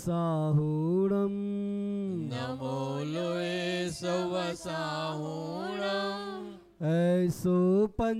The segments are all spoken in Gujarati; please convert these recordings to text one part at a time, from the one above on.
સવસાહુણમ નમો લોએ સવસાહુણમ ऐसो पंच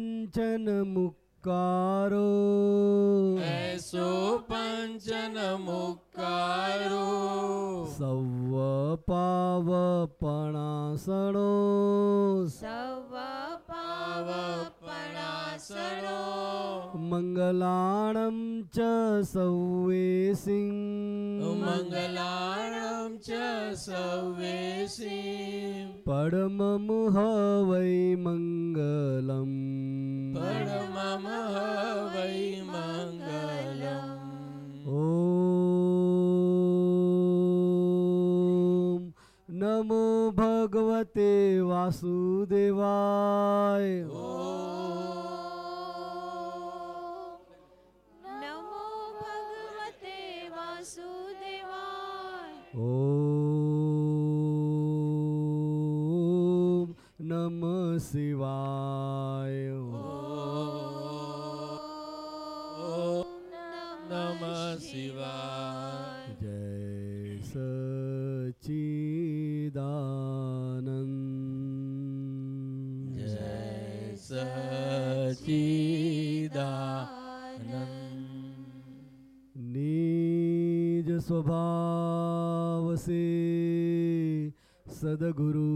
स्वभाव से सदगुरु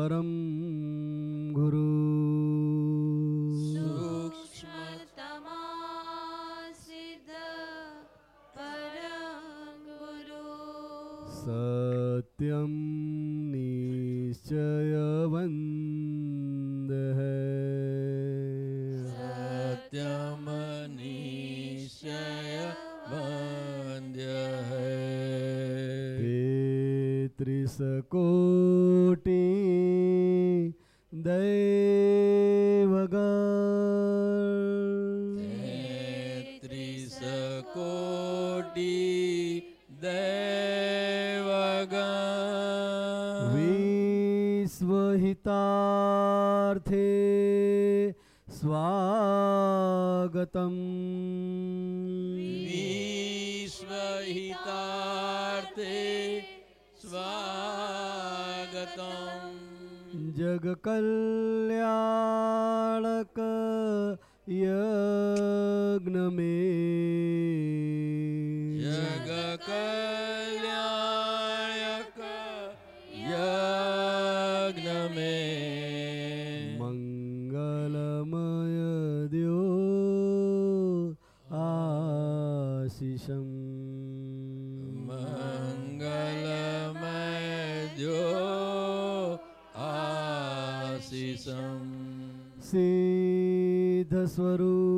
પરમ ગુરુ સત્યમ નિશ્ચયવંદ હૈ સત્યમ નિશ્ચયવંદ હૈ ત્રિસકો सकल स्वरूप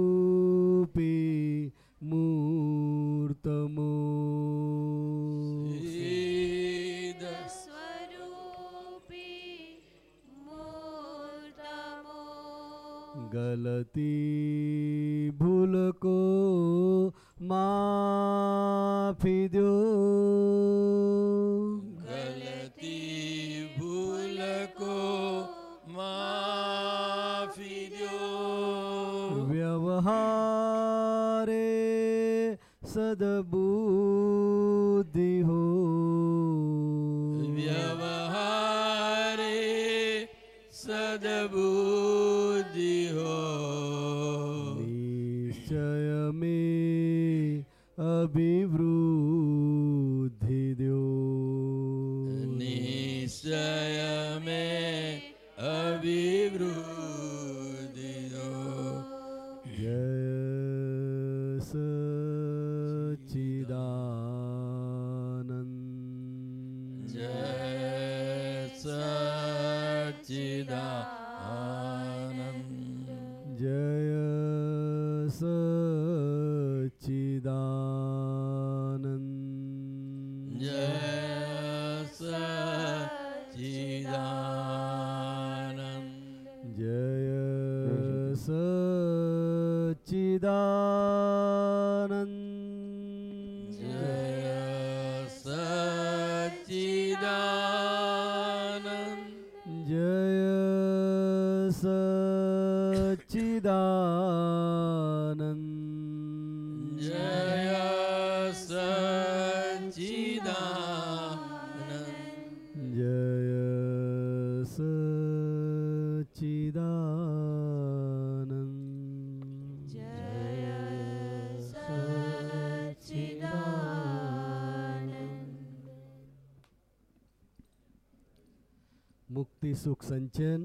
સુખ સંચયન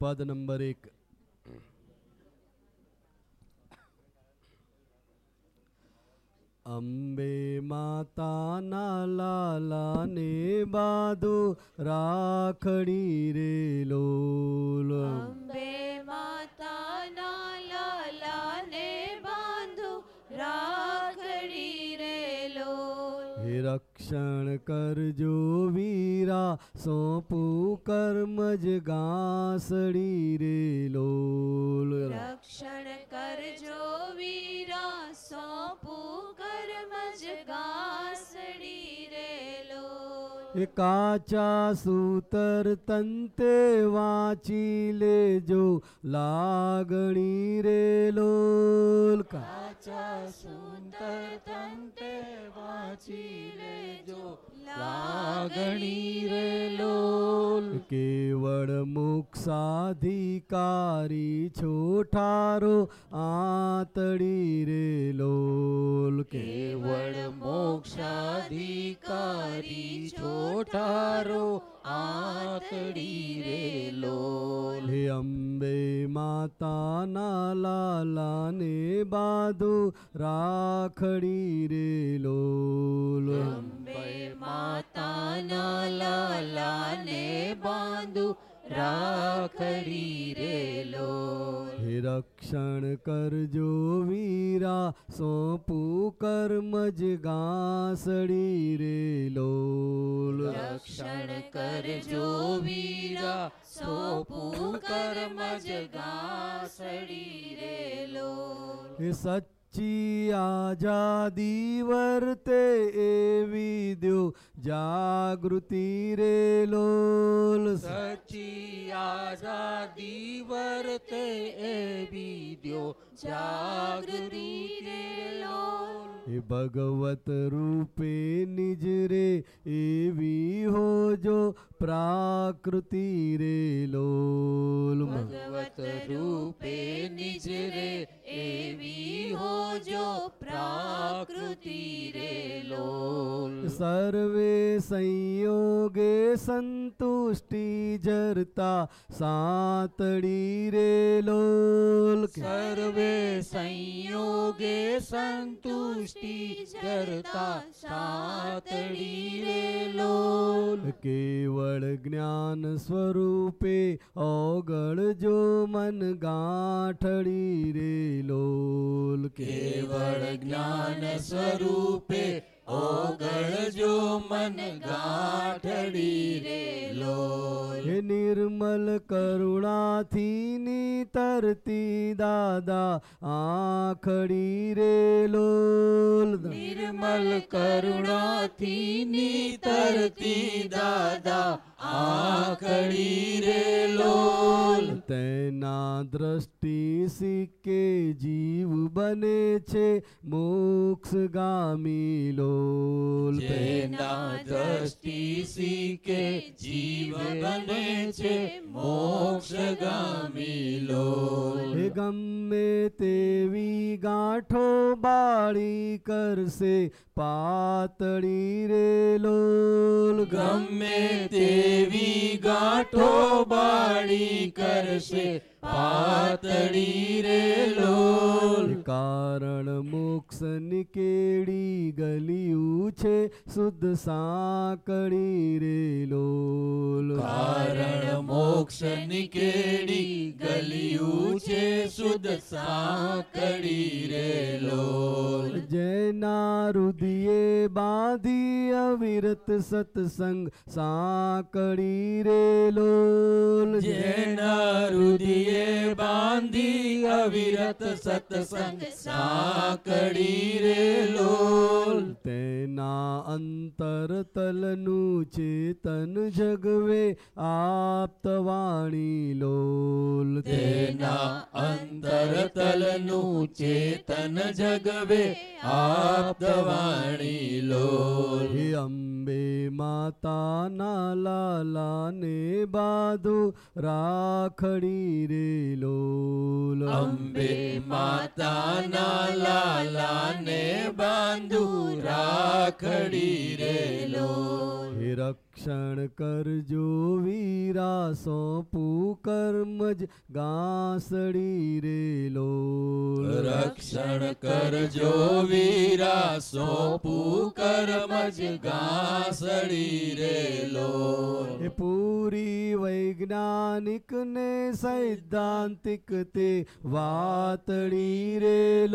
પદ નંબર એક. અંબે માતાના લાલાને બાધો રાખડી રે લોલ. અંબે રક્ષણ કરજો વીરા, સોંપું કર્મજ ગાસડી રે લોલ. રક્ષણ કરજો વીરા, સોંપું કર્મજ ગાસડી રે લોલ. કાચા સૂતર તંતે વાંચી લેજો લાગણી રે લોલ કાચા સૂતર તંતે વાંચી લેજો લાગણી રે લોલ કેવળ મુખ છો ઠારો આતડી રે લોલ કેવળ મોક્ષાધિકારી છોઠારો આતડી રે લોલ હે અંબે માતાના લાલાને બાધો રાખડી રે લોલ અંબે માતાના લાલાને બાંધુ રાખડી રે લોલ હે રક્ષણ કરજો વીરા સોંપું કર્મજ ગાસડી રે લોલ રક્ષણ કરજો વીરા સોપું કર્મજ ગાસડી રે હે સચ્ચી આઝાદી વર્તે એવી દ્યો જાગૃતિ રે લોલ સચી આઝાદી વર્તે એવી દ્યો જાગૃતિ લોલ હે ભગવત રૂપે નિજ રે એવી હોજો પ્રાકૃતિ રે લોલ ભગવત રૂપે નિજ રે એવી હોજો પ્રાકૃતિ રે લોલ સર્વે સંયોગે સંતુષ્ટિ જરતા સાતડી રે લોલ સર્વે સંયોગે સંતુષ્ટિ કરતા સાતડી રે લોલ કેવળ જ્ઞાન સ્વરૂપે ઓગળ જો મન ગાંઠડી રે લોલ કેવળ જ્ઞાન સ્વરૂપે ઓગળજો મન ગાંઠડી રે લો. હે નિર્મલ કરુણાથી નીતરતી દાદા આખડી રે લોલ નિર્મલ કરુણાથી નીતરતી દાદા આખડી રે લોલ તેના દ્રષ્ટિ સિક્કે જીવ બને છે મોક્ષગામી લોલ તેના દ્રષ્ટિ સીકે જીવ બને છે મોક્ષગામી લોલ. લો ગમે તેવી ગાંઠો બાળી કરશે પાતળી રે લોલ. ગમે તેવી ગાંઠો બાળી કરશે પાતળી રે લોલ. કારણ મોક્ષ નિકેડી ગલિયું છે શુદ્ધ સાંકળી રે લોલ. કારણ મોક્ષ મોક્ષની કેડી ગલિયું છે શુદ્ધ સાંકળી રે લોલ. જેના રુદિયે બાંધી અવિરત સત્સંગ સાંકળી રે લોલ. જેના રુદિયે બાંધી અવિરત સતસંગ સાંકડી રે લોલ. તેના અંતર તલનું ચેતન જગવે આપતવાણી લોલ. તેના અંતર તલનું ચેતન જગવે આપતવાણી લોલ. અંબે માતાના લાલાને બાધુ રાખડી રે લોલ અંબે માતાના લાલાને બાંધુ રાખડી રે લોલ હે રક્ષણ કરજો વીરા સોંપું કર્મજ ગાસડી રે લોલ. રક્ષણ કરજો વીરા સોંપું કર્મજ ગાસડી રે લોલ. એ પૂરી વૈજ્ઞાનિક ને સૈદ્ધાંતિક તે વાતડી રે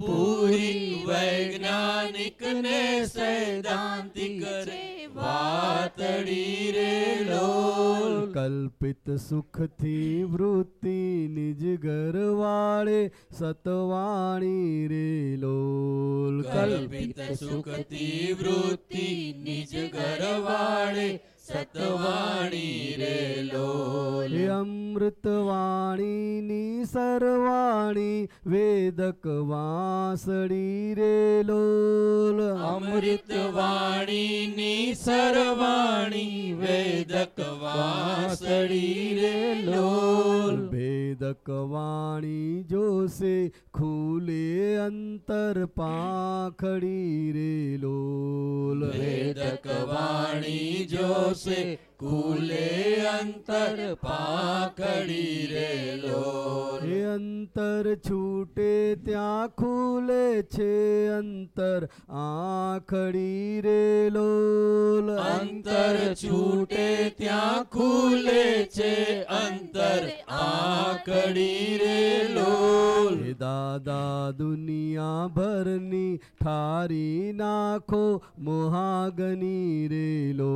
પૂરી વૈજ્ઞાનિક ને સૈદ્ધાંતિક રે વાતડી રે લોલ. કલ્પિત સુખથી વૃત્તિ નિજ ઘર વાળે સતવાણી રે લોલ. કલ્પિત સુખથી વૃત્તિ નિજ ઘર વાળે સતવાણી રે લોલ અમૃતવાણીની સરવાણી વેદક વાસડી રે લોલ અમૃત વાણીની સરવાણી વેદક વાસળી રે લોલ વેદક વાણી જોશે ખુલે અંતર પાંખડી રે લોલ વેદક વાણી જોશે sí. કુલે અંતર પાકડી રે લો અંતર છૂટે ત્યાં ખુલે છે અંતર આખડી રે લો અંતર છૂટે ત્યાં ખુલે છે અંતર આખડી રે લો દાદા દુનિયા ભરની ઠારી નાખો મોહાગની રે લો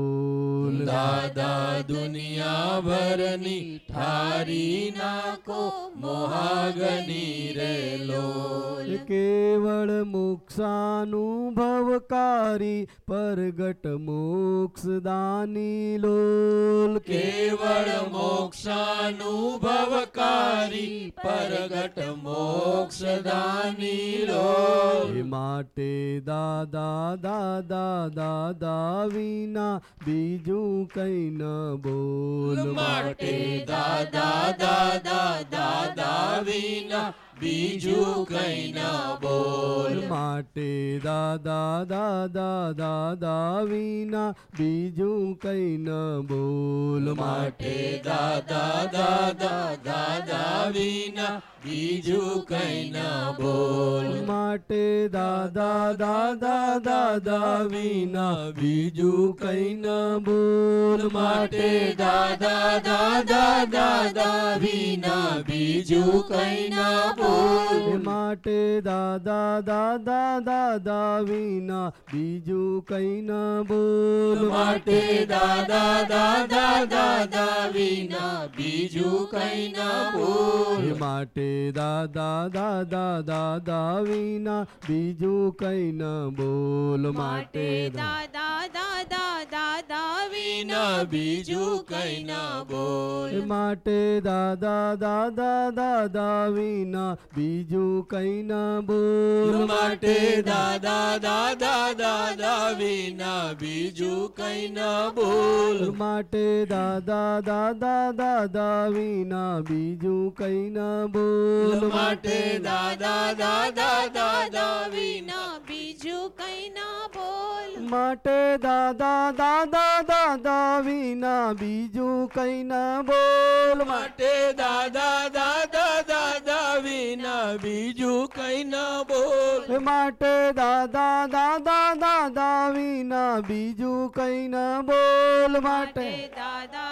દાદા દુનિયા ભરની ઠારી નાખો મોહાગની રે લોલ. કેવળ મોક્ષાનુભવકારી પરગટ મોક્ષદાની લોલ. કેવળ મોક્ષાનુભવકારી પરગટ મોક્ષદાની લોલ. એ માટે દાદા દાદા દાદા વિના બીજું કઈ ન બોલ માટે. દાદા દાદા દાદા વિના બીજું કઈ ના બોલ. માટે દાદા દાદા દાદા વિના બીજું કઈ ન બોલ. માટે દાદા દાદા દાદા વિના બીજું કઈ ન બોલ. માટે દાદા દાદા દાદા વિના બીજું કઈ ન બોલ. માટે દાદા દાદા દાદા વિના બીજું કઈ ના બોલ. માટે દાદા દાદા દાદા વિના બીજું કઈ ના બોલ. માટે દાદા દાદા દાદા વિના બીજું કઈ ના બોલ. માટે દાદા દાદા દાદા વિના બીજું કઈ ના બોલ. માટે દાદા દાદા દાદા વિના બીજું કઈ ના બોલ. માટે દાદા દાદા દાદા વિના બીજું કઈ ન બોલ. માટે દાદા દાદા દાદા વિના બીજું કઈ ના બોલ. માટે દાદા દાદા દાદા વિના બીજું કઈ ના બોલ. માટે દાદા દાદા દાદા વિના બીજું કઈ ના બોલ. માટે દાદા દાદા દાદા વિના બીજું કઈ ના બોલ. માટે દાદા દાદા દાદા વિના બીજું કઈ ના બોલ. માટે દાદા દાદા દાદા વિના બીજું કઈ ના બોલ. માટે દાદા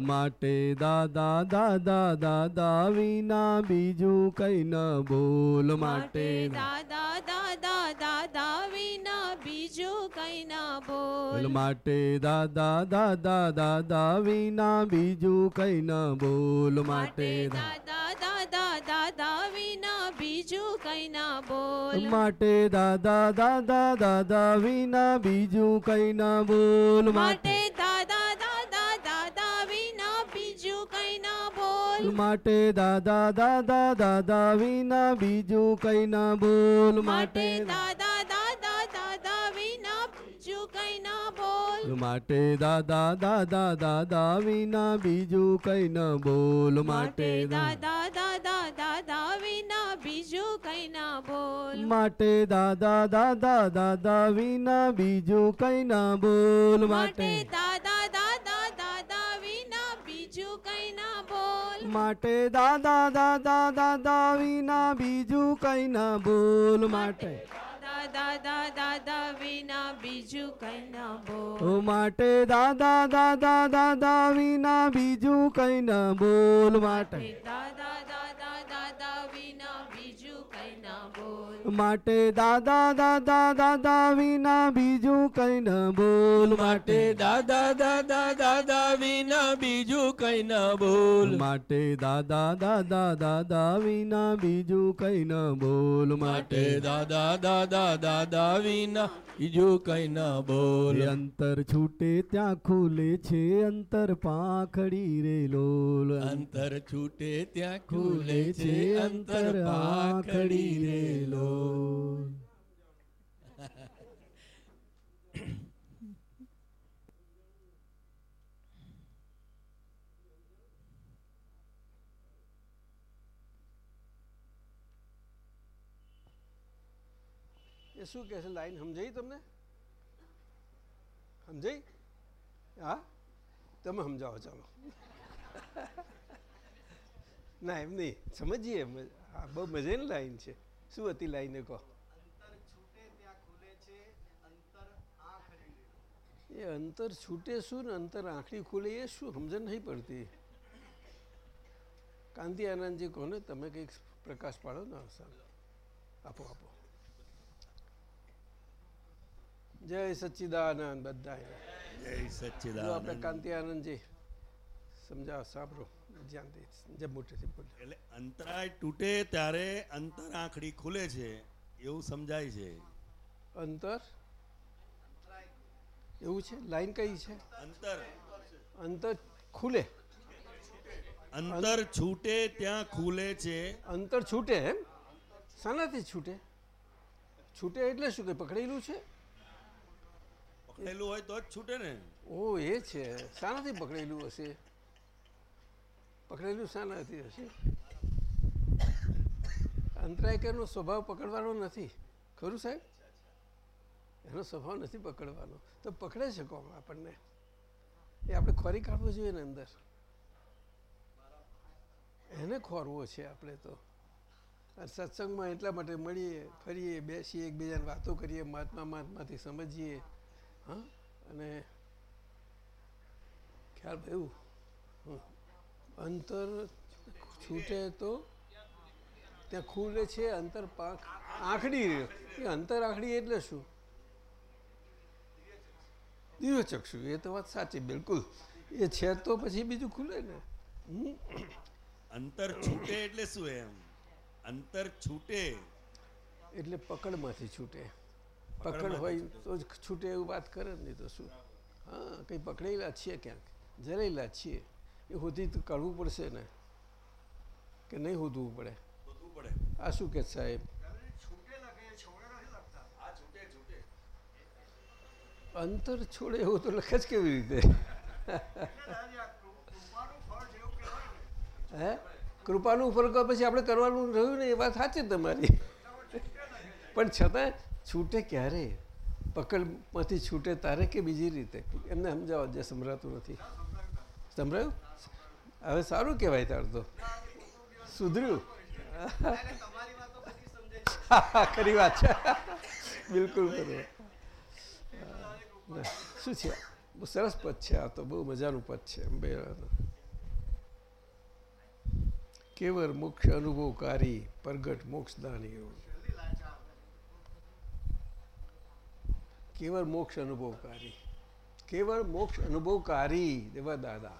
માટે દાદા દાદા દાદા વિના બીજું કઈ ન બોલ. માટે દાદા દાદા દાદા વિના બીજું કઈ ન બોલ. માટે દાદા દાદા દાદા વિના બીજું કઈ ન બોલ. માટે દાદા દાદા દાદા વિના બીજું કઈ ન બોલ. માટે દાદા દાદા દાદા વિના બીજું કઈ ન બોલ. માટે દાદા બોલ માટે દાદા દાદા દાદા વિના બીજું કઈ ના બોલ માટે દાદા દાદા દાદા વિના બીજું કઈ ના બોલ. માટે દાદા દાદા દાદા વિના બીજું કઈ ન બોલ માટે દાદા દાદા દાદા વિના બીજું કઈ ના બોલ. માટે દાદા દાદા દાદા વિના બીજું કઈ ન બોલ માટે દાદા દાદા દાદા બીજું કઈ ના બોલ. માટે દાદા દાદા દાદા વિના બીજું કઈ ન બોલ. માટે દાદા દાદા દાદા વિના બીજું કઈ ના બોલ. માટે દાદા દાદા દાદા વિના બીજું કઈ ના બોલ. માટે દાદા દાદા દાદા વિના બીજું માટે દાદા દાદા દાદા વિના બીજું કઈ ન બોલ. માટે દાદા દાદા દાદા વિના બીજું કઈ ન બોલ. માટે દાદા દાદા દાદા વિના બીજું કઈ ન બોલ. માટે માટે દાદા દાદા દાદા વિના બીજું કઈ ન બોલ. અંતર છૂટે ત્યાં ખુલે છે અંતર પાંખડી રે લોલ. અંતર છૂટે ત્યાં ખુલે છે અંતર પાખડી. રે લોલ એ શું કહે છે લાઈન સમજાઈ તમને સમજાઈ હા તમે સમજાવો ચાલો ના એમ નહીં સમજીએ મ- હા બહુ મજાની લાઈન છે. શું હતી લાઈન કહો? એ અંતર છૂટે શું ને અંતર આંખડી ખુલે એ શું? સમજણ નહીં પડતી. કાંતિ આનંદજી કહો ને તમે કંઈક પ્રકાશ પાડો ને સર. આપો આપો. જય સચ્ચિદાનંદ બધા જય જો આપણે કાંતિ આનંદજી સમજાવો સાંભળો. એટલે અંતરાય તૂટે ત્યારે અંતર આંખડી ખુલે છે એવું સમજાય છે. અંતર? એવું છે? લાઈન કઈ છે? અંતર. અંતર ખુલે. અંતર છૂટે ત્યાં ખુલે છે. અંતર છૂટે એમ? શાનાથી છૂટે? છૂટે એટલે શું કે પકડેલું છે? પકડેલું હોય તો જ છૂટે ને. ઓ એ છે. શાનાથી પકડેલું હશે. પકડેલું શાનાથી હશે. અંતરાયકરનો સ્વભાવ પકડવાનો નથી. ખરું સાહેબ? એનો સ્વભાવ નથી પકડવાનો. તો પકડે છે કોમ આપણને? એ આપણે ખોરી કાઢવું જોઈએ ને અંદર. એને ખોરવો છે આપણે તો. સત્સંગમાં એટલા માટે મળીએ, ફરીએ, બેસીએ, એકબીજાને વાતો કરીએ, મહાત્મા મહાત્માથી સમજીએ. હા? અને ખ્યાલ એવું? હં. અંતર છૂટે તો ત્યાં ખુલે છે અંતર પાંખ આંખડી એ અંતર આંખડી એટલે શું? દિવ્ય ચક્ષુ એ તો વાત સાચી બિલકુલ. એ છે તો પછી બીજું ખુલે ને. અંતર છૂટે એટલે શું એમ? અંતર છૂટે. એટલે પકડમાંથી છૂટે. પકડ હોય તો જ છૂટે એવું વાત કરે ને તો શું? હા કંઈ પકડેલા છીએ ક્યાંક? જરેલા છીએ. એ હોતી તો કાઢવું પડશે ને? કે નહીં હોધવું પડે? પડે. આ શું કે સાહેબ? અંતર છોડે એવું તો લખે જ કેવી રીતે? હે? કૃપાનું ફરક પછી આપણે કરવાનું રહ્યું ને એ વાત સાચી તમારી. પણ છતાં છૂટે ક્યારે? પકડમાંથી છૂટે તારે કે બીજી રીતે? એમને સમજાવો જે સંભળાતું નથી. સંભળાયું? હવે સારું કહેવાય તાર તો. સુધર્યું? ખરી વાત છે. બિલકુલ ખરું શું છે? બહુ સરસ પદ છે આ તો, બહુ મજાનું પદ છે. અંબે કેવળ મોક્ષ અનુભવકારી, પ્રગટ મોક્ષદાની કેવળ મોક્ષ અનુભવકારી? કેવળ મોક્ષ અનુભવકારી દેવા દાદા?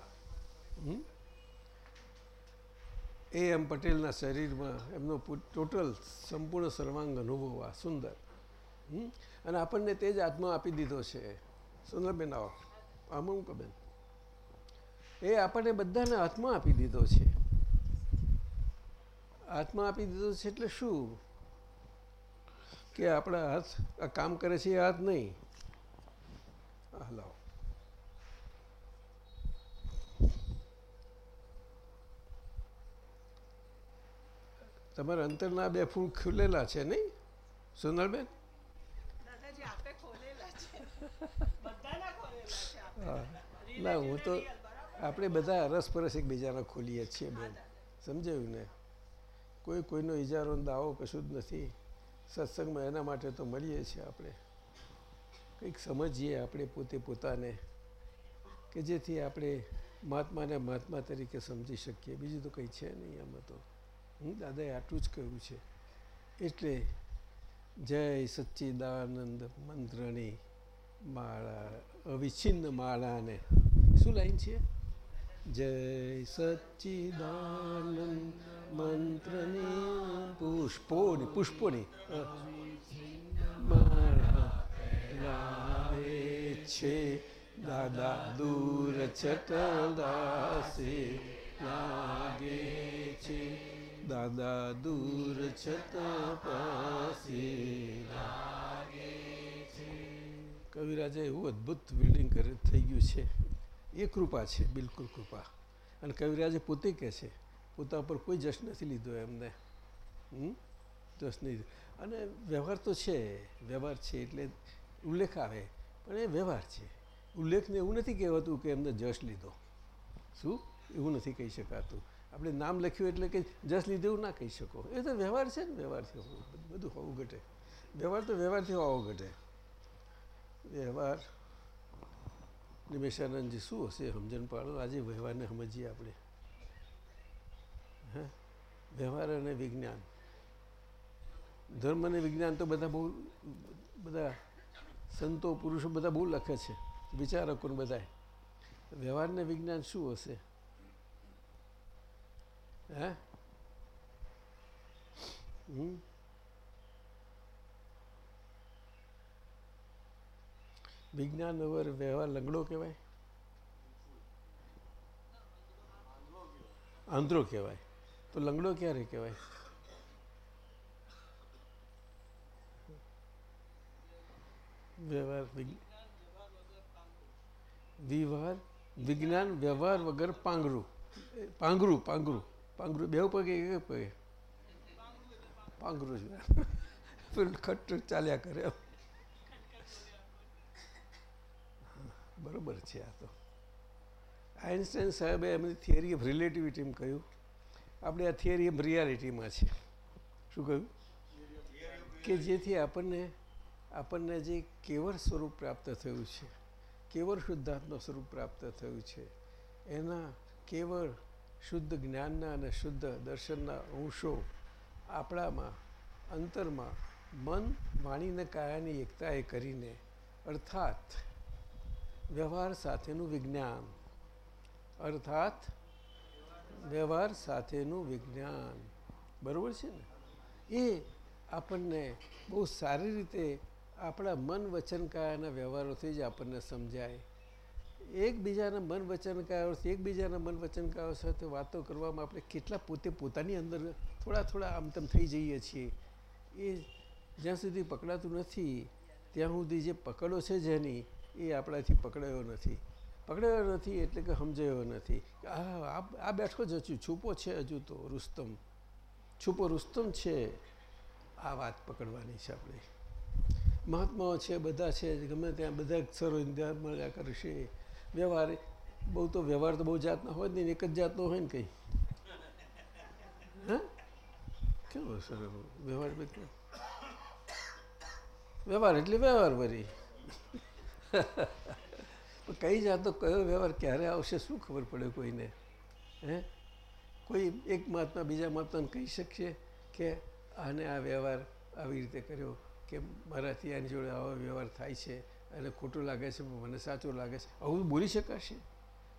એ એમ પટેલના શરીરમાં એમનો ટોટલ સંપૂર્ણ સર્વાંગ અનુભવ આ સુંદર? અને આપણને તે જ આત્મા આપી દીધો છે સુંદરબેન આવો અમુકબેન એ આપણને બધાને આત્મા આપી દીધો છે આત્મા આપી દીધો છે એટલે શું કે આપણા હાથ કામ કરે છે એ હાથ નહીં આ તમારા અંતરના બે ફૂલ ખુલેલા છે નહીં. હા. ના હું તો આપણે બધા અરસપરસ એકબીજાના ખોલીએ છીએ બેન. સમજાયું ને? કોઈ કોઈનો ઇજારો દાવો કશું જ નથી. સત્સંગમાં એના માટે તો મળીએ છીએ આપણે. કંઈક સમજીએ આપણે પોતે પોતાને કે જેથી આપણે મહાત્માને મહાત્મા તરીકે સમજી શકીએ. બીજું તો કંઈ છે નહીં આમાં તો. હું દાદાએ આટલું જ કહ્યું છે. એટલે જય સચ્ચિદાનંદ મંત્રની માળા, અવિચ્છિન્ન માળાને. શું લાઈન છે? જય સચ્ચિદાનંદ મંત્રની પુષ્પોની પુષ્પોની. માળા લાવે છે. દાદા દૂર છટદાસે લાગે છે. દાદા દૂર છત પાસે કવિરાજે એવું અદ્ભુત બિલ્ડિંગ કરે, થઈ ગયું છે. એ કૃપા છે, બિલકુલ કૃપા. અને કવિરાજે પોતે કહે છે, પોતા પર કોઈ જશ નથી લીધો એમને? જશ નહીં. અને વ્યવહાર તો છે, વ્યવહાર છે એટલે ઉલ્લેખ આવે, પણ એ વ્યવહાર છે. ઉલ્લેખને એવું નથી કહેવાતું કે એમને જશ લીધો. શું? એવું નથી કહી શકાતું. આપણે નામ લખ્યું એટલે કે જશ લીધે એવું ના કહી શકો. એ તો વ્યવહાર છે ને વ્યવહારથી બધું હોવું ઘટે. વ્યવહાર તો વ્યવહારથી હોવો ઘટે. વ્યવહાર. નિમેશાનંદજી, શું હશે? સમજણ પાડો. આજે વ્યવહારને સમજીએ આપણે. હા? વ્યવહાર અને વિજ્ઞાન. ધર્મ અને વિજ્ઞાન તો બધા બહુ, બધા સંતો, પુરુષો બધા બહુ લખે છે. વિચારકોને બધાએ વ્યવહારને વિજ્ઞાન શું હશે? હે હમ વિજ્ઞાન વગર વ્યવહાર લંગડો કહેવાય? આંધળો કહેવાય. તો લંગડો ક્યારે કહેવાય? વ્યવહાર વિજ્ઞ- વિજ્ઞાન, વ્યવહાર વગર પાંગરું. પાંગરું પાંગરું. પાંગરું, બે પગે એક પગે પાંગરું છે. ખટ્ટ ખટ ચાલ્યા કરે. બરોબર છે આ તો. આઇન્સ્ટાઈન સાહેબે એમની થિયરી ઓફ રિલેટિવિટીમાં કહ્યું. આપણે આ થિયરી ઓફ રિયાલિટીમાં છે. શું કહ્યું? કે જેથી આપણને આપણને જે કેવળ સ્વરૂપ પ્રાપ્ત થયું છે, કેવળ શુદ્ધાત્મા સ્વરૂપ પ્રાપ્ત થયું છે, એના કેવળ શુદ્ધ જ્ઞાનના અને શુદ્ધ દર્શનના અંશો આપણામાં, અંતરમાં, મન વાણીને કાયાની એકતાએ કરીને, અર્થાત વ્યવહાર સાથેનું વિજ્ઞાન. અર્થાત વ્યવહાર સાથેનું વિજ્ઞાન. બરાબર છે ને? એ આપણને બહુ સારી રીતે આપણા મન વચન કાયાના વ્યવહારોથી જ આપણને સમજાય. એકબીજાના મન વચન કાયોથી એકબીજાના મન વચન કાયો સાથે વાતો કરવામાં આપણે કેટલા પોતે પોતાની અંદર થોડા થોડા આમતમ થઈ જઈએ છીએ. એ જ્યાં સુધી પકડાતું નથી, ત્યાં સુધી જે પકડો છે જેની, એ આપણાથી પકડાયો નથી. પકડાયો નથી એટલે કે સમજાયો નથી. આ, આ- બેઠો જ હજુ, છૂપો છે હજુ તો રુસ્તમ. છૂપો રુસ્તમ છે. આ વાત પકડવાની છે આપણે. મહાત્માઓ છે, બધા છે, ગમે ત્યાં બધા અક્ષરો ત્યાં મળ્યા કરશે. વ્યવહાર. બહુ તો વ્યવહાર તો બહુ જાતના હોય જ નહીં, એક જ જાતનો હોય ને કંઈ. હા? કેવો સર વ્યવહાર બધો વ્યવહાર એટલે વ્યવહાર વરી કઈ જાતનો કયો વ્યવહાર ક્યારે આવશે શું ખબર પડે કોઈને? હે? કોઈ એક મહાત્મા બીજા મહાત્માને કહી શકશે કે આને આ વ્યવહાર આવી રીતે કર્યો, કે મારાથી આની જોડે આવો વ્યવહાર થાય છે. અને ખોટું લાગે છે, મને સાચું લાગે છે. આવું બોલી શકાશે?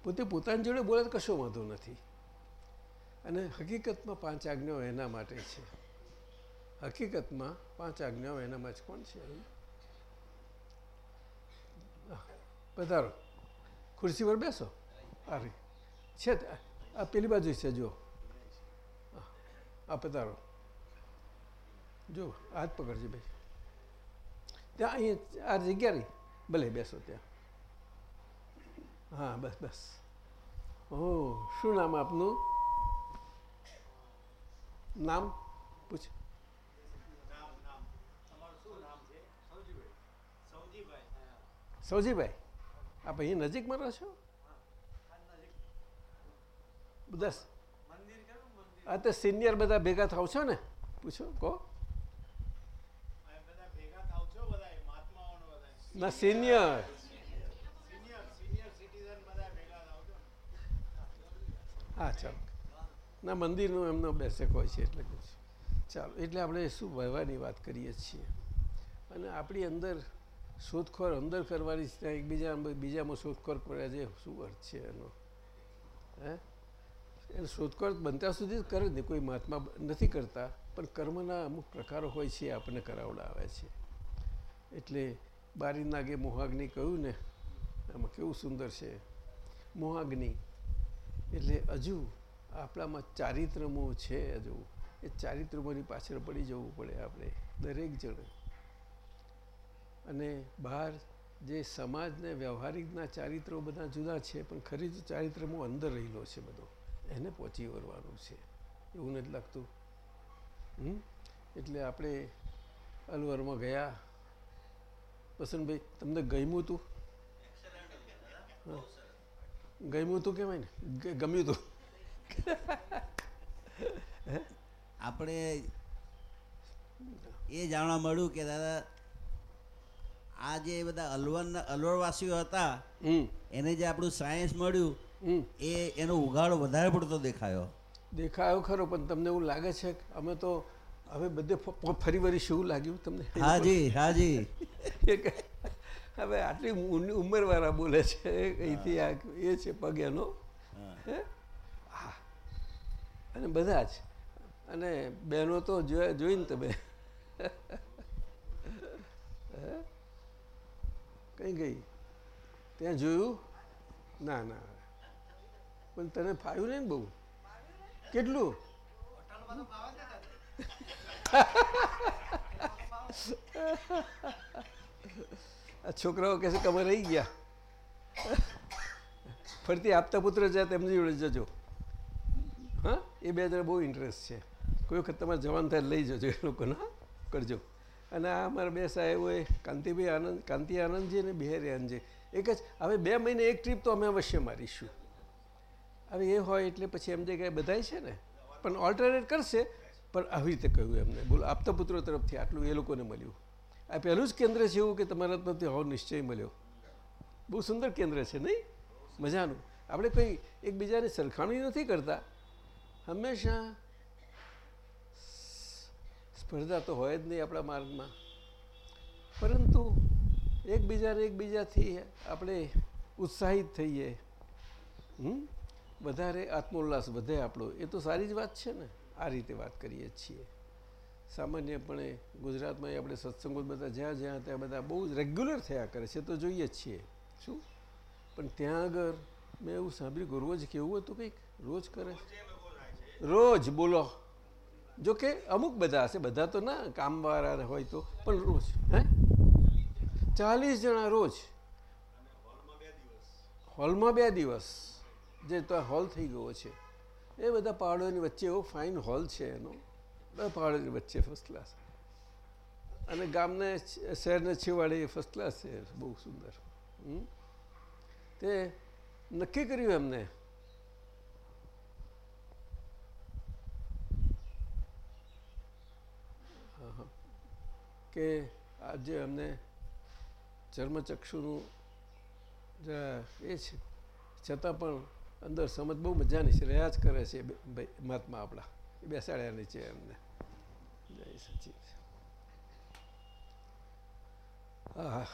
પોતે પોતાની જોડે બોલે કશો વાંધો નથી. અને હકીકતમાં પાંચ આજ્ઞાઓ એના માટે છે. હકીકતમાં પાંચ આજ્ઞાઓ એનામાં જ કોણ છે? પધારો. ખુરશી પર બેસો. રહી છે આ પેલી બાજુ છે જો આ પધારો. જો હાથ પકડજો ભાઈ ત્યાં અહીંયા આ જગ્યા રહી. ભલે બેસો ત્યાં હા બસ બસ ઓહ શું નામ આપનું નામ પૂછ સૌજીભાઈ આપ અહીં નજીકમાં રહો છો દસ આ તો સિનિયર બધા ભેગા થાવ છો ને પૂછો કહો ના સિનિયર હા, ચાલો. ના, મંદિરનું એમનો બેસક હોય છે એટલે કહું ચાલો, એટલે આપણે શું વહેવાની વાત કરીએ છીએ? અને આપણી અંદર શોધખોળ અંદર કરવાની ત્યાં એકબીજા બીજામાં શોધખોળ પડ્યા છે, શું અર્થ છે એનો? હે? એને શોધખોળ બનતા સુધી જ કરે ને, કોઈ મહાત્મા નથી કરતા. પણ કર્મના અમુક પ્રકારો હોય છે, આપણને કરાવડાવે છે. એટલે બારી નાગે મોહાગ્નિ કહ્યું ને, આમાં કેવું સુંદર છે? મોહાગ્નિ. એટલે હજુ આપણામાં ચારિત્રમો છે હજુ. એ ચારિત્રમોની પાછળ પડી જવું પડે આપણે, દરેક જણે. અને બહાર જે સમાજને વ્યવહારિકના ચારિત્રો બધા જુદા છે, પણ ખરી જ ચારિત્રમો અંદર રહેલો છે બધો. એને પહોંચી વળવાનું છે. એવું નથી લાગતું? એટલે આપણે અલવરમાં ગયા વસંતભાઈ તમને ગમ્યું હતું. ગમ્યું હતું કેવાય ને? ગમ્યું હતું. આપણે એ જાણવા મળ્યું કે દાદા આ જે બધા અલવર અલવરવાસીઓ હતા એને જે આપણું સાયન્સ મળ્યું એ એનો ઉઘાડો વધારે પડતો દેખાયો. દેખાયો ખરો પણ તમને એવું લાગે છે કે અમે તો હવે બધે ફરી વરી શું લાગ્યું તમને? હાજી હાજી. હવે આટલી ઉંમરવાળા બોલે છે અહીંથી આ એ છે પગ એનો હે? અને બધા જ. અને બહેનો તો જોઈને તમે? કઈ ગઈ? ત્યાં જોયું? ના ના. પણ તને ફાવ્યું નહીં ને બહુ? કેટલું? છોકરાઓ કહેશે કે રહી ગયા. ફરતી આપતા પુત્ર જાય તેમની જોડે જજો. હા? એ બે જણા બહુ ઇન્ટરેસ્ટ છે. કોઈ વખત તમારે જવાન થાય લઈ જજો એ લોકોને કરજો. અને આ અમારા બે હોય કાંતિભાઈ આનંદ, કાંતિ આનંદજી અને બિહારી આનંદજી. એક જ, હવે બે મહિને એક ટ્રીપ તો અમે અવશ્ય મારીશું. હવે એ હોય એટલે પછી એમ જે કાંઈ બધાય છે ને, પણ ઓલ્ટરનેટ કરશે પણ આવી રીતે કહ્યું એમને. બોલો આપતા પુત્રો તરફથી આટલું એ લોકોને મળ્યું. આ પહેલું જ કેન્દ્ર છે એવું કે તમારા તરફથી હોવ નિશ્ચય મળ્યો? બહુ સુંદર કેન્દ્ર છે નહીં? મજાનું. આપણે કંઈ એકબીજાની સરખામણી નથી કરતા? હંમેશા સ્પર્ધા તો હોય જ નહીં આપણા માર્ગમાં. પરંતુ એકબીજાને એકબીજાથી આપણે ઉત્સાહિત થઈએ. વધારે આત્મોલ્લાસ વધે આપણો. એ તો સારી જ વાત છે ને. આ રીતે વાત કરીએ છીએ. સામાન્યપણે ગુજરાતમાં આપણે સત્સંગો બધા જ્યાં જ્યાં ત્યાં બધા બહુ રેગ્યુલર થયા કરે છે તો જોઈએ જ છીએ. શું? પણ ત્યાં આગળ મેં એવું સાંભળ્યું કે રોજ કેવું હતું કંઈક? રોજ કરે? રોજ બોલો. જો કે અમુક બધા હશે બધા તો ના કામવાળા હોય તો પણ રોજ હે? ચાલીસ જણા રોજ. હોલમાં બે દિવસ. જે તો હોલ થઈ ગયો છે. એ બધા પહાડોની વચ્ચે એવો ફાઇન હોલ છે એનો. બધા પહાડોની વચ્ચે ફર્સ્ટ ક્લાસ અને ગામને શહેરને છેવાડે એ ફર્સ્ટ ક્લાસ છે. બહુ સુંદર. તે નક્કી કર્યું એમને. કે આજે અમને ચર્મચક્ષુનું જરા એ છે. છતાં પણ અંદર સમજ બહુ મજાની છે, રહ્યા જ કરે છે ભાઈ મહાત્મા આપણા. એ બેસાડ્યા નીચે એમને. જય સચિન. હા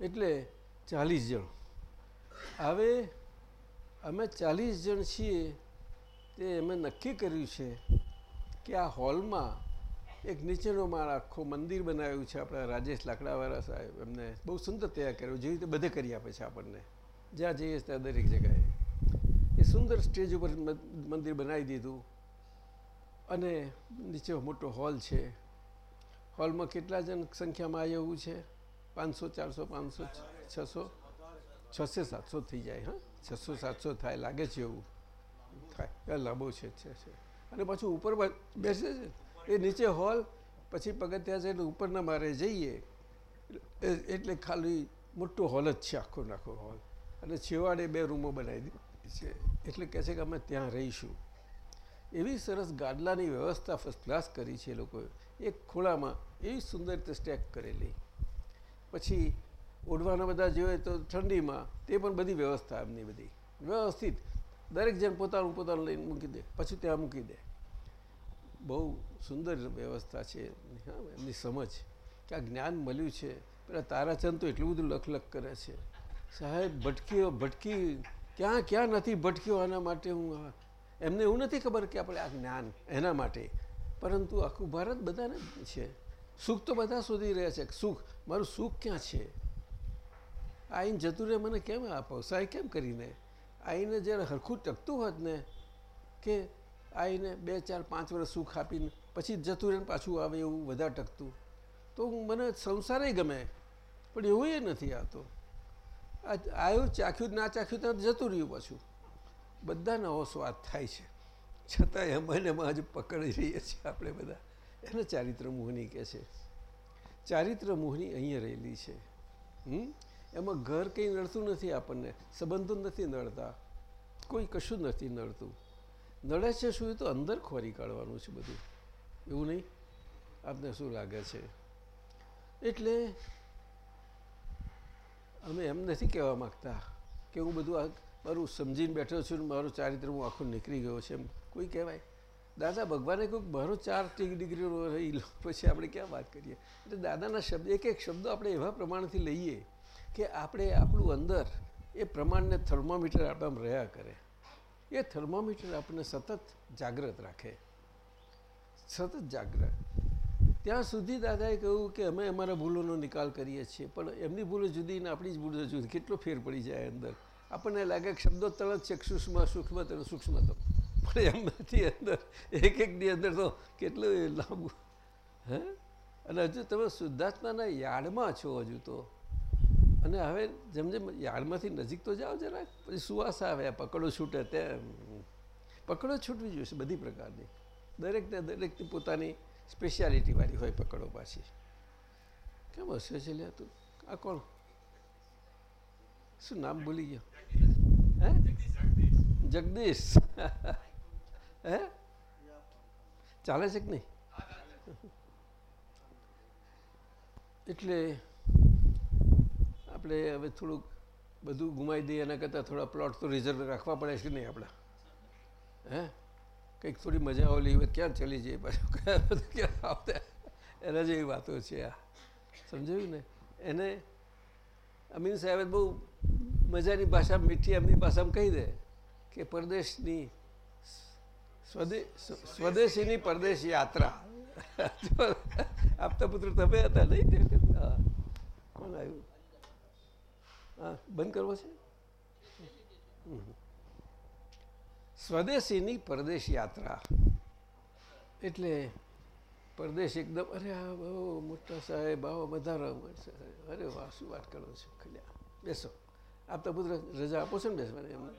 એટલે ચાલીસ જણ. હવે અમે ચાલીસ જણ છીએ, તે અમે નક્કી કર્યું છે કે આ હોલમાં એક નીચેનો માળ આખો મંદિર બનાવ્યું છે આપણા રાજેશ લાકડાવાળા સાહેબ. એમને બહુ સુંદર તૈયાર કર્યું, જેવી રીતે બધે કરી આપે છે આપણને. જ્યાં જઈએ ત્યાં દરેક જગ્યાએ. એ સુંદર સ્ટેજ ઉપર મંદિર બનાવી દીધું. અને નીચે મોટો હોલ છે. હોલમાં કેટલા જણ સંખ્યામાં આવે એવું છે? પાંચસો, ચારસો, પાંચસો છસો? છસો, સાતસો થઈ જાય, હા? છસો, સાતસો થાય, લાગે છે એવું. થાય લાંબો છે અને પાછું ઉપર બેસે છે. એ નીચે હોલ, પછી પગથિયા જઈને ઉપરના મારે જઈએ. એટલે ખાલી મોટો હોલ જ છે આખો નાખો હોલ. અને છેવાડે બે રૂમો બનાવી દીધી છે. એટલે કહે છે કે અમે ત્યાં રહીશું. એવી સરસ ગાદલાની વ્યવસ્થા ફર્સ્ટ ક્લાસ કરી છે લોકોએ. એક ખોળામાં એવી સુંદર રીતે સ્ટેક કરેલી. પછી ઓઢવાના બધા જોઈએ તો ઠંડીમાં તે પણ બધી વ્યવસ્થા એમની બધી. વ્યવસ્થિત. દરેક જણ પોતાનું પોતાનું લઈને મૂકી દે. પછી ત્યાં મૂકી દે. બહુ સુંદર વ્યવસ્થા છે. એમની સમજ. કે આ જ્ઞાન મળ્યું છે. પેલા તારાચંદ તો એટલું બધું લખ લખ કરે છે. સાહેબ, ભટકીઓ, ભટકી, ક્યાં ક્યાં નથી ભટક્યો આના માટે હું એમને એવું નથી ખબર કે આપણે આ જ્ઞાન એના માટે. પરંતુ આખું ભારત બધાને છે. સુખ તો બધા શોધી રહ્યા છે. સુખ, મારું સુખ ક્યાં છે? આઈને જતું રહે મને કેમ આપો? સાહેબ, કેમ કરીને? આઈને જ્યારે હરખું ટકતું હોત ને, કે આઈને બે, ચાર, પાંચ વર્ષ સુખ આપીને પછી જતું રહે ને પાછું આવે એવું વધારે ટકતું, તો મને સંસારે ગમે. પણ એવું નથી આવતો. આવ્યું ચાખ્યું ના ચાખ્યું ત્યાં જતું રહ્યું પાછું. બધા નવો સ્વાદ થાય છે. છતાંય એમાં એમાં જ પકડી રહીએ છીએ આપણે બધા. એને ચારિત્ર મોહની કહે છે. ચારિત્ર મોહની અહીંયા રહેલી છે. હમ? એમાં ઘર કંઈ નડતું નથી આપણને. સંબંધો નથી નડતા. કોઈ કશું નથી નડતું. નડે છે શું એ તો અંદર ખોરી કાઢવાનું છે બધું. એવું નહીં? આપને શું લાગે છે? એટલે અમે એમ નથી કહેવા માગતા કે હું બધું મારું સમજીને બેઠો છું ને મારું ચારિત્ર હું આખું નીકળી ગયો છે એમ કોઈ કહેવાય. દાદા, ભગવાને કોઈક મારો ચાર ડિગ્રીનો રહી પછી આપણે ક્યાં વાત કરીએ? એટલે દાદાના શબ્દ, એક એક શબ્દો આપણે એવા પ્રમાણથી લઈએ કે આપણે આપણું અંદર એ પ્રમાણને થર્મોમીટર આપણામાં રહ્યા કરે. એ થર્મોમીટર આપણને સતત જાગ્રત રાખે. સતત જાગ્રત. ત્યાં સુધી દાદાએ કહ્યું કે અમે અમારા ભૂલોનો નિકાલ કરીએ છીએ, પણ એમની ભૂલો જુદી ને આપણી જ ભૂલો જુદી. કેટલો ફેર પડી જાય અંદર. આપણને લાગે કે શબ્દો છે, સૂક્ષ્મ સૂક્ષ્મ તરત સૂક્ષ્મ તો પણ એમ નથી અંદર, એક એકની અંદર તો કેટલું લાંબુ. હે? અને હજુ તમે શુદ્ધાત્માના યાર્ડમાં છો હજુ તો. અને હવે જેમ જેમ યાર્ડમાંથી નજીક તો જાઓ જરાક, પછી સુવાસ આવે પકડો છૂટે તેમ. પકડો છૂટવી જોઈશે બધી પ્રકારની. દરેકને દરેકની પોતાની સ્પેશિયાલિટી વાળી હોય પકડો પાછી. કેમ હશે છે લ્યા તું? આ કોણ? શું નામ ભૂલી ગયો? હે? જગદીશ. હે? ચાલે છે કે નહીં? એટલે આપણે હવે થોડુંક બધું ગુમાવી દઈએ એના કરતાં થોડા પ્લોટ તો રિઝર્વ રાખવા પડે છે કે નહીં આપણા? હે? કંઈક થોડી મજા ઓલી હોય ક્યાં ચલી જઈએ પાછું? ક્યાં આવતા? એના જેવી વાતો છે આ. સમજાયું ને? એને અમીન સાહેબે બહુ મજાની ભાષા, મીઠી એમની ભાષામાં કહી દે કે પરદેશની સ્વદે સ્વદેશીની પરદેશ યાત્રા. આપતા પુત્ર તમે હતા નહીં કોણ આવ્યું? હા, બંધ કરવો છે? હમ. સ્વદેશીની પરદેશ યાત્રા. એટલે પરદેશ એકદમ, અરે આ બહુ મોટા સાહેબ, આવો વધારો અરે વાહ, શું વાત કરો છો, ખલ્યા. બેસો. આપતા પુત્ર રજા આપો છો ને બેસવાની એમને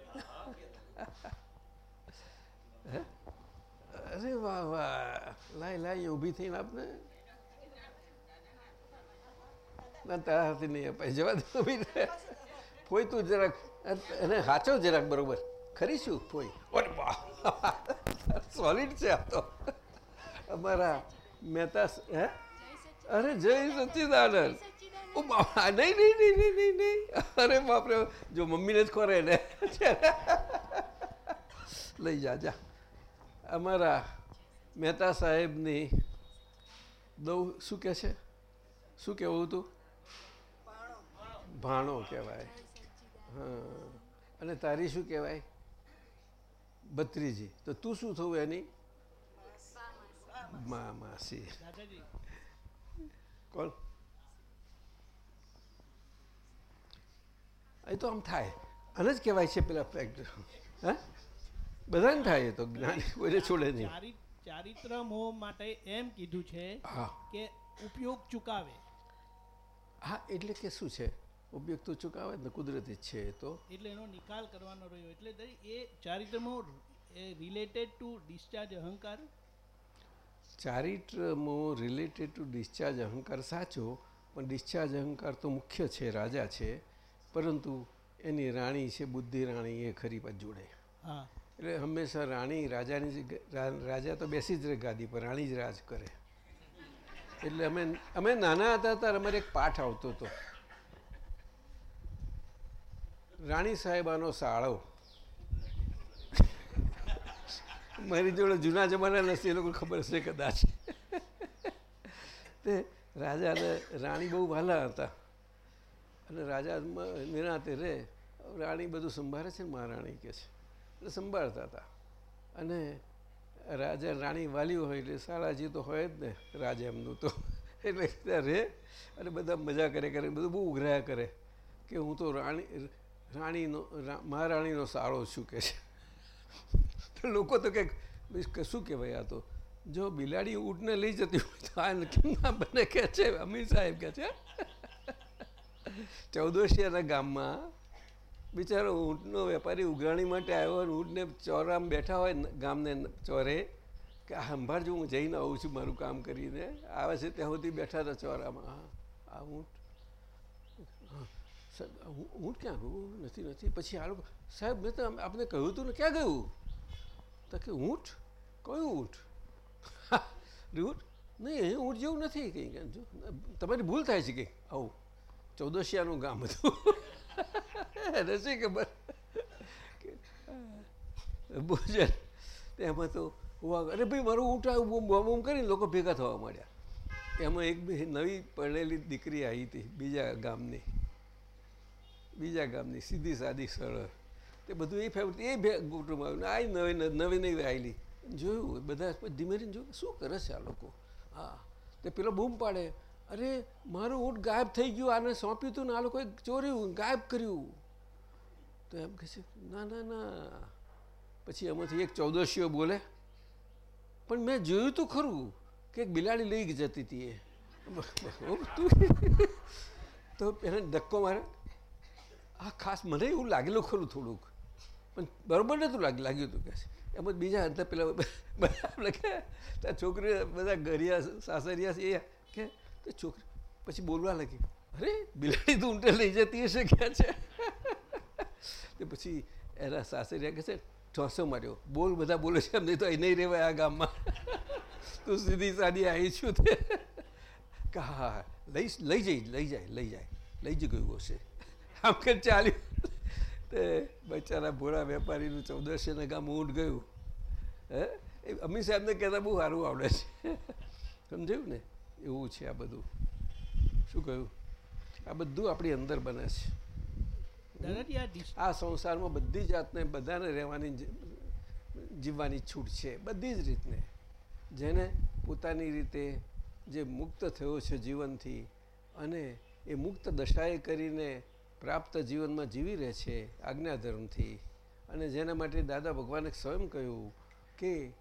અરે વાહ વાહ. લાય લાય, ઊભી થઈને આપને. ના તારા નહીં અપાય. જવા દે ફોઈ તું જરાક. અને હાચો જરાક, બરોબર. ખરી શું કોઈ? ઓરે સોલિડ છે આ તો. અમારા મહેતા હે? અરે જય સચ્ચિદાનંદ. નહીં નહીં નહીં નહીં નહીં નહીં. અરે બાપરે, જો મમ્મીને જ ખોરે ને લઈ જા જા. અમારા મહેતા સાહેબની દઉં શું કહે છે? શું કહેવું હતું? ભાણો કહેવાય. હા. અને તારી શું કહેવાય? ભત્રીજી તો તું શું થયું એની? મા માસી. કોણ? એ તો આમ થાય. અને જ કહેવાય છે પેલા ફેક્ટ હા? બધાને થાય તો. જ્ઞાન કોઈને છોડે નહીં. ચારિ- ચારિત્ર મોહ માટે એમ કીધું છે કે ઉપયોગ ચૂકાવે. હા એટલે કે શું છે? ઉપયોગ તો ચૂકાવે જ ને કુદરતી જ છે એ તો. એટલે એનો નિકાલ કરવાનો રહ્યો. એટલે એ ચારિત્રમો રિલેટેડ ટુ ડિસ્ચાર્જ અહંકાર? ચારિત્રમો રિલેટેડ ટુ ડિસ્ચાર્જ અહંકાર સાચો પણ ડિસ્ચાર્જ અહંકાર તો મુખ્ય છે રાજા છે. પરંતુ એની રાણી છે બુદ્ધિ રાણી એ ખરી પાછી જોડે. હા. એટલે હંમેશા રાણી રાજાની રાજા તો બેસી જ રહે ગાદી પર રાણી જ રાજ કરે. એટલે અમે અમે નાના હતા ત્યારે અમારે એક પાઠ આવતો હતો. રાણી સાહેબાનો સાળો. મારી જોડે જૂના જમાના નથી, એ લોકો ખબર છે કદાચ. તે રાજાને રાણી બહુ વહાલા હતા. અને રાજા નિરાતે રે, રાણી બધું સંભાળે છે મહારાણી કે છે. એટલે સંભાળતા હતા. અને રાજા રાણી વાલી હોય એટલે શાળાજી તો હોય જ ને, રાજા એમનું તો. એટલે રહે અને બધા મજા કરે કરે, બધું બહુ ઉઘરાયા કરે. કે હું તો રાણી રાણીનો મહારાણીનો સાળો શું કે છે? લોકો તો કંઈક શું કહેવાય આ તો? જો બિલાડી ઊંટને લઈ જતી હોય તો આ કેમ બને કે છે? અમીર સાહેબ કે છે. ચૌદોશિયાના ગામમાં બિચારો ઊંટનો વેપારી ઉઘરાણી માટે આવ્યો અને ઊંટને ચોરામાં બેઠા હોય ગામને ચોરે કે સંભાળજો, હું જઈને આવું છું, મારું કામ કરીને. આવે છે ત્યાં સુધી બેઠા હતા ચોરામાં. હા, આ ઊંટ સાહેબ, હું ક્યાં ગયું? નથી નથી. પછી આ લોકો સાહેબ મેં તો આપને કહ્યું હતું ને ક્યાં ગયું? તો કે ઊંટ? કયું ઊંટ? ઊંટ? નહીં અહીં ઊંટ જેવું નથી કંઈ. તમારી ભૂલ થાય છે કંઈ. આવું. ચૌદશિયાનું ગામ હતું. રસી ખબર ભોજન. એમાં તો અરે ભાઈ મારું ઊંટ આવ્યું બૂમ બૂમ કરીને લોકો ભેગા થવા માંડ્યા. એમાં એક નવી પડેલી દીકરી આવી હતી બીજા ગામની. બીજા ગામની સીધી સાદી સરળ. તે બધું એ ફેવરેટ એ ભે કુટુંબ આવ્યું. આ નવી નવી નવી આવેલી જોયું, બધા ધીમે ધીમે જોયું, શું કરે છે આ લોકો? હા. તે પેલો બૂમ પાડે. અરે, મારું ઊંટ ગાયબ થઈ ગયું, આને સોંપ્યું હતું ને આ લોકોએ ચોર્યું, ગાયબ કર્યું. તો એમ કહે છે, ના ના ના. પછી એમાંથી એક ચૌદશીઓ બોલે, પણ મેં જોયું તો ખરું કે એક બિલાડી લઈ જતી હતી એ. તું તો એને ધક્કો મારે. આ ખાસ મને એવું લાગેલું ખરું થોડુંક. પણ બરાબર નહોતું લાગ, લાગ્યું હતું કે એમ જ બીજા હતા પેલા કે ત્યાં છોકરી બધા ગરિયા સાસરિયા છે એ કે તો છોકરી પછી બોલવા લાગી. અરે, બિલાડી તો ઊંટે લઈ જતી હશે ક્યાં છે? તે પછી એના સાસરિયા કહે છે, ઠોસો માર્યો. બોલ, બધા બોલે છે એમ તો અહીં નહીં રહેવાય આ ગામમાં. તું સીધી સાદી આવી છું તે. કે હા હા લઈ લઈ જઈ, લઈ જાય લઈ જાય. લઈ જ ગયું હશે. આમ કે ચાલ્યું. તે બચારા ભોળા વેપારીનું ચૌદશના ગામ ઊંટ ગયું. હે? એ અમીર સાહેબને કહેતા બહુ સારું આવડે છે. સમજાયું ને? એવું છે આ બધું. શું કહ્યું? આ બધું આપણી અંદર બને છે. આ સંસારમાં બધી જાતને બધાને રહેવાની જીવવાની છૂટ છે. બધી જ રીતને. જેને પોતાની રીતે જે મુક્ત થયો છે જીવનથી અને એ મુક્ત દશાએ કરીને પ્રાપ્ત જીવનમાં જીવી રહે છે આજ્ઞાધર્મથી. અને જેના માટે દાદા ભગવાને સ્વયં કહ્યું કે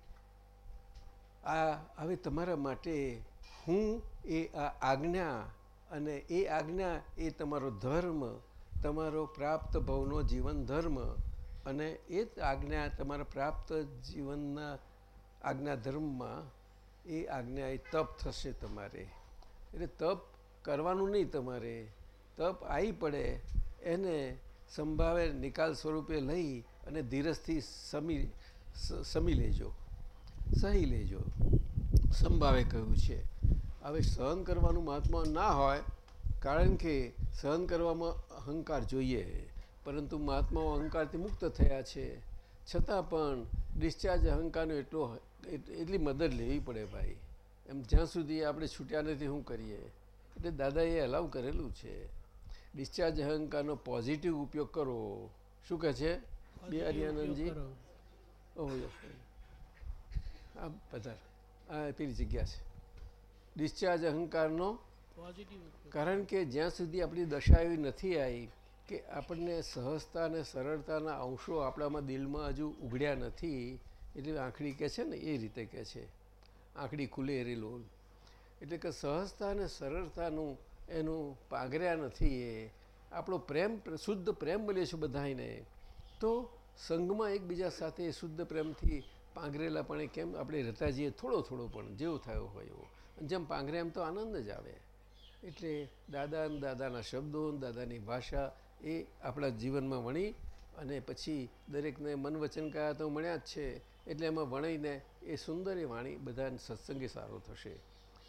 આ, હવે તમારા માટે હું એ આ આજ્ઞા અને એ આજ્ઞા એ તમારો ધર્મ, તમારો પ્રાપ્ત ભવનો જીવન ધર્મ અને એ જ આજ્ઞા તમારા પ્રાપ્ત જીવનના આજ્ઞા ધર્મમાં એ આજ્ઞા એ તપ થશે તમારે. એટલે તપ કરવાનું નહીં તમારે. તપ આવી પડે, એને સંભાવે નિકાલ સ્વરૂપે લઈ અને ધીરજથી સમી સમી લેજો, સહી લેજો. સંભાવે કહ્યું છે. હવે સહન કરવાનું મહાત્મા ના હોય, કારણ કે સહન કરવામાં અહંકાર જોઈએ. પરંતુ મહાત્માઓ અહંકારથી મુક્ત થયા છે. છતાં પણ ડિસ્ચાર્જ અહંકારનો એટલો એટલી મદદ લેવી પડે ભાઈ. એમ જ્યાં સુધી આપણે છૂટ્યા નથી શું કરીએ. એટલે દાદાએ અલાવ કરેલું છે. ડિસ્ચાર્જ અહંકારનો પોઝિટિવ ઉપયોગ કરો. શું કહે છે? બે હરિયાનંદજી ઓહો આ પધાર આ પેલી જગ્યા છે. ડિસ્ચાર્જ અહંકારનો કારણ કે જ્યાં સુધી આપણી દશા એવી નથી આવી કે આપણને સહજતા અને સરળતાના અંશો આપણામાં દિલમાં હજુ ઉઘડ્યા નથી એટલે આંખડી કહે છે ને એ રીતે કહે છે. આંખડી ખુલે એરી લોલ એટલે કે સહજતા અને સરળતાનું એનું પાઘર્યા નથી એ. આપણો પ્રેમ, શુદ્ધ પ્રેમ મળે છે બધાને તો સંઘમાં એકબીજા સાથે શુદ્ધ પ્રેમથી પાંગરેલા પણ કેમ આપણે રહેતા જઈએ? થોડો થોડો પણ જેવો થયો હોય એવો. જેમ પાંગરે એમ તો આનંદ જ આવે. એટલે દાદા દાદાના શબ્દો દાદાની ભાષા એ આપણા જીવનમાં વણી અને પછી દરેકને મન વચન કયા તો મળ્યા જ છે. એટલે એમાં વણીને એ સુંદર વાણી બધા સત્સંગે સારો થશે.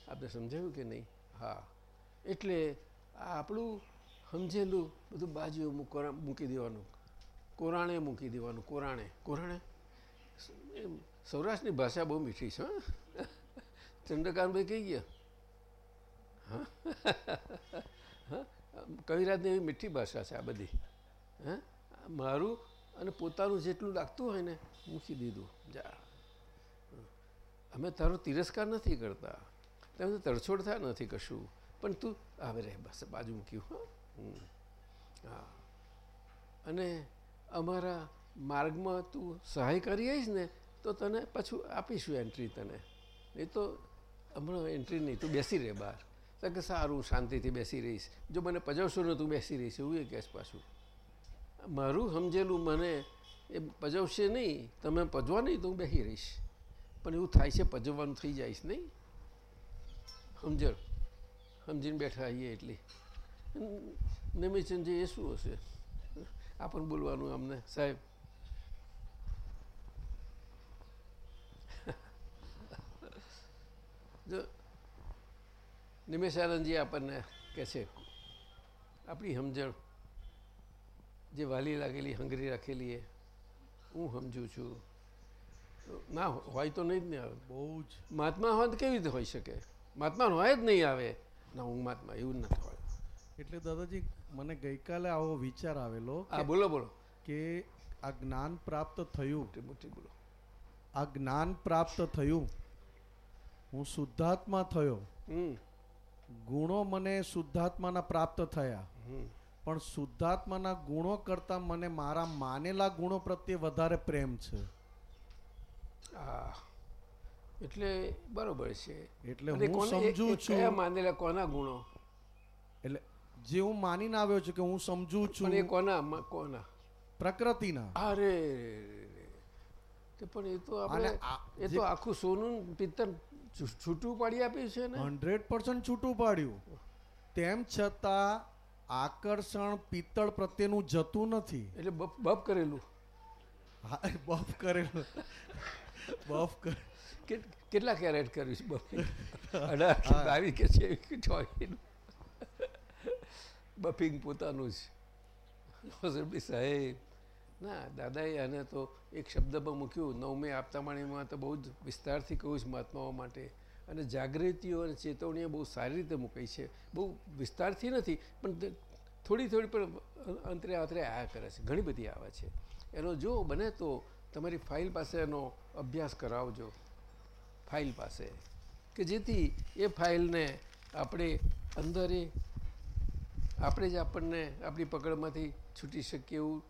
આપણે સમજાયું કે નહીં? હા. એટલે આપણું સમજેલું બધું બાજુ મૂકી દેવાનું. કોરાણે મૂકી દેવાનું, કોરાણે. કોરાણે? એમ, સૌરાષ્ટ્રની ભાષા બહુ મીઠી છે, હા. ચંદ્રકાંતભાઈ કહી ગયા. હા? કવિરાજની એવી મીઠી ભાષા છે આ બધી. હા? મારું અને પોતાનું જેટલું લાગતું હોય ને, મૂકી દીધું. જા. અમે તારો તિરસ્કાર નથી કરતા. તમે તરછોડ થયા નથી કશું. પણ તું આવે રે, બસ બાજુ મૂક્યું હા. અને અમારા માર્ગમાં તું સહાય કરી આવીશ ને, તો તને પાછું આપીશું એન્ટ્રી તને. એ તો હમણાં એન્ટ્રી નહીં, તું બેસી રહે બહાર. કે સારું, શાંતિથી બેસી રહીશ. જો મને પજવશો ને તું બેસી રહીશ, એવું એ કહેશ પાછું. મારું સમજેલું મને એ પજવશે નહીં, તમે પજવા નહીં તો હું બેસી રહીશ. પણ એવું થાય છે, પજવવાનું થઈ જાયશ નહીં? સમજણ સમજીને બેઠા આવીએ એટલી. નિમિચંદજી એ શું હશે? આપણને બોલવાનું અમને સાહેબ. જો નિમેશાનંદજી આપણને કહે છે આપણી સમજણ જે વાલી લાગેલી હંગરી રાખેલી એ હું સમજું છું. ના હોય તો નહીં જ ને આવે. બહુ જ. મહાત્મા હોય તો કેવી રીતે હોઈ શકે? મહાત્મા હોય જ નહીં આવે. ના ઊંઘમાં એવું ના થવાય એટલે દાદાજી મને ગઈકાલે આવો વિચાર આવેલો હા બોલો બોલો. કે આ જ્ઞાન પ્રાપ્ત થયું. બોલો. આ જ્ઞાન પ્રાપ્ત થયું. હું શુદ્ધાત્મા થયો. ગુણો મને શુદ્ધાત્માના પ્રાપ્ત થયા. પણ શુદ્ધાત્માના ગુણો કરતા મને મારા માનેલા ગુણો પ્રત્યે વધારે પ્રેમ છે. હા એટલે બરોબર છે. એટલે હું સમજુ એ- એ છું. કયા માનેલા કોના ગુણો? એટલે જે હું માનીને આવ્યો છું કે હું સમજું છું. પણ એ કોના કોના? પ્રકૃતિના. અરે તે પણ એ તો આપણે એ તો આખું સોનું પિત્તર છૂટું પાડી આપ્યું છે ને? હંડ્રેડ પર્સન્ટ છૂટું પાડ્યું. તેમ છતાં આકર્ષણ પિત્તળ પ્રત્યેનું જતું નથી. એટલે બફ બફ કરેલું. હા, બફ કરેલું. બફ કર કે કેટલા કેરેટ કર્યું છે બફિંગ અઢાર બાવીસ કે છે બફિંગ પોતાનું જ. હોસરબી સાહેબ ના દાદાએ આને તો એક શબ્દમાં મૂક્યું નવમે આપતામાણીમાં તો બહુ જ વિસ્તારથી કહું છું મહાત્માઓ માટે. અને જાગૃતિઓ અને ચેતવણીઓ બહુ સારી રીતે મૂકાઈ છે. બહુ વિસ્તારથી નથી પણ થોડી થોડી પણ અંતરે અંતરે આયા કરે છે. ઘણી બધી આવે છે. એનો જો બને તો તમારી ફાઇલ પાસે એનો અભ્યાસ કરાવજો. ફાઇલ પાસે, કે જેથી એ ફાઇલને આપણે અંદરે, આપણે જ આપણને આપણી પકડમાંથી છૂટી શકીએ એવું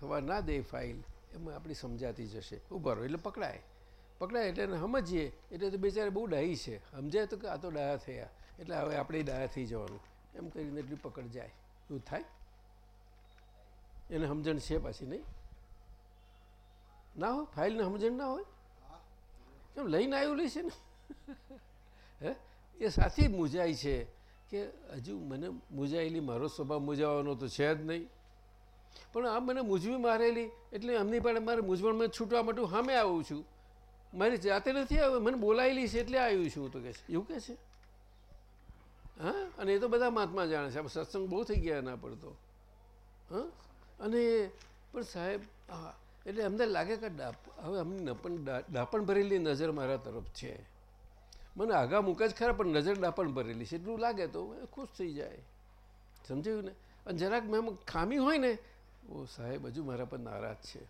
થવા ના દે ફાઇલ, એમાં આપણી સમજાતી જશે. ઊભા રહો, એટલે પકડાય. પકડાય એટલે એને સમજીએ, એટલે તો બેચારે બહુ ડાહી છે. સમજાય તો કે આ તો ડાયા થયા. એટલે હવે આપણે ડાયા થઈ જવાનું. એમ કરીને એટલી પકડ જાય. એવું થાય? એને સમજણ છે પાછી નહીં? ના હોય ફાઇલને સમજણ ના હોય? કેમ લઈને આવ્યું છે ને? હે? એ સાથી મૂંઝાય છે કે હજુ મને મૂજાયેલી મારો સ્વભાવ મૂંઝાવાનો તો છે જ નહીં. પણ આ મને મૂંઝવી મારેલી એટલે એમની પણ મારે મૂંઝવણમાં છૂટવા માટે સામે આવું છું. મારી જાતે નથી આવ્યું, મને બોલાયેલી છે એટલે આવ્યું છું, તો કહે છે. એવું કહે છે? હા? અને એ તો બધા મહાત્મા જાણે છે. આપણે સત્સંગ બહુ થઈ ગયા એના પર તો. હા? અને પણ સાહેબ હા એટલે અમને લાગે કે હવે અમને પણ ડાપણ ભરેલી નજર મારા તરફ છે. મને આગા મૂકે જ ખરા, પણ નજર ડાપણ ભરેલી છે. એટલું લાગે તો ખુશ થઈ જાય. સમજાયું ને? અને જરાક મેં ખામી હોય ને, ઓ સાહેબ, હજુ મારા પર નારાજ છે.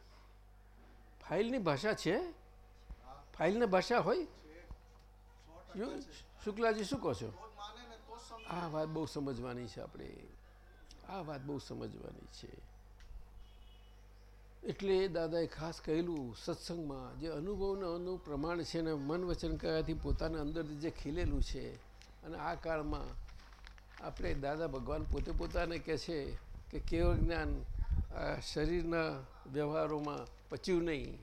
ફાઇલની ભાષા છે? ફાઇલની ભાષા હોય? શુક્લાજી, શું કહો છો? આ વાત બહુ સમજવાની છે આપણે. આ વાત બહુ સમજવાની છે. એટલે દાદાએ ખાસ કહેલું સત્સંગમાં, જે અનુભવનું અનુ પ્રમાણ છે ને મન વચન કયાથી પોતાના અંદર જે ખીલેલું છે અને આ કાળમાં આપણે દાદા ભગવાન પોતે પોતાને કહે છે કે કેવળ જ્ઞાન આ શરીરના વ્યવહારોમાં પચ્યું નહીં.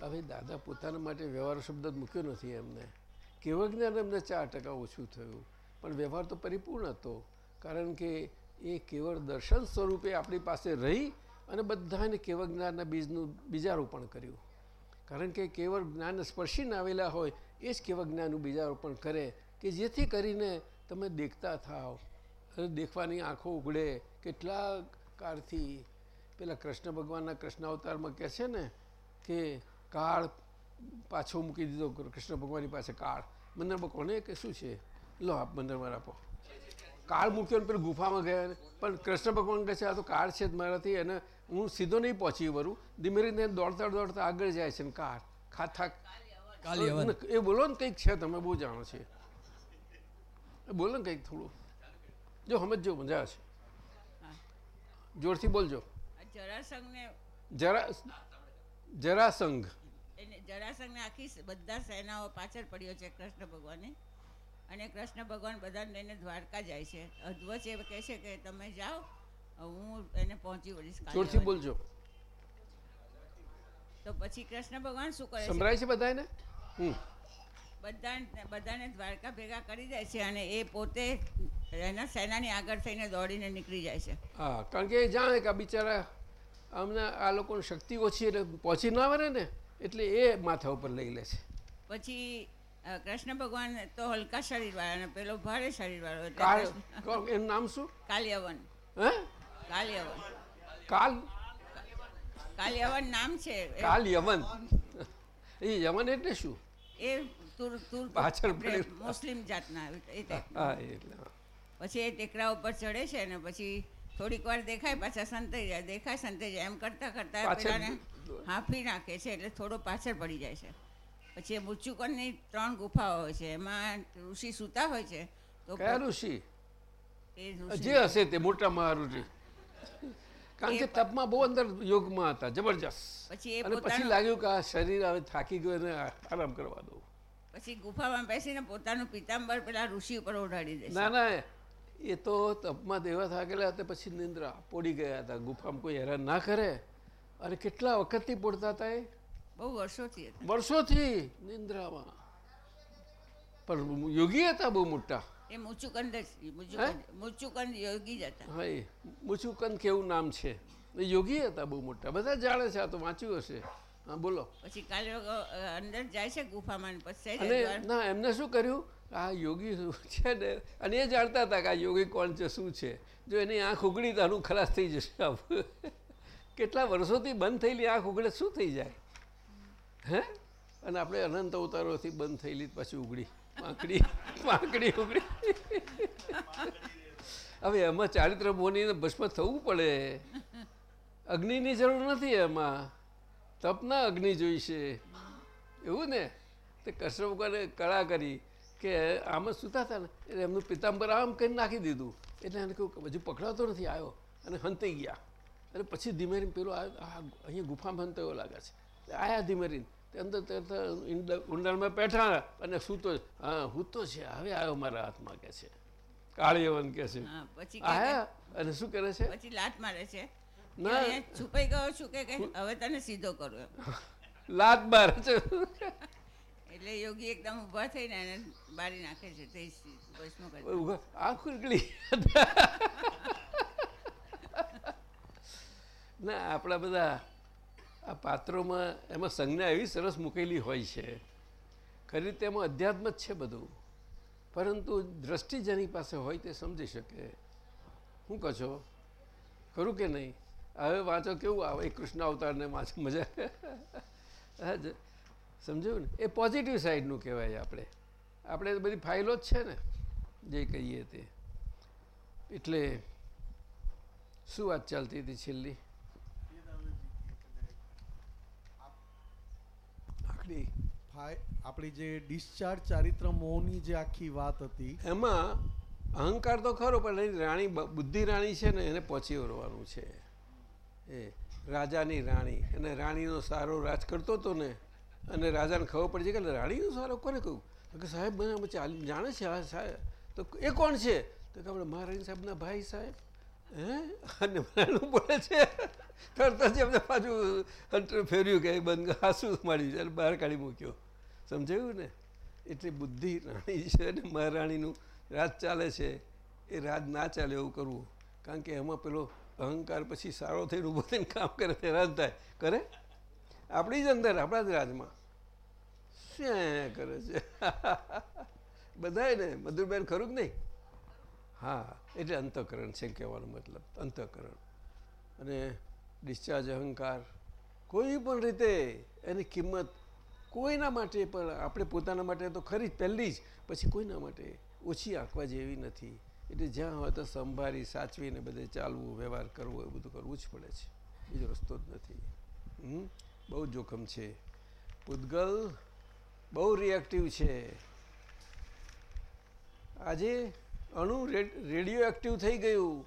હવે દાદા પોતાના માટે વ્યવહાર શબ્દ મૂક્યો નથી એમને. કેવળ જ્ઞાન એમને ચાર ટકા ઓછું થયું. પણ વ્યવહાર તો પરિપૂર્ણ હતો. કારણ કે એ કેવળ દર્શન સ્વરૂપે આપણી પાસે રહી અને બધાને કેવળ જ્ઞાનના બીજનું બીજારોપણ કર્યું. કારણ કે કેવળ જ્ઞાન સ્પર્શીને આવેલા હોય, એ જ કેવળ જ્ઞાનનું બીજારોપણ કરે કે જેથી કરીને તમે દેખતા થાવ દેખવાની આંખો ઉઘડે કેટલા કાળથી પેલા કૃષ્ણ ભગવાનના કૃષ્ણ અવતારમાં કહે છે ને કે કાળ પાછો મૂકી દીધો, કૃષ્ણ ભગવાનની પાસે કાળ. મંદિરમાં કોને કે શું છે? લો આપ મંદિરમાં આપો કાળ મૂક્યો ને પેલા ગુફામાં ગયા પણ કૃષ્ણ ભગવાન કહે છે, આ તો કાળ છે જ મારાથી અને હું સીધો નહીં પહોંચી વરું ધીમે ધીમે દોડતા દોડતા આગળ જાય છે ને કાળ ખાથા. એ બોલો ને કંઈક છે તમે બહુ જાણો છો. બોલો ને કંઈક થોડું. જો સમજો મજા છે. જોરથી બોલજો. આ જરાસંઘને જરા જરાસંઘ. એને જરાસંઘને આખી બધા સેનાઓ પાછળ પડ્યો છે કૃષ્ણ ભગવાને અને કૃષ્ણ ભગવાન બધાને લઈને દ્વારકા જાય છે. અધ્વચ એ કહે છે કે તમે જાઓ હું એને પહોંચી વળીશ જોરથી બોલજો. તો પછી કૃષ્ણ ભગવાન શું કરે સંભળાય છે બધાને બધાને બધાને દ્વારકા ભેગા કરી દે છે અને એ પોતે એના સેનાની આગળ થઈને દોડીને નીકળી જાય છે. હા કારણ કે એ જાણે કે બિચારા અમને આ લોકોની શક્તિ ઓછી એટલે પહોંચી ના વરે ને એટલે એ માથા ઉપર લઈ લે છે. પછી કૃષ્ણ ભગવાન તો હલકા શરીરવાળા અને પેલો ભારે શરીરવાળો એટલે એનું નામ શું? કાલ્યવન. હે? કાલ્યવન. કાલ? કાલ્યવન નામ છે. કાલ એ યમન એટલે શું? એ તુર તુર પાછળ મુસ્લિમ જાતના એ હા એટલે પછી એ ટેકરા ઉપર ચડે છે ને પછી થોડીક વાર દેખાય પાછા સંતાઈ જાય દેખાય સંતાઈ જાય એમ કરતા કરતા પેલાને હાંફી નાખે છે એટલે થોડો પાછળ પડી જાય છે. પછી મુચ્ચુકનની ત્રણ ગુફાઓ હોય છે. એમાં ઋષિ સૂતા હોય છે. તો કયા ઋષિ? એ જે હશે તે મોટા મહાઋષિ કારણ કે તપમાં બહુ અંદર યોગમાં હતા જબરજસ્ત. પછી અને લાગ્યું કે આ શરીર હવે થાકી ગયું અને આરામ કરવા દઉં. પછી ગુફામાં બેસીને પોતાનું પિતાંબર પેલા ઋષિ ઉપર ઓઢાડી દે ના ના એ તો તપમાં દેવા થાકેલા હતા પછી નિંદ્રા પોડી ગયા હતા. ગુફામાં કોઈ હેરાન ના કરે. અને કેટલા વખતથી પોડતા હતા એ? બહુ વર્ષોથી વર્ષોથી નિંદ્રામાં. પણ યોગી હતા બહુ મોટા. એ મુચુકંદ મુચુકંદ યોગી જ હતા. હા એ મુચુકંદ કેવું નામ છે? એ યોગી હતા બહુ મોટા. બધા જાણે છે આ તો વાંચ્યું હશે. હા બોલો. પછી કાલે અંદર જાય છે ગુફામાં પછી ના એમને શું કર્યું? આ યોગી છે ને? અને એ જાણતા હતા કે આ યોગી કોણ છે શું છે? જો એની આંખ ઉગડી તો આનું ખલાસ થઈ જશે કેટલા વર્ષોથી બંધ થયેલી આંખ ઉગડે શું થઈ જાય? હે? અને આપણે અનંત અવતારોથી બંધ થયેલી પછી ઉગડી પાંકડી પાંકડી ઉગડી. હવે એમાં ચારિત્ર બોની ભસ્મ થવું પડે. અગ્નિની જરૂર નથી એમાં. તપના અગ્નિ જોઈશે. એવું ને? તે ભગવાને કળા કરી કે આમ સૂતા હતા ને, એટલે એમનું પિતાંબર આમ કરીને નાખી દીધું. એટલે એને કહ્યું હજુ પકડાતો નથી, આવ્યો. અને હંતાઈ ગયા. અને પછી ધીમે ધીમે પેલો અહીંયા ગુફામાં હંતાયો લાગે છે. આયા ધીમે ધીમે તે અંદર ઊંડાણમાં બેઠા અને સૂતો હા હૂતો છે હવે આવ્યો મારા હાથમાં કે છે. કાળીયવન કે છે. હા, પછી કે- આયા અને શું કરે છે? પછી લાત મારે છે. ના. છુપાઈ ગયો છું કે હવે તને સીધો કરું લાત મારે છે. એટલે યોગી એકદમ ઊભા થઈને એને બારી નાખે છે તે ભસ્મ કરી આંખ ઉગલી ના આપણા બધા આ પાત્રોમાં એમાં સંજ્ઞા એવી સરસ મૂકેલી હોય છે. ખરી રીતે એમાં અધ્યાત્મ જ છે બધું. પરંતુ દ્રષ્ટિ જેની પાસે હોય તે સમજી શકે. શું કહો છો, ખરું કે નહીં? હવે વાંચો કેવું આવે? કૃષ્ણ અવતારને વાંચો, મજા સમજ્યું ને? એ પોઝિટિવ સાઈડનું કહેવાય આપણે. આપણે બધી ફાઇલો જ છે ને, જે કહીએ તે. એટલે શું વાત ચાલતી હતી છેલ્લી? આખરી આપણી જે ડિસ્ચાર્જ ચારિત્ર મોહની જે આખી વાત હતી. એમાં અહંકાર તો ખરો, પણ એની રાણી બુદ્ધિ રાણી છે ને એને પહોંચી વળવાનું છે. એ રાજાની રાણી. અને રાણીનો સારો રાજ કરતો હતો ને, અને રાજાને ખબર પડી કે રાણીનો સારો કોને કહ્યું કે સાહેબ, મને ચાલી જાણે છે હા સાહેબ તો એ કોણ છે? તો કે આપણે મહારાણી સાહેબના ભાઈ સાહેબ. અને મહારાણું બોલે છે, તરત જ એમને પાછું હંટર ફેર્યું કે બંધ હાસું માર્યું અને બહાર કાઢી મૂક્યો. સમજાયું ને? એટલે બુદ્ધિ રાણી છે અને મહારાણીનું રાજ ચાલે છે. એ રાજ ના ચાલે એવું કરવું. કારણ કે એમાં પેલો અહંકાર પછી સારો થઈને ઊભો થઈને કામ કરે તે રાજ થાય. કરે? આપણી જ અંદર, આપણા જ રાજમાં. શું કરે છે. બધાય ને મધુરબેન ખરું જ નહીં? હા, એટલે અંતઃકરણ છે કહેવાનો મતલબ, અંતઃકરણ. અને ડિસ્ચાર્જ અહંકાર, કોઈ પણ રીતે એની કિંમત કોઈના માટે પણ, આપણે પોતાના માટે તો ખરી જ, પહેલી જ, પછી કોઈના માટે ઓછી આંકવા જેવી નથી. એટલે જ્યાં હોય તો સંભાળી, સાચવીને બધે ચાલવું, વ્યવહાર કરવો, એ બધું કરવું જ પડે છે. બીજો રસ્તો જ નથી? બહુ જોખમ છે. પૂતગલ બહુ રિએક્ટિવ છે. આજે અણુ રેડિયો એક્ટિવ થઈ ગયું.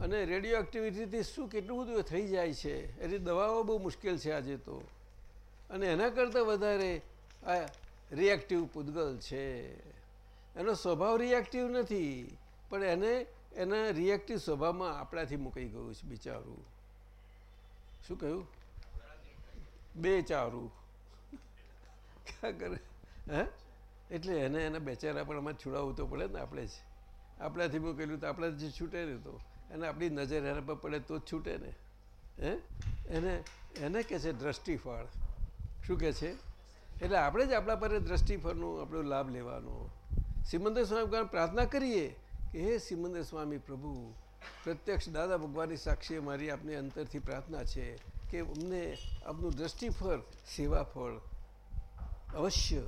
અને રેડિયો એક્ટિવિટીથી શું કેટલું બધું થઈ જાય છે? એની દવાઓ બહુ મુશ્કેલ છે આજે તો. અને એના કરતાં વધારે આ રિએક્ટિવ પૂતગલ છે. એનો સ્વભાવ રિએક્ટિવ નથી, પણ એને, એના રિએક્ટિવ સ્વભાવમાં આપણાથી મુકાઈ ગયું છે બિચારું. શું કહ્યું? બે ચારું. ક્યાં કરે? હે? એટલે એને એને બેચારા પણ આમાં છોડાવવું તો પડે ને આપણે જ. આપણાથી મૂકેલું તો આપણાથી છૂટે ને તો. એને આપણી નજર એના પર પડે તો જ છૂટે ને. હે? એને એને કહે છે દ્રષ્ટિફળ. શું કહે છે? એટલે આપણે જ આપણા પર દ્રષ્ટિફળનો આપણો લાભ લેવાનો. સિમંદર સ્વામી પ્રાર્થના કરીએ કે હે સિમંદર સ્વામી પ્રભુ, પ્રત્યક્ષ દાદા ભગવાનની સાક્ષીએ મારી આપને અંતરથી પ્રાર્થના છે કે અમને આપનું દ્રષ્ટિફળ, સેવાફળ અવશ્ય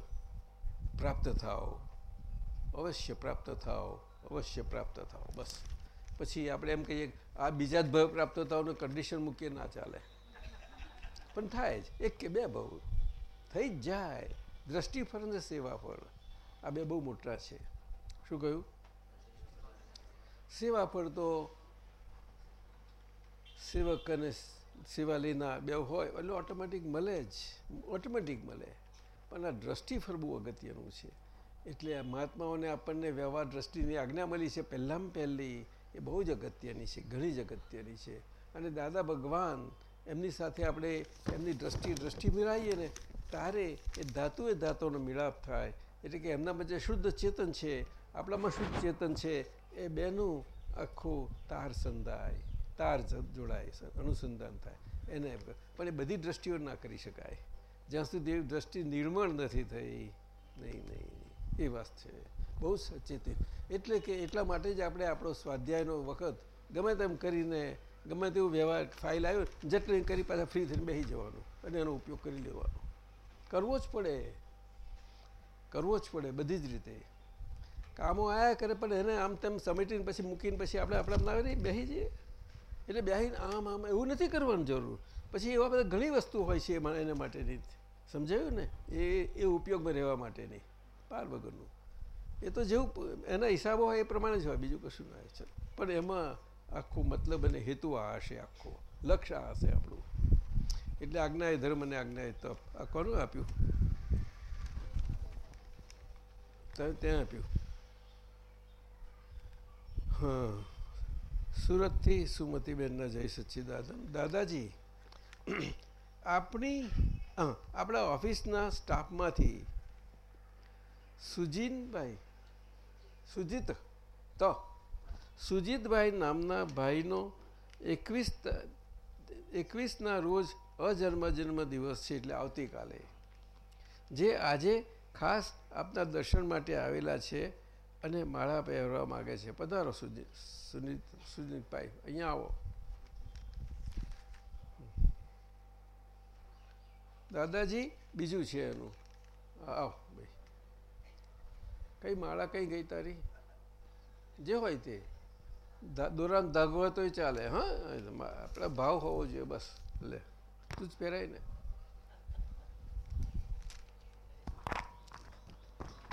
પ્રાપ્ત થાઓ. અવશ્ય પ્રાપ્ત થાઓ. અવશ્ય પ્રાપ્ત થાઓ. બસ. પછી આપણે એમ કહીએ આ બીજા જ ભાવ પ્રાપ્ત થવાનું કન્ડિશન મૂકીએ ના ચાલે. પણ થાય જ. એક કે બે ભાવ. થઈ જ જાય. દ્રષ્ટિફળ અને સેવાફળ આ બે બહુ મોટા છે. શું કહ્યું? સેવા ફળ તો સેવક અને સેવા લઈના બે હોય એટલે ઓટોમેટિક મળે જ. ઓટોમેટિક મળે. પણ આ દ્રષ્ટિ બહુ અગત્યનું છે. એટલે મહાત્માઓને આપણને વ્યવહાર દ્રષ્ટિની આજ્ઞા મળી છે પહેલાં પહેલી, એ બહુ જ અગત્યની છે, ઘણી જ અગત્યની છે. અને દાદા ભગવાન એમની સાથે આપણે એમની દ્રષ્ટિ દ્રષ્ટિ મિલાવીએ ને, તારે એ ધાતુ એ ધાતુનો મિલાપ થાય. એટલે કે એમનામાં જે શુદ્ધ ચેતન છે, આપણામાં શુદ્ધ ચેતન છે, એ બેનું આખું તાર સંધાય, તાર જોડાય, અનુસંધાન થાય. એને પણ એ બધી દ્રષ્ટિઓ ના કરી શકાય. જ્યાં સુધી એવી દ્રષ્ટિ નિર્મળ નથી થઈ, નહીં નહીં એ વાત છે. બહુ સચેતી એટલે કે એટલા માટે જ આપણે આપણો સ્વાધ્યાયનો વખત ગમે તેમ કરીને, ગમે તેવું વ્યવહાર ફાઇલ આવ્યો, જેટલી કરી પાછા ફ્રી થઈને બેસી જવાનું અને એનો ઉપયોગ કરી લેવાનો. કરવો જ પડે. કરવો જ પડે બધી જ રીતે. કામો આયા કરે પણ એને આમ તેમ સમેટીને પછી મૂકીને પછી આપણે આપણા ના નહીં બેસી જઈએ. એટલે બેસીને આમ આમ એવું નથી કરવાની જરૂર. પછી એવા બધા ઘણી વસ્તુ હોય છે એમાં, એના માટેની. સમજાયું ને? એ એ ઉપયોગમાં રહેવા માટેની પાર વગરનું. એ તો જેવું એના હિસાબો હોય એ પ્રમાણે જ હોય, બીજું કશું ના છે પણ એમાં આખું મતલબ અને હેતુ આ હશે આખો. લક્ષ્ય આ હશે આપણું. એટલે આજ્ઞાએ ધર્મ અને આજ્ઞાએ તપ. આ કોનું આપ્યું? ત્યાં આપ્યું? હા. સુરતથી સુમતીબેનના જય સચ્ચિદાનંદ. દાદાજી, આપણી આપણા ઓફિસના સ્ટાફમાંથી સુજીનભાઈ, સુજીત, તો સુજીતભાઈ નામના ભાઈનો એકવીસ એકવીસના રોજ અજન્મ જન્મ દિવસ છે એટલે આવતીકાલે. જે આજે ખાસ આપના દર્શન માટે આવેલા છે અને માળા પહેરવા માગે છે. પધારો સુજી, સુનિત સુજીતભાઈ અહીંયા આવો. દાદાજી, બીજું છે એનું. આવ ભાઈ કઈ માળા કઈ ગઈ તારી? જે હોય તે. દોરાન ધાગો હોય તોય ચાલે, હા? આપણે ભાવ હોવો જોઈએ, બસ. લે, તું જ પહેરાય ને.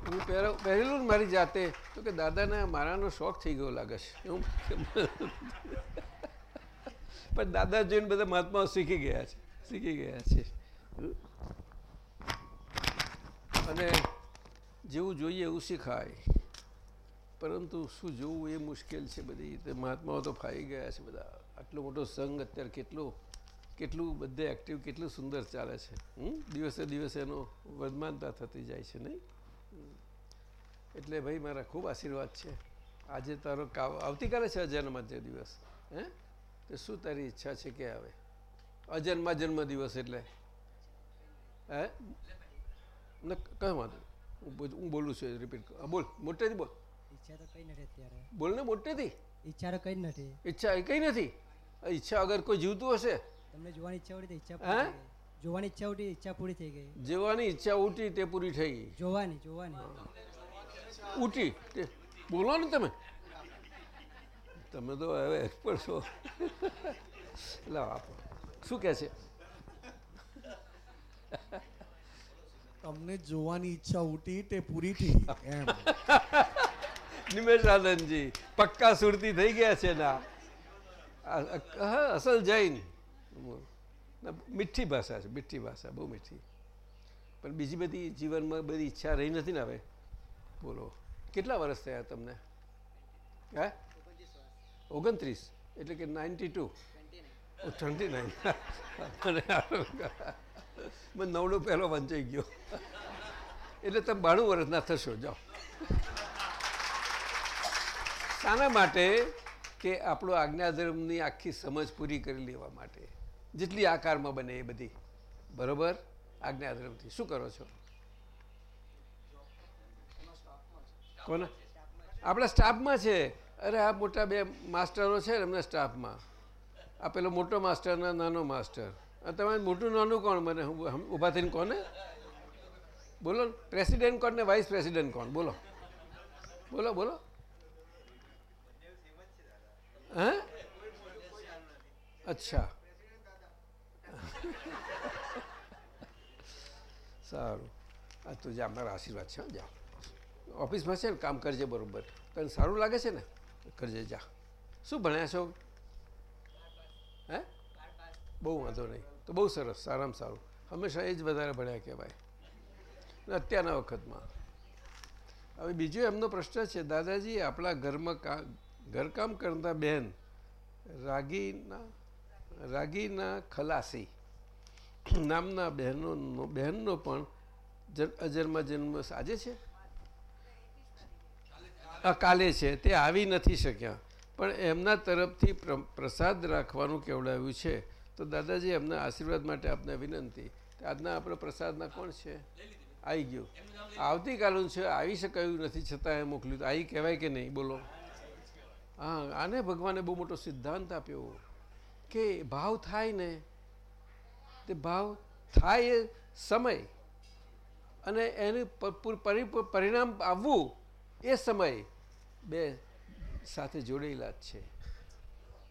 હું પહેરો, પહેરેલું ને મારી જાતે, તો કે દાદાને મારાનો શોખ થઈ ગયો લાગે છે. એવું પણ દાદા જોઈને બધા મહાત્માઓ શીખી ગયા છે, શીખી ગયા છે. અને જેવું જોઈએ એવું શીખાય. પરંતુ શું જોવું એ મુશ્કેલ છે બધી. રીતે મહાત્માઓ તો ફાઈ ગયા છે બધા. આટલો મોટો સંઘ અત્યારે કેટલો, કેટલું બધે એક્ટિવ કેટલું સુંદર ચાલે છે? દિવસે દિવસે એનો વર્ધમાનતા થતી જાય છે નહીં? એટલે ભાઈ મારા ખૂબ આશીર્વાદ છે. આજે તારો કાવ, આવતીકાલે છે અજન્માજ્ય દિવસ. હે? તો શું તારી ઈચ્છા છે કે આવે? અજન્મા જન્મ દિવસ એટલે. હે? કઈ વાંધો હું હું બોલું છું રિપીટ બોલ મોટેથી બોલ. ઈચ્છા તો કઈ નથી અત્યારે. બોલ ને મોટેથી? ઈચ્છા તો કઈ નથી. ઈચ્છા એ કઈ નથી? ઈચ્છા અગર કોઈ જીવતું હશે? તમને જોવાની ઈચ્છા ઉઠી તો ઈચ્છા હે? પૂરી થઈ ગઈ. જોવાની ઈચ્છા ઉઠી ઈચ્છા પૂરી થઈ ગઈ. જોવાની ઈચ્છા ઉઠી તે પૂરી થઈ જોવાની જોવાની. ઉઠી તે બોલો ને તમે. તમે તો હવે એક્સપર્ટ છો. લાવ આપો. શું કહે છે? તમને જોવાની ઈચ્છા ઉઠી તે પૂરી થઈ. એમ. નિમેશાનંદજી પક્કા સુરતી થઈ ગયા છે ના. અસલ જૈન. મીઠી ભાષા છે મીઠી ભાષા બહુ મીઠી. પણ બીજી બધી જીવનમાં બધી ઈચ્છા રહી નથી ને હવે? બોલો. કેટલા વર્ષ થયા તમને? હે? ઓગણત્રીસ. એટલે કે નાઇન્ટી ટુ. ટ્વેન્ટી નાઇન મને નવડો પહેલો વંચાઈ ગયો. એટલે તમે બાણું વર્ષના થશો, જાઓ. શાના માટે કે આપણો આજ્ઞાધર્મની આખી સમજ પૂરી કરી લેવા માટે. જેટલી આકારમાં બને એ બધી. બરોબર? આજ્ઞાધર્મથી શું કરો છો? કોને આપણા સ્ટાફમાં છે. અરે, આ મોટા બે માસ્ટરો છે એમના સ્ટાફમાં. આ પેલો મોટો માસ્ટર નાનો માસ્ટર. તમારે મોટું નાનું કોણ મને ઊભા થઈને કોને? બોલો પ્રેસિડેન્ટ કોણ ને વાઇસ પ્રેસિડેન્ટ કોણ? બોલો. બોલો બોલો. હે? અચ્છા. સારું. આ તું જા અમારા આશીર્વાદ છે જા. ઓફિસમાં છે ને, કામ કરજે બરાબર. તને સારું લાગે છે ને? કરજે, જા. શું ભણ્યા છો? હે? બહુ વાંધો નહીં. તો બહુ સરસ સારામાં સારું. હંમેશા એ જ વધારે ભણ્યા કહેવાય. અત્યારના વખતમાં. હવે બીજો એમનો પ્રશ્ન છે, દાદાજી, આપણા ઘરમાં કા, ઘરકામ કરતા બહેન રાગીના રાગીના ખલાસી નામના બહેનો, બહેનનો પણ અજરમાં જન્મ આજે છે? કાલે છે, તે આવી નથી શક્યા. પણ એમના તરફથી પ્રસાદ રાખવાનું કેવડાવ્યું છે. તો દાદાજી એમના આશીર્વાદ માટે આપને વિનંતી આજના આપણે પ્રસાદના કોણ છે? આવી ગયું. આવતીકાલનું છે, આવી શકાયું નથી, છતાં એ મોકલ્યું. આવી કહેવાય કે નહીં? બોલો. હા, આને ભગવાને બહુ મોટો સિદ્ધાંત આપ્યો કે ભાવ થાય ને, તે ભાવ થાય એ સમય અને એનું પૂર- પરિ- પરિણામ આવવું એ સમય બે સાથે જોડેલા છે.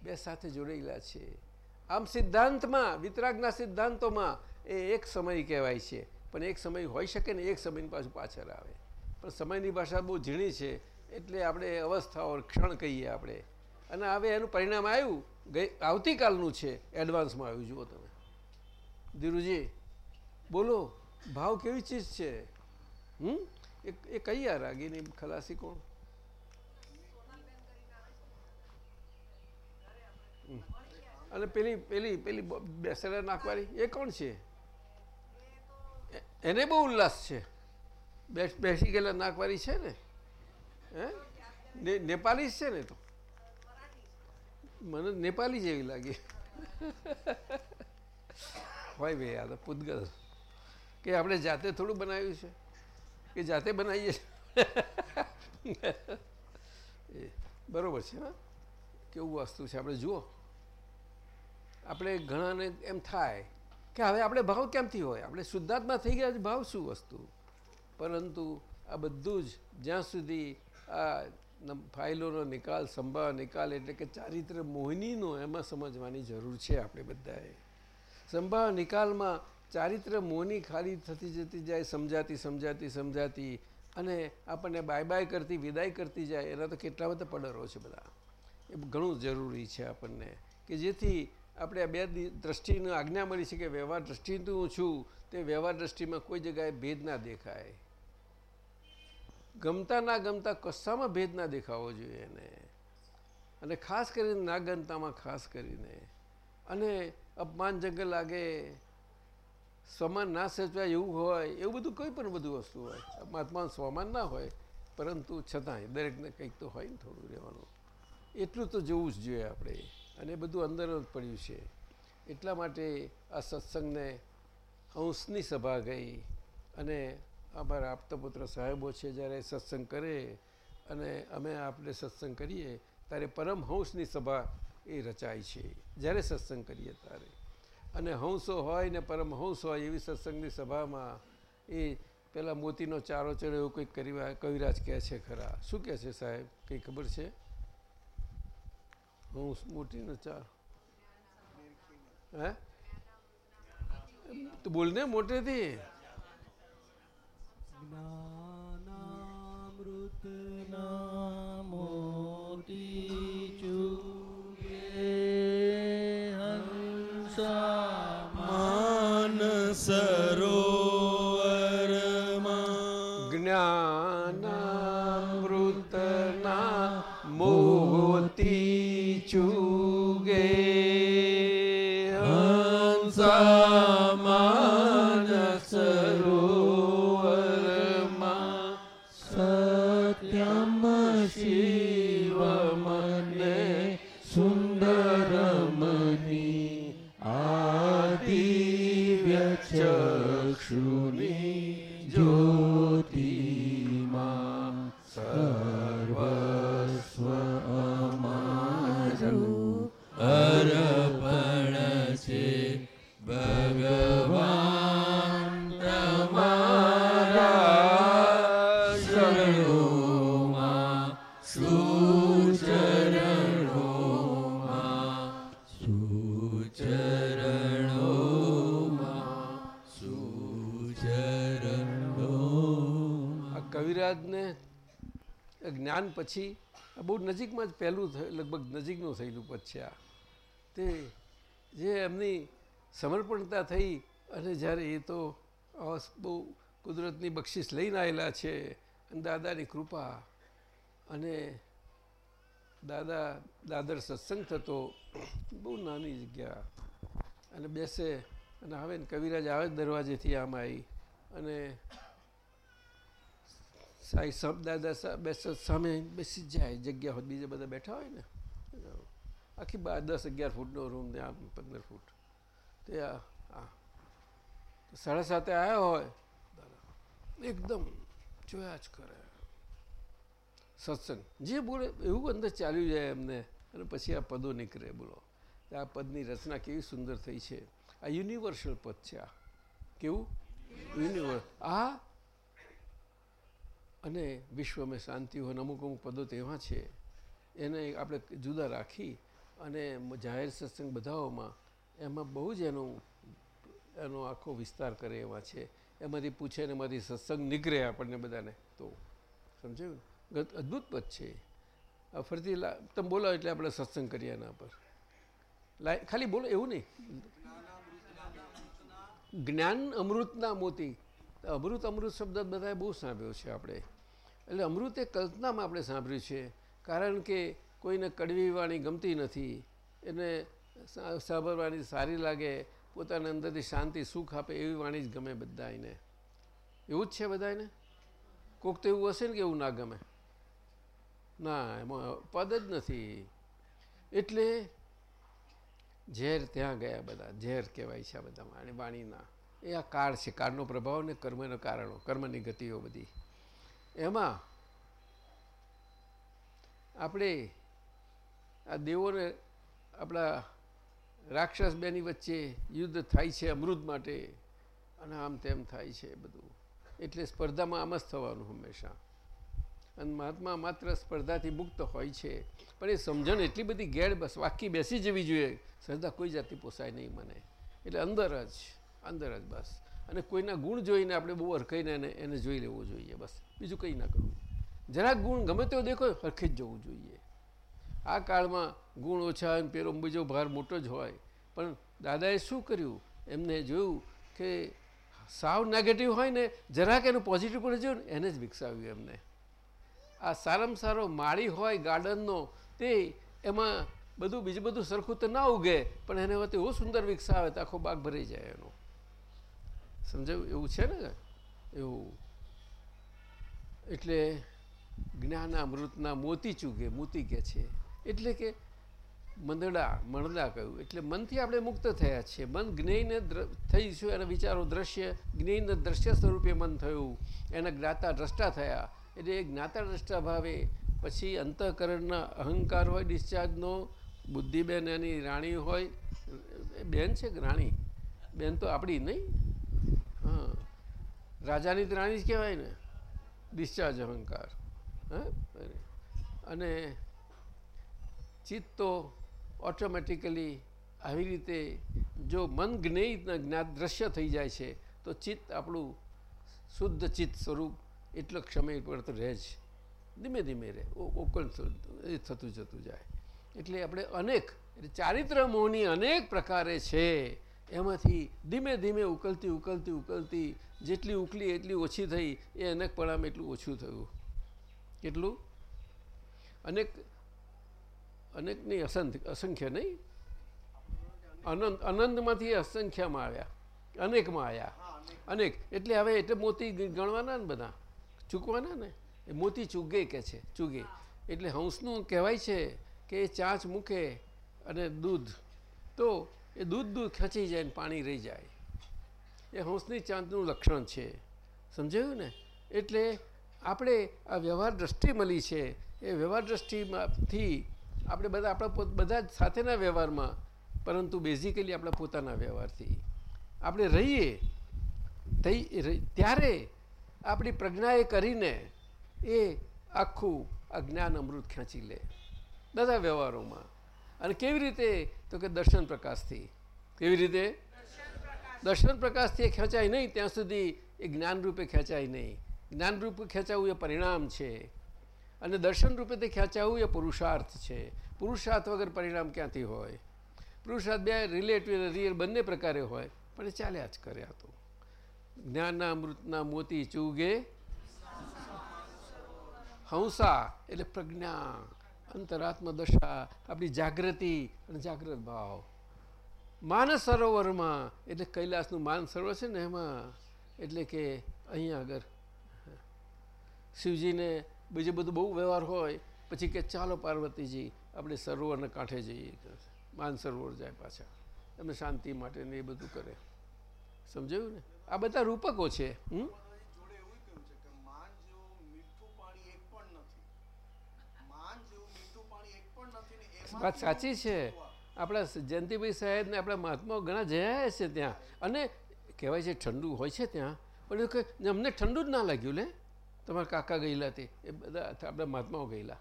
બે સાથે જોડેલા છે. આમ સિદ્ધાંતમાં, વિતરાગના સિદ્ધાંતોમાં એ એક સમય કહેવાય છે. પણ એક સમય હોઈ શકે ને એક સમયની પાછું પાછળ આવે. પણ સમયની ભાષા બહુ ઝીણી છે, એટલે આપણે અવસ્થાઓ ક્ષણ કહીએ આપણે. અને હવે એનું પરિણામ આવ્યું, ગઈ, આવતીકાલનું છે, એડવાન્સમાં આવ્યું, જુઓ તમે. ધીરુજી, બોલો, ભાવ કેવી ચીજ છે? હમ? એ કઈ આ રાગીની ખલાસી કોણ? અને પેલી પેલી પેલી બેસેલા નાખવાની, એ કોણ છે? એને બહુ ઉલ્લાસ છે. બેસ ગયેલા નાકવાળી છે ને? હે? ને- નેપાળી જ છે ને તો? મને નેપાલી જેવી લાગી. હોય ભાઈ, આ તો પૂતગલ. કે આપણે જાતે થોડું બનાવ્યું છે? કે જાતે બનાવીએ? છીએ બરોબર છે, હા? કેવું વસ્તુ છે? આપણે જુઓ. આપણે ઘણાને એમ થાય કે હવે આપણે ભાવ કેમથી હોય? આપણે શુદ્ધાત્મા થઈ ગયા ભાવ શું વસ્તુ? પરંતુ આ બધું જ જ્યાં સુધી આ ફાઇલોનો નિકાલ સંભાવ નિકાલ એટલે કે ચારિત્ર મોહિનીનો એમાં સમજવાની જરૂર છે આપણે બધાએ. સંભાવ નિકાલમાં ચારિત્ર મોહની ખાલી થતી જતી જાય, સમજાતી સમજાતી સમજાતી અને આપણને બાય બાય કરતી, વિદાય કરતી જાય, એના તો કેટલા બધા પડરો છે બધા. એ ઘણું જરૂરી છે આપણને કે જેથી આપણે બે દ્રષ્ટિની આજ્ઞા મળી છે કે વ્યવહાર દ્રષ્ટિથી હું છું, તે વ્યવહાર દ્રષ્ટિમાં કોઈ જગ્યાએ ભેદ ના દેખાય. ગમતા ના ગમતા કશામાં ભેદ ના દેખાવો જોઈએ એને. અને ખાસ કરીને ના ગમતામાં ખાસ કરીને. અને અપમાન જંગલ લાગે સ્વમાન ના સચવાય એવું હોય, એવું બધું કોઈ પણ બધું વસ્તુ હોય. મહાત્મા સ્વમાન ના હોય, પરંતુ છતાંય દરેકને કંઈક તો હોય ને થોડું રહેવાનું. એટલું તો જોવું જ જોઈએ આપણે. અને બધું અંદર જ પડ્યું છે. એટલા માટે આ સત્સંગને હંસની સભા ગઈ અને અમારા આપતાપુત્ર સાહેબો છે જ્યારે સત્સંગ કરે અને અમે આપણે સત્સંગ કરીએ ત્યારે પરમહંસની સભા એ રચાય છે, જ્યારે સત્સંગ કરીએ ત્યારે. અને હંસો હોય ને પરમહંસ હોય એવી સત્સંગની સભામાં એ પેલા મોતીનો ચારો ચડ્યો એવું કંઈક કરી કવિરાજ કહે છે ખરા. શું કહે છે સાહેબ? કંઈ ખબર છે? હંસ મોતીનો ચારો હે? તો બોલને મોટેથી. જ્ઞાનામૃતના મોટી ચુગે હંસા માન સરોવરમાં મોતી પછી બહુ નજીકમાં જ પહેલું લગભગ નજીકનું થયેલું પદ છે આ. તે જે એમની સમર્પણતા થઈ અને જ્યારે એ તો બહુ કુદરતની બક્ષિસ લઈને આવેલા છે અને દાદાની કૃપા અને દાદા, દાદર સત્સંગ થતો, બહુ નાની જગ્યા. અને બેસે અને આવે ને કવિરાજ આવે દરવાજેથી આમ આવી અને સાઈ સબ દાદા સા- બેસ સામે બેસી જાય, જગ્યા હોય, બીજા બધા બેઠા હોય ને. આખી બાર દસ અગિયાર ફૂટનો રૂમ ને આમ પંદર ફૂટ. તે આ હા સાડા સાતે આવ્યા હોય, એકદમ જોયા જ કરે. સત્સંગ. જે બોલે, એવું અંદર ચાલ્યું જાય એમને, અને પછી આ પદો નીકળે, બોલો. આ પદની રચના કેવી સુંદર થઈ છે. આ યુનિવર્સલ પદ છે આ. કેવું? યુનિવર્સ આ અને વિશ્વમાં શાંતિ હોય અમુક અમુક પદો તેવા છે, એને આપણે જુદા રાખી અને જાહેર સત્સંગ બધાઓમાં એમાં બહુ જ એનું, એનો આખો વિસ્તાર કરે એવા છે. એમાંથી પૂછે ને એમાંથી સત્સંગ નીકળે આપણને બધાને. તો સમજાયું અદ્ભુત પદ છે. આ ફરતી લા- તમે બોલાવો એટલે આપણે સત્સંગ કરીએ એના પર. ખાલી બોલો, એવું નહીં. જ્ઞાન અમૃતના મોતી. અમૃત અમૃત શબ્દ બધાએ બહુ સાંભળ્યો છે આપણે. એટલે અમૃત એ કલ્પનામાં આપણે સાંભળ્યું છે. કારણ કે કોઈને કડવી વાણી ગમતી નથી. એને સાંભળવાની સારી લાગે, પોતાના અંદરથી શાંતિ, સુખ આપે એવી વાણી જ ગમે બધા એને. એવું જ છે બધાને કોક તો એવું હશે ને કે એવું ના ગમે. ના, એમાં પદ જ નથી. એટલે ઝેર ત્યાં ગયા બધા. ઝેર કહેવાય છે આ બધા વાણી, વાણીના. એ આ કાળ છે. કાળનો પ્રભાવ ને કર્મનો કારણો, કર્મની ગતિઓ બધી. એમાં આપણે આ દેવોને આપણા રાક્ષસ બેની વચ્ચે યુદ્ધ થાય છે અમૃત માટે, અને આમ તેમ થાય છે બધું. એટલે સ્પર્ધામાં આમ જ થવાનું હંમેશા. અને મહાત્મા માત્ર સ્પર્ધાથી મુક્ત હોય છે. પણ એ સમજણ એટલી બધી ગેર બસ, વાક્ય બેસી જવી જોઈએ. શ્રદ્ધા કોઈ જાતની પોસાય નહીં મને. એટલે અંદર જ અંદર જ બસ. અને કોઈના ગુણ જોઈને આપણે બહુ હરખાઈને એને જોઈ લેવું જોઈએ, બસ. બીજું કંઈ ના કરવું. જરાક ગુણ ગમે તેવો દેખો, હરખી જ જવું જોઈએ. આ કાળમાં ગુણ ઓછા અને પેલો બીજો ભાર મોટો જ હોય. પણ દાદાએ શું કર્યું? એમને જોયું કે સાવ નેગેટિવ હોય ને, જરાક એનું પોઝિટિવ પણ જોયું ને, એને જ વિકસાવ્યું એમને. આ સારામાં સારો માળી હોય ગાર્ડનનો, તે એમાં બધું બીજું બધું સરખું તો ના ઉગે, પણ એને વખતે એવું સુંદર વિકસાવે તો આખો બાગ ભરાઈ જાય એનો. સમજાયું એવું છે ને? એવું. એટલે જ્ઞાન અમૃતના મોતી ચૂગે મોતી કે છે. એટલે કે મંદડા મણદા કહ્યું. એટલે મનથી આપણે મુક્ત થયા છીએ મન જ્ઞેયને થઈશું એના વિચારો દ્રશ્ય, જ્ઞેયને દ્રશ્ય સ્વરૂપે મન થયું. એના જ્ઞાતા દ્રષ્ટા થયા. એટલે એ જ્ઞાતા દ્રષ્ટા ભાવે પછી અંતઃકરણના અહંકાર હોય, ડિસ્ચાર્જનો, બુદ્ધિબેન એની રાણી હોય. બેન છે રાણી? બેન તો આપણી નહીં. રાજાની રાણી જ કહેવાય ને. ડિસ્ચાર્જ અહંકાર. હા? અને ચિત્ત તો ઓટોમેટિકલી આવી રીતે જો મન જ્ઞેયના જ્ઞાત દ્રશ્ય થઈ જાય છે, તો ચિત્ત આપણું શુદ્ધ ચિત્ત સ્વરૂપ એટલો ક્ષમય પર તો રહે જ. ધીમે ધીમે રહે. ઓકળ એ થતું જતું જાય. એટલે આપણે અનેક, એટલે ચારિત્ર મોહની અનેક પ્રકારે છે. એમાંથી ધીમે ધીમે ઉકલતી ઉકલતી ઉકલતી જેટલી ઉકલી એટલી ઓછી થઈ, એ અનેકપણામાં એટલું ઓછું થયું. કેટલું? અનેક, અનેકની અસંખ્ય અસંખ્ય નહીં? અનંત, અનંતમાંથી અસંખ્યમાં આવ્યા. અનેકમાં આવ્યા. અનેક. એટલે હવે એટલે મોતી ગણવાના ને બધા? ચૂકવાના ને? એ મોતી ચૂગે કે છે? ચૂગે. એટલે હંસનું કહેવાય છે કે એ ચાંચ મૂકે અને દૂધ. તો એ દૂધ દૂધ ખેંચી જાય ને પાણી રહી જાય. એ હંસની ચાંદનું લક્ષણ છે. સમજાયું ને? એટલે આપણે આ વ્યવહાર દ્રષ્ટિ મળી છે. એ વ્યવહાર દ્રષ્ટિમાંથી આપણે બધા, આપણા બધા જ સાથેના વ્યવહારમાં, પરંતુ બેઝિકલી આપણા પોતાના વ્યવહારથી. આપણે રહીએ ત્યારે આપણી પ્રજ્ઞાએ કરીને એ આખું આ જ્ઞાન અમૃત ખેંચી લે. બધા વ્યવહારોમાં. અને કેવી રીતે? તો કે દર્શન પ્રકાશથી. કેવી રીતે? દર્શન પ્રકાશથી એ ખેંચાય નહીં, ત્યાં સુધી એ જ્ઞાન રૂપે ખેંચાય નહીં. જ્ઞાન રૂપે ખેંચાવું એ પરિણામ છે. અને દર્શન રૂપે તે ખેંચાવું એ પુરુષાર્થ છે. પુરુષાર્થ વગર પરિણામ ક્યાંથી હોય? પુરુષાર્થ બે રિલેટિવ રિયલ બંને પ્રકારે હોય, પણ એ ચાલ્યા જ કરે આ તો. જ્ઞાનના અમૃતના મોતી ચૂગે. હંસા, એટલે પ્રજ્ઞા. અંતરાત્મ દશા, આપણી જાગૃતિ અને જાગૃત ભાવ. માનસ સરોવરમાં એટલે કૈલાસનું માન સરોવર છે ને એમાં, એટલે કે અહીંયા આગળ, શિવજીને બીજું બધું બહુ વ્યવહાર હોય, પછી કે ચાલો પાર્વતીજી, આપણે સરોવરને કાંઠે જઈએ. માન સરોવર જાય પાછા. એમને શાંતિ માટે ને એ બધું કરે. સમજાયું ને? આ બધા રૂપકો છે, હમ? વાત સાચી છે. આપણા જયંતિભાઈ સાહેબ ને આપણા મહાત્માઓ ઘણા જયા છે ત્યાં. અને કહેવાય છે ઠંડુ હોય છે ત્યાં, પણ અમને ઠંડુ જ ના લાગ્યું લે. તમારા કાકા ગયેલા તે, એ બધા આપણા મહાત્માઓ ગયેલા.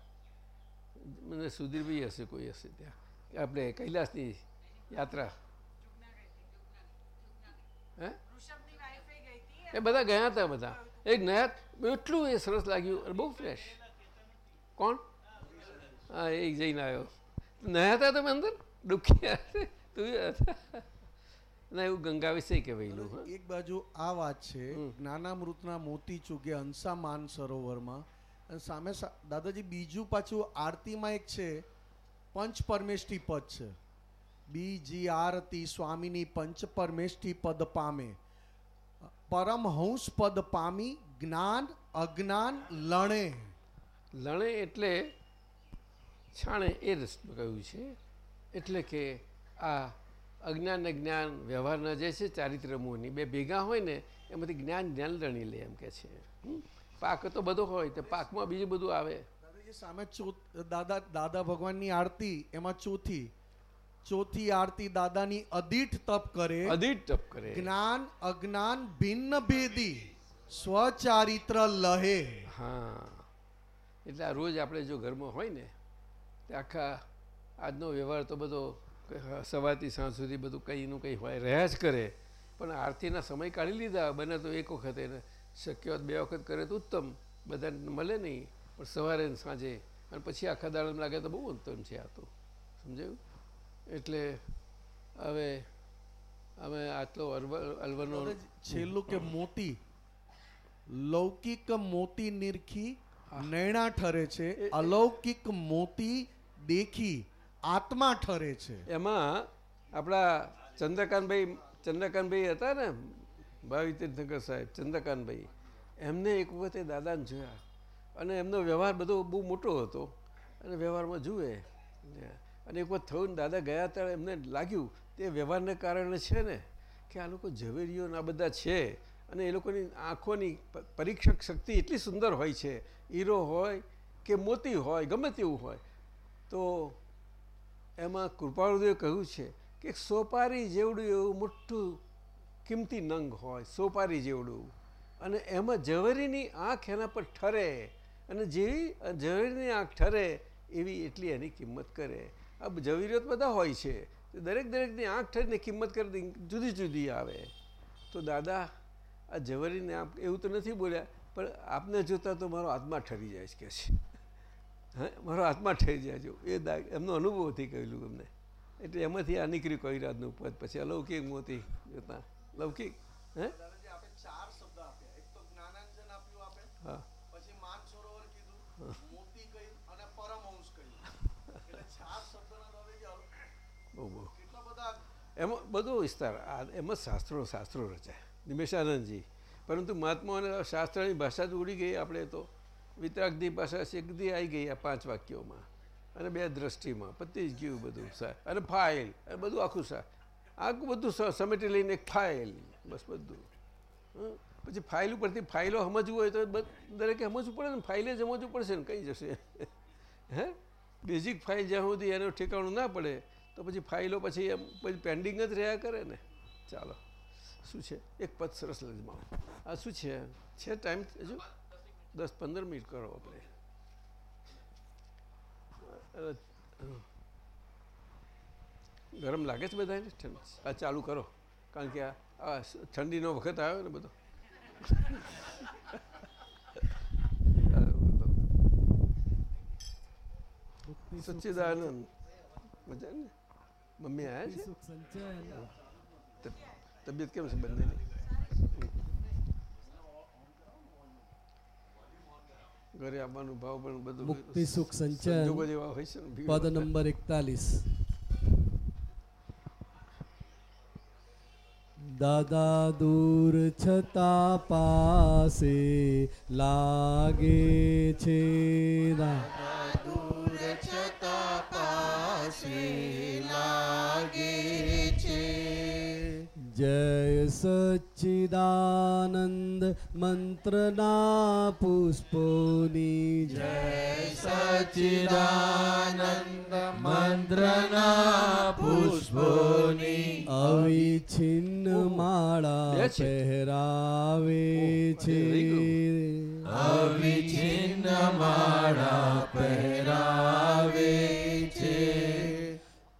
મને સુધીરભાઈ હશે, કોઈ હશે ત્યાં. આપણે કૈલાસની યાત્રા. હે? એ બધા ગયા હતા બધા. એક નયા, એટલું એ સરસ લાગ્યું બહુ ફ્રેશ કોણ? હા, એ જઈને આવ્યો. નયા હતા તમે અંદર દુઃખી તું ના એવું ગંગા વિશે કહેવાયેલું એક બાજુ આ વાત છે જ્ઞાનામૃતના મોતી ચૂકે હંસામાન સરોવરમાં અને સામે દાદાજી બીજું પાછું આરતીમાં એક છે પંચ પરમેષ્ઠી પદ છે બીજી આરતી સ્વામીની પંચ પરમેષ્ઠી પદ પામે પરમહંસ પદ પામી જ્ઞાન અજ્ઞાન લણે લણે એટલે છાણે એ રસ કહ્યું છે. એટલે કે આ અજ્ઞાન જ્ઞાન વ્યવહારના જે છે ચારિત્રમોની બે ભેગા હોય ને એમાંથી જ્ઞાન જ્ઞાન લણી લે એમ કે છે. પાક તો બધો હોય તો પાકમાં બીજું બધું આવે. સામે ચોથ દાદા દાદા ભગવાનની આરતી એમાં ચોથી. ચોથી આરતી દાદાની અદીઠ તપ કરે. અધિક તપ કરે. જ્ઞાન અજ્ઞાન ભિન્ન ભેદી સ્વચારિત્ર લહે. હા. એટલે આ રોજ આપણે જો ઘરમાં હોય ને આખા આજનો વ્યવહાર તો બધો સવારથી સાંજ સુધી બધું કંઈનું કંઈ હોય રહ્યા જ કરે. પણ આરતીના સમય કાઢી લીધા બને તો એક વખત શક્ય બે વખત કરે તો ઉત્તમ. બધાને મળે નહીં પણ સવારે ને સાંજે. અને પછી આખા દાડમ લાગે તો બહુ ઉત્તમ છે આ તો. સમજાયું? એટલે હવે અમે આટલો અલવ- અલવરનો છેલ્લું કે મોતી લૌકિક મોતી નિરખી નૈણા ઠરે છે. અલૌકિક મોતી દેખી આત્મા ઠરે છે. એમાં આપણા ચંદ્રકાંતભાઈ ચંદ્રકાંતભાઈ હતા ને, ભાવી તીર્થંકર સાહેબ, ચંદ્રકાંતભાઈ, એમને એક વખતે દાદાને જોયા અને એમનો વ્યવહાર બધો બહુ મોટો હતો. અને વ્યવહારમાં જુએ. અને એક વખત થયું દાદા ગયા ત્યારે એમને લાગ્યું તે વ્યવહારને કારણે છે ને, કે આ લોકો ઝવેરીઓને આ બધા છે અને એ લોકોની આંખોની પરીક્ષક શક્તિ એટલી સુંદર હોય છે. હીરો હોય કે મોતી હોય, ગમે તેવું હોય. તો એમાં કૃપાળુદેવે કહ્યું છે કે સોપારી જેવડું એવું મોટું કિંમતી નંગ હોય, સોપારી જેવડું. અને એમાં ઝવેરીની આંખ એના પર ઠરે. અને જેવી ઝવેરીની આંખ ઠરે, એવી એટલી એની કિંમત કરે. આ ઝવેરીઓ બધા હોય છે. દરેક દરેકની આંખ ઠરીને કિંમત કરી જુદી જુદી આવે. તો દાદા, આ ઝવેરીને આપ, એવું તો નથી બોલ્યા, પણ આપને જોતાં તો મારો આત્મા ઠરી જાય છે કે છે. હા? મારો આત્મા ઠરી જાય છે. એ દાગ એમનો અનુભવથી કહેલું અમને એટલે એમાંથી આ નીકળ્યું કવિરાજનું પદ. પછી અલૌકિક મોતી જોતા લૌકિક? હે? હા. બહુ બહુ. એમાં બધો વિસ્તાર. એમાં શાસ્ત્રો શાસ્ત્રો રચાય. નિમેશાનંદજી. પરંતુ મહાત્માઓને શાસ્ત્રની ભાષા જ ઉડી ગઈ આપણે તો. વિતરાગની ભાષા શેકદી આવી ગઈ આ પાંચ વાક્યોમાં. અને બે દ્રષ્ટિમાં. પતી જ ગયું બધું સાહેબ અને ફાઇલ. અને બધું આખું સા. આખું બધું સમેટી લઈને એક ફાઇલ. બસ બધું? પછી ફાઇલ ઉપરથી ફાઇલો સમજવું હોય તો દરેકે સમજવું પડે ને. ફાઇલે જ સમજવું પડશે ને. કઈ જશે? હે? બેઝિક ફાઇલ જ્યાં સુધી એનું ઠેકાણું ના પડે, તો પછી ફાઇલો પછી એમ પછી પેન્ડિંગ જ રહ્યા કરે ને. ચાલો. શું છે? એક પદ સરસ લજમાવો આ શું છે ટાઈમ? હજુ? દસ પંદર મિનિટ કરો આપણે. ગરમ લાગે છે બધાને? ઠંડ. આ ચાલુ કરો. કારણ કે આ ઠંડીનો વખત આવ્યો ને બધો. સચ્ચિદાનંદ. મજા ને મમ્મી આવ્યા છે? તબિયત કેમ છે બંનેની? ઘરે આવવાનું ભાવ પણ બધું મુક્તિ સુખ સંચયન હોય છે પદ નંબર એકતાલીસ. દાદા દૂર છતાં પાસે લાગે છે દા- જય સચ્ચિદાનંદ મંત્રના પુષ્પોની જય સચિદાનંદ મંત્રના પુષ્પોની અવિછિન્ન માળા. પહેરાવે છે અવિછિન્ન માળા પહેરાવે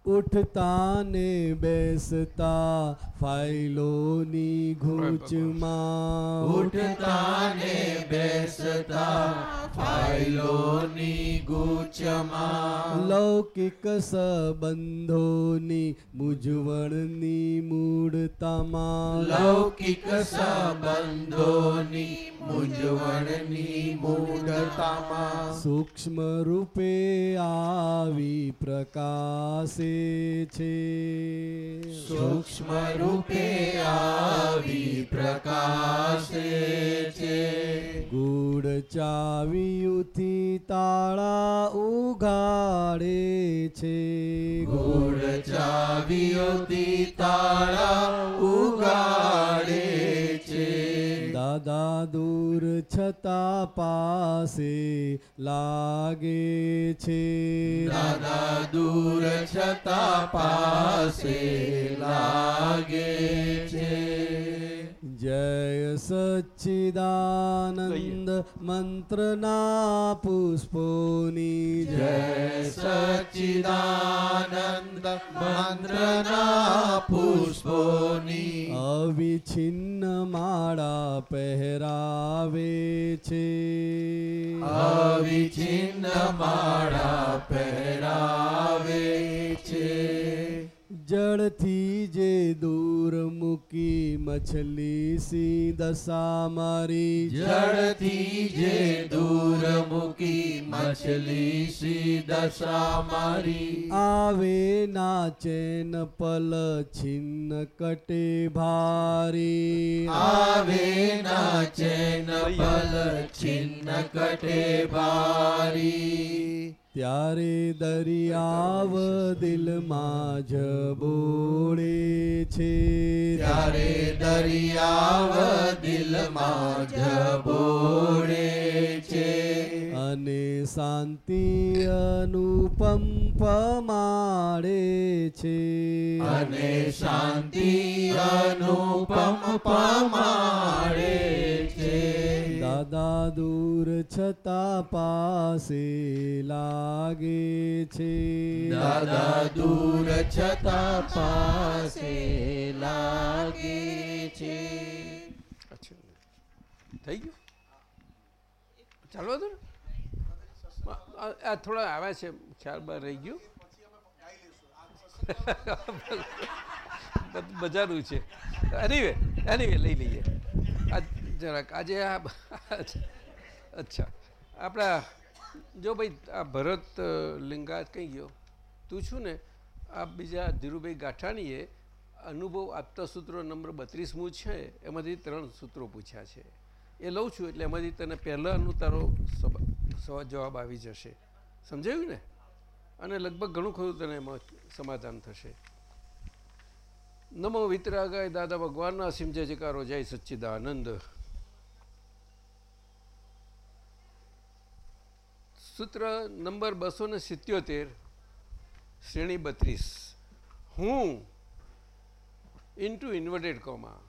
ઉઠતા ને બેસતા ફાઇલોની ગૂંચમાં ઉઠતા ને બેસતા ફાઇલોની ગૂંચમાં લૌકિક સંબંધોની મૂંઝવણની મૂળતામાં લૌકિક સંબંધોની મૂંઝવણની મૂળતામાં સૂક્ષ્મ રૂપે આવી પ્રકાશે. છે. સૂક્ષ્મ રૂપે આવી પ્રકાશે છે. ગુડ ચાવીયુથી તાળા ઉઘાડે છે. ગુડ ચાવીઓથી તાળા ઉઘાડે છે. દાદા દૂર છતાં પાસે લાગે છે. દાદા દૂર છતાં પાસે લાગે છે. જય સચ્ચિદાનંદ મંત્રના પુષ્પોની જય સચ્ચિદાનંદ મંત્રના પુષ્પોની અવિછિન્ન માળા પહેરાવે છે અવિછિન્ન માળા પહેરાવે છે જળથી જે દૂર મૂકી મછલી સી દશા મારી. જળથી જે દૂર મૂકી મછલી સી દશા મારી. આવે નાચેન પલ છિન્ન કટે ભારી. આવે નાચેન પલ છિન્ન કટે ભારી. ત્યારે દરિયાવ દિલમાં જ બોળે છે. ત્યારે દરિયાવ દિલમાં જ બોળે છે. અને શાંતિ અનુપમ પમાડે છે. અને શાંતિ અનુપમ પમાડે છે. દાદા દૂર છતાં પાસે લાગે છે. દાદા દૂર છતાં પાસે લાગે છે. અચ્છા થઈ ગયું? ચાલવા દો ને? આ- થોડા આવ્યા છે ખ્યાલ બહાર રહી ગયું. મજાનું છે. એનીવે એનીવે લઈ લઈએ. આ જરાક આજે આ અચ્છા. આપણા જો ભાઈ, આ ભરત લિંગાયત કઈ ગયો? તું છું ને, આ બીજા ધીરુભાઈ ગાંઠાણીએ અનુભવ આપતા સૂત્રો નંબર બત્રીસમું છે, એમાંથી ત્રણ સૂત્રો પૂછ્યા છે. એ લઉં છું એટલે એમાંથી તને પહેલાંનું તારો જવાબ આવી જશે. સમજાયું ને? અને લગભગ ઘણું ખરું તને એમાં સમાધાન થશે. નમો વિતરાગાય દાદા ભગવાનના સિમજે જકારો જય સચ્ચિદાનંદ. સૂત્ર નંબર બસો ને સિત્યોતેર, શ્રેણી બત્રીસ. હું ઇન્ટુ ઇન્વર્ટેડ કોમા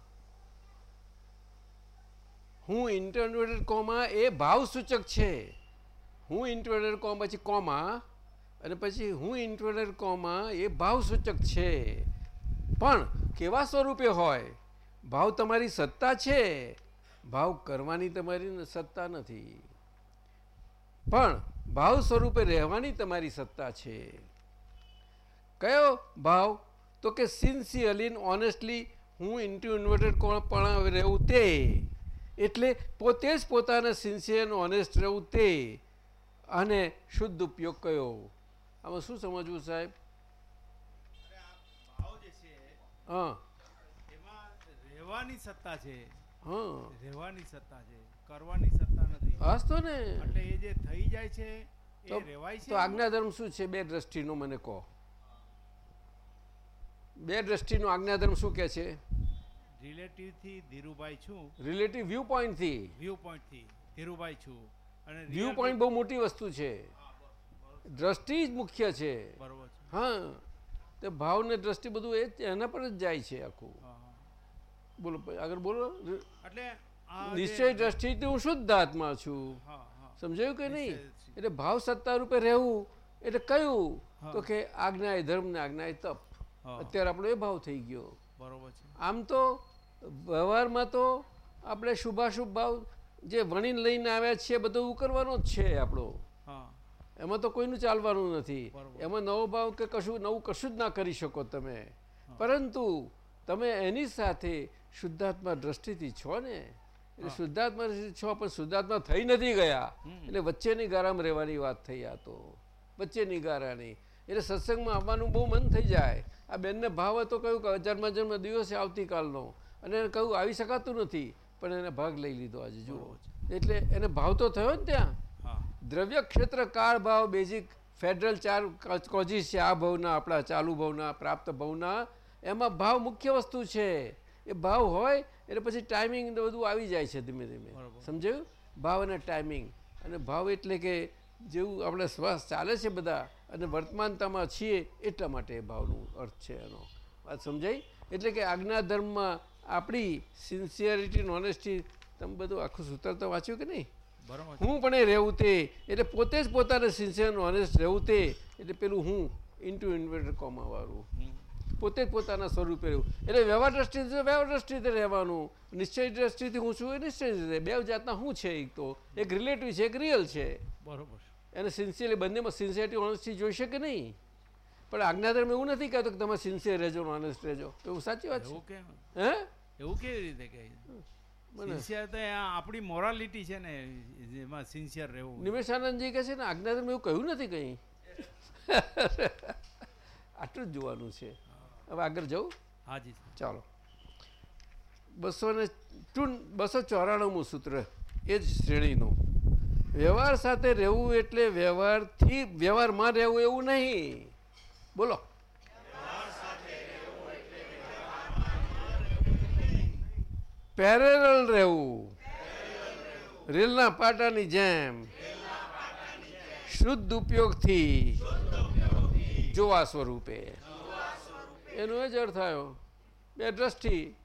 હું ઇન્ટરનેટેડ કોમા એ ભાવ સૂચક છે. હું ઇન્ટરનેટેડ કોમ પછી કોમા અને પછી હું ઇન્ટરનેટેડ કોમા એ ભાવ સૂચક છે. પણ કેવા સ્વરૂપે હોય? ભાવ તમારી સત્તા છે. ભાવ કરવાની તમારી સત્તા નથી. પણ ભાવ સ્વરૂપે રહેવાની તમારી સત્તા છે. કયો ભાવ? તો કે સિન્સિયરલી ઓનેસ્ટલી હું ઇન્ટુ ઇન્વર્ટેડ પણ રહેવું તે. એટલે પોતે જ પોતાને સિન્સિયર ઓનેસ્ટ રહેવું તે. અને શુદ્ધ ઉપયોગ કયો? આમાં શું સમજવું સાહેબ? ભાવ જે છે હા રહેવાની સત્તા છે. હા. રહેવાની સત્તા છે કરવાની સત્તા હાસ તો ને. એટલે એ જે થઈ જાય છે એ રેવાય છે તો આજ્ઞાધર્મ શું છે? બે દ્રષ્ટિનો મને કહો. બે દ્રષ્ટિનો આજ્ઞાધર્મ શું કહે છે? રિલેટિવથી ધીરુભાઈ છું. રિલેટિવ વ્યૂ પોઈન્ટથી વ્યૂ પોઈન્ટથી ધીરુભાઈ છું. અને વ્યૂ પોઈન્ટ બહુ મોટી વસ્તુ છે. દ્રષ્ટિ જ મુખ્ય છે. બરોબર હા. તે ભાવ ને દ્રષ્ટિ બધું એ એના પર જ જાય છે આખું. બોલો આગળ બોલો. એટલે નિશ્ચય દ્રષ્ટિથી હું શુદ્ધ આત્મા છું. સમજાયું કે નહીં? એટલે ભાવ સત્તા રૂપે રહેવું એટલે કયું? તો કે આજ્ઞા એ ધર્મ ને આજ્ઞા એ તપ. અત્યારે આપણો એ ભાવ થઈ ગયો. બરોબર છે. આમ તો વ્યવહારમાં તો આપણે શુભાશુભ ભાવ જે વણીને લઈને આવ્યા છીએ બધું ઉકરવાનો જ છે આપણો. એમાં તો કોઈનું ચાલવાનું નથી. એમાં નવો ભાવ કે કશું નવું કશું જ ના કરી શકો તમે. પરંતુ તમે એની સાથે શુદ્ધાત્મા દ્રષ્ટિથી છો ને? એટલે શુદ્ધાત્મા છો પણ શુદ્ધાત્મા થઈ નથી ગયા. એટલે વચ્ચેની ગારામાં રહેવાની વાત થઈ આ તો. વચ્ચેની ગારાની. એટલે સત્સંગમાં આવવાનું બહુ મન થઈ જાય. આ બેનને ભાવ હતો કહ્યું કે જન્મ જન્મ દિવસે આવતીકાલનો. અને એને કહ્યું આવી શકાતું નથી. પણ એને ભાગ લઈ લીધો આજે જુઓ. એટલે એને ભાવ તો થયો ને ત્યાં? દ્રવ્ય ક્ષેત્ર કાળ ભાવ બેઝિક ફેડરલ ચાર કોજીસ છે આ ભાવના આપણા ચાલુ ભાવના પ્રાપ્ત ભાવના. એમાં ભાવ મુખ્ય વસ્તુ છે. એ ભાવ હોય એટલે પછી ટાઈમિંગ ને બધું આવી જાય છે ધીમે ધીમે. સમજાયું? ભાવ અને ટાઈમિંગ અને ભાવ એટલે કે જેવું આપણે શ્વાસ ચાલે છે બધા અને વર્તમાનતામાં છીએ એટલા માટે ભાવનું અર્થ છે એનો. વાત સમજાઈ? એટલે કે આજ્ઞા ધર્મમાં આપણી સિન્સિયરિટી ઓનેસ્ટી તમે બધું આખું સૂત્ર તો વાંચ્યું કે નહીં? બરોબર. હું પણ એ રહેવું તે એટલે પોતે જ પોતાને સિન્સિયર ઓનેસ્ટ રહેવું તે એટલે પેલું હું ઇન્ટુ ઇન્વર્ટર કોમાવાળું પોતે જ પોતાના સ્વરૂપે રહેવું. એટલે વ્યવહાર દ્રષ્ટિથી વ્યવહાર દ્રષ્ટિથી રહેવાનું. નિશ્ચય દ્રષ્ટિથી હું છું એ નિશ્ચય રીતે બે જાતના હું છે એક તો. એક રિલેટિવ છે એક રિયલ છે. બરોબર. એને સિન્સિયરલી બંનેમાં સિન્સિયરિટી ઓનેસ્ટી જોઈ શકે નહીં. પણ આજ્ઞાધર્મ એવું નથી કહેતો કે તમે સિન્સિયર રહેજો ઓનેસ્ટ રહેજો. એવું સાચી વાત છે? હે? એવું કેવી રીતે કહે? આપણી મોરાલિટી છે ને એમાં સિન્સિયર રહેવું. નિમેશાનંદજી કહે છે ને આજ્ઞાધર્મ એવું કહ્યું નથી કંઈ. આટલું જ જોવાનું છે. હવે આગળ જવું? હાજી ચાલો. બસો ને ટૂન બસો ચોરાણુંમું સૂત્ર એ જ શ્રેણીનું. વ્યવહાર સાથે રહેવું એટલે વ્યવહારથી વ્યવહારમાં રહેવું એવું નહીં. બોલો. પેરેલ રહેવું. રેલના પાટાની જેમ. શુદ્ધ ઉપયોગથી. જોવા સ્વરૂપે. એનો એ જ અર્થ થયો બે દ્રષ્ટિ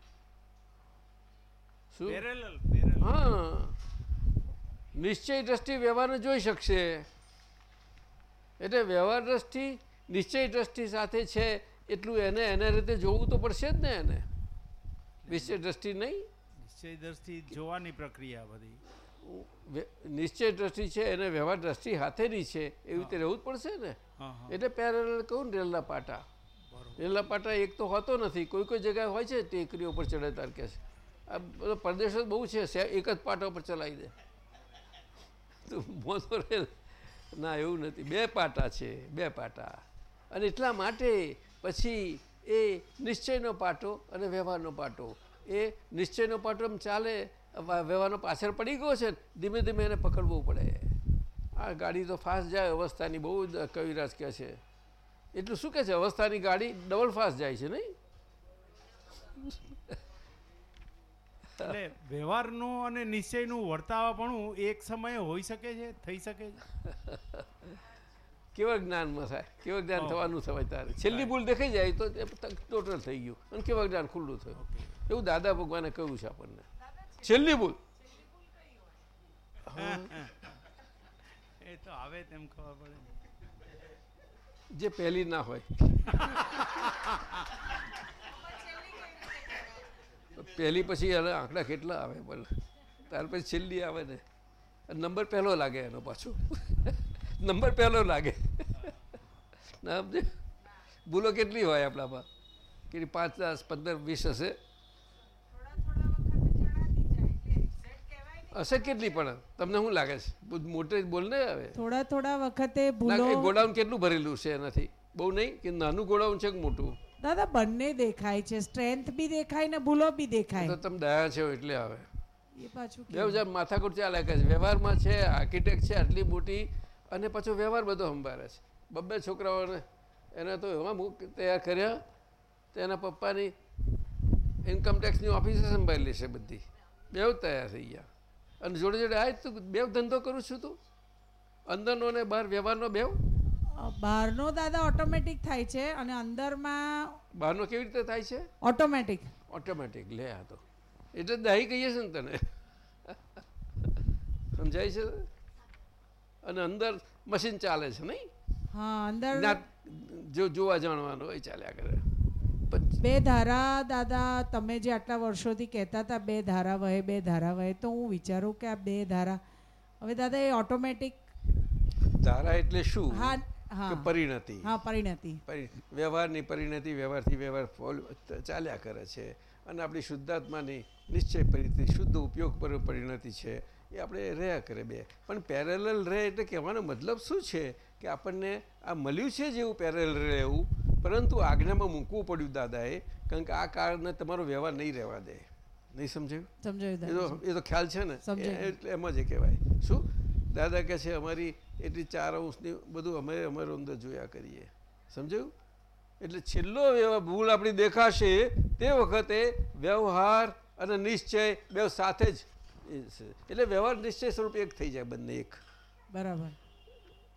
હા. નિશ્ચય દ્રષ્ટિ વ્યવહારને જોઈ શકશે. એટલે વ્યવહાર દ્રષ્ટિ નિશ્ચય દ્રષ્ટિ સાથે છે એટલું એને એના રીતે જોવું તો પડશે જ ને એને. નિશ્ચય દ્રષ્ટિ નહીં. નિશ્ચય દ્રષ્ટિ જોવાની પ્રક્રિયા બધી. નિશ્ચય દ્રષ્ટિ છે એને વ્યવહાર દ્રષ્ટિ હાથેની છે. એવી રીતે રહેવું જ પડશે ને. એટલે પેરેલ કહું ને રેલના પાટા. રેલના પાટા એક તો હોતો નથી. કોઈ કોઈ જગ્યાએ હોય છે ટેકરીઓ ઉપર ચડે તાર કે છે. આ બધો પ્રદેશ જ બહુ છે. એક જ પાટા ઉપર ચલાવી દે. તો રેલ ના, એવું નથી. બે પાટા છે. બે પાટા. અને એટલા માટે પછી એ નિશ્ચયનો પાટો અને વ્યવહારનો પાટો. એ નિશ્ચયનો પાટો એમ ચાલે વ્યવહારનો પાછળ પડી ગયો છે ધીમે ધીમે એને પકડવું પડે. આ ગાડી તો ફાસ્ટ જાય, અવસ્થાની બહુ જ કવિરાજ કહે છે. એટલું શું કહે છે? અવસ્થાની ગાડી ડબલ ફાસ્ટ જાય છે નહીં? એટલે વ્યવહારનું અને નિશ્ચયનું વર્તાવાપણું એક સમયે હોઈ શકે છે થઈ શકે છે. કેવા જ્ઞાનમાં થાય? કેવા જ્ઞાન થવાનું થવાય તારે? છેલ્લી ભૂલ દેખાઈ જાય તો ટોટલ થઈ ગયું. અને કેવા જ્ઞાન ખુલ્લું થયું? એવું દાદા ભગવાને કહ્યું છે આપણને. છેલ્લી ભૂલ. એ તો આવે તેમ ખબર પડે. જે પહેલી ના હોય. પહેલી પછી એના આંકડા કેટલા આવે બોલ. ત્યાર પછી છેલ્લી આવે ને. નંબર પહેલો લાગે એનો પાછો. નંબર પહેલો લાગે. ના સમજે ભૂલો કેટલી હોય આપણામાં? કેટલી પાંચ દસ, પંદર, વીસ હશે? હશે કેટલી પણ. તમને શું લાગે છે? મોટે બોલ ને હવે. થોડા થોડા વખતે ગોડાઉન કેટલું ભરેલું છે એનાથી? બહુ નહીં? કે નાનું ગોડાઉન છે કે મોટું? દાદા બંને દેખાય છે. સ્ટ્રેન્થ બી દેખાય ને ભૂલો બી તો દેખાય તમે દયા છો એટલે આવે એ પાછું બે હજાર માથાકૂટ ચાલ્યા કરે છે? વ્યવહારમાં છે આર્કિટેક્ટ છે આટલી મોટી અને પાછો વ્યવહાર બધો સંભાળે છે. બબ્બે છોકરાઓને એને તો એવા મૂક તૈયાર કર્યા. તેના પપ્પાની ઇન્કમ ટેક્સની ઓફિસે સંભાળી લેશે બધી. બેવ તૈયાર થઈ ગયા. અને જોડે જોડે આ તું બેવ ધંધો કરું છું તું? અંદરનો ને બહાર વ્યવહારનો બેવ? બહારનો દાદા ઓટોમેટિક થાય છે અને અંદરમાં બહારનો કેવી રીતે થાય છે? ઓટોમેટિક ઓટોમેટિક લે આ તો. એટલે દાહી કહીએ છે ને તને. સમજાય છે? અને અંદર મશીન ચાલે છે નહીં? હા અંદર જો જોવા જાણવાનું હોય ચાલ્યા કરે. બે ધારા દાદા તમે જે આટલા વર્ષોથી કહેતા હતા બે ધારા વહે બે ધારા વહે તો હું વિચારું કે આ બે ધારા હવે દાદા એ ઓટોમેટિક ધારા એટલે શું? હા હા. પરિણતિ? હા પરિણતિ. વ્યવહારની પરિણતિ વ્યવહારથી વ્યવહાર ફોલ ચાલ્યા કરે છે. અને આપણી શુદ્ધાત્માની નિશ્ચય પરિણતિ શુદ્ધ ઉપયોગ પર પરિણતિ છે એ આપણે રહ્યા કરે બે. પણ પેરેલલ રહે એટલે કહેવાનો મતલબ શું છે? કે આપણને આ મળ્યું છે જેવું પેરેલલ રહેવું? પરંતુ આજ્ઞામાં મૂકવું પડ્યું દાદાએ કારણ કે આ કાળને તમારો વ્યવહાર નહીં રહેવા દે. નહીં સમજાયું? સમજાયું એ તો ખ્યાલ છે ને? એટલે એમ જ કહેવાય. શું? દાદા કહે છે અમારી એટલી ચાર અંશની બધું અમે અમારો અંદર જોયા કરીએ. સમજાયું? એટલે છેલ્લો વ્યવહાર ભૂલ આપણી દેખાશે તે વખતે વ્યવહાર અને નિશ્ચય બે સાથે જ એટલે વ્યવહાર નિશ્ચય સ્વરૂપ એક થઈ જાય બંને એક. બરાબર.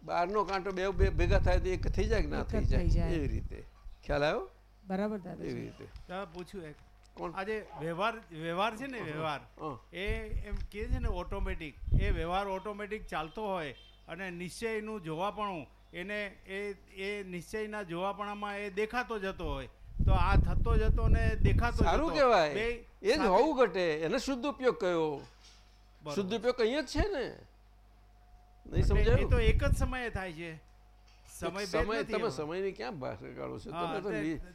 બારનો કાંટો બે બે ભેગા થાય તો એક થઈ જાય કે ના થઈ જાય. એવી રીતે. ખ્યાલ આવ્યો? બરાબર એવી રીતે. દાદા પૂછ્યું એક. કોણ? આજે વ્યવહાર વ્યવહાર છે ને વ્યવહાર એ એમ કે છે ને ઓટોમેટિક એ વ્યવહાર ઓટોમેટિક ચાલતો હોય અને નિશ્ચયનું જોવાપણું એને એ એ નિશ્ચયના જોવાપણામાં એ દેખાતો જતો હોય. તો આ થતો જતો ને દેખાતો સારું કહેવાય. એ જ હોવું ઘટે. એને શુદ્ધ ઉપયોગ કયો? શુદ્ધ ઉપયોગ અહીંયા જ છે ને? નહીં સમજાયું? તો એક જ સમયે થાય છે. સમય સમય તમે એમાં. ક્યાં બહાર કાઢો છો? તમે તો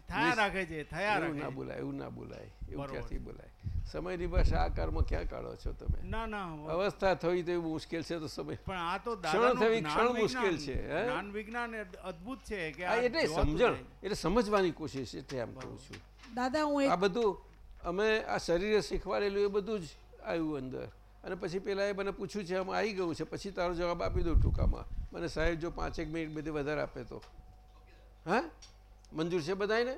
થયા રાખે છે, થયા રાખે ના બોલાય એવું ના બોલાય એવું ક્યાંથી બોલાય? સમયની ભાષા આકારમાં ક્યાં કાઢો છો તમે? ના ના અવસ્થા થવી તો એવું મુશ્કેલ છે તો સમય પણ આ તો ક્ષણ દાદાનું થવી ક્ષણ મુશ્કેલ છે હે? જ્ઞાન વિજ્ઞાન અદ્ભુત છે કે આ એટલે સમજણ એટલે સમજવાની કોશિશ એટલે આમ કહું છું. દાદા હું આ બધું અમે આ શરીરે શીખવાડેલું એ બધું જ આવ્યું અંદર. અને પછી પેલા એ મને પૂછ્યું છે આમાં આવી ગયું છે? પછી તારો જવાબ આપી દઉં ટૂંકામાં. મને સાહેબ જો પાંચેક મિનિટ બધી વધારે આપે તો. હા? મંજૂર છે બધાને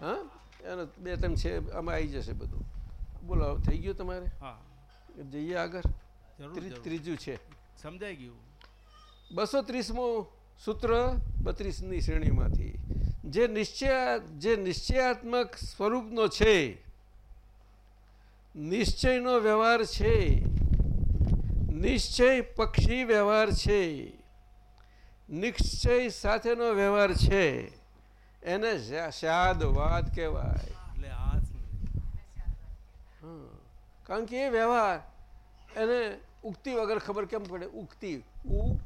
હા એનો બે ત્રણ છે આમાં આવી જશે બધું. બોલો હવે થઈ ગયું તમારે? જઈએ આગળ. ત્રીજું છે. સમજાઈ ગયું. બસો ત્રીસમું સૂત્ર બત્રીસની શ્રેણીમાંથી. જે નિશ્ચય જે નિશ્ચયાત્મક સ્વરૂપનો છે નિશ્ચયનો વ્યવહાર છે. નિશ્ચય પક્ષી વ્યવહાર છે. નિશ્ચય સાથેનો વ્યવહાર છે. એને શાદવાદ કહેવાય. એટલે આ હં. કારણ કે એ વ્યવહાર એને ઉગતી વગર ખબર કેમ પડે? ઉગતી ઉ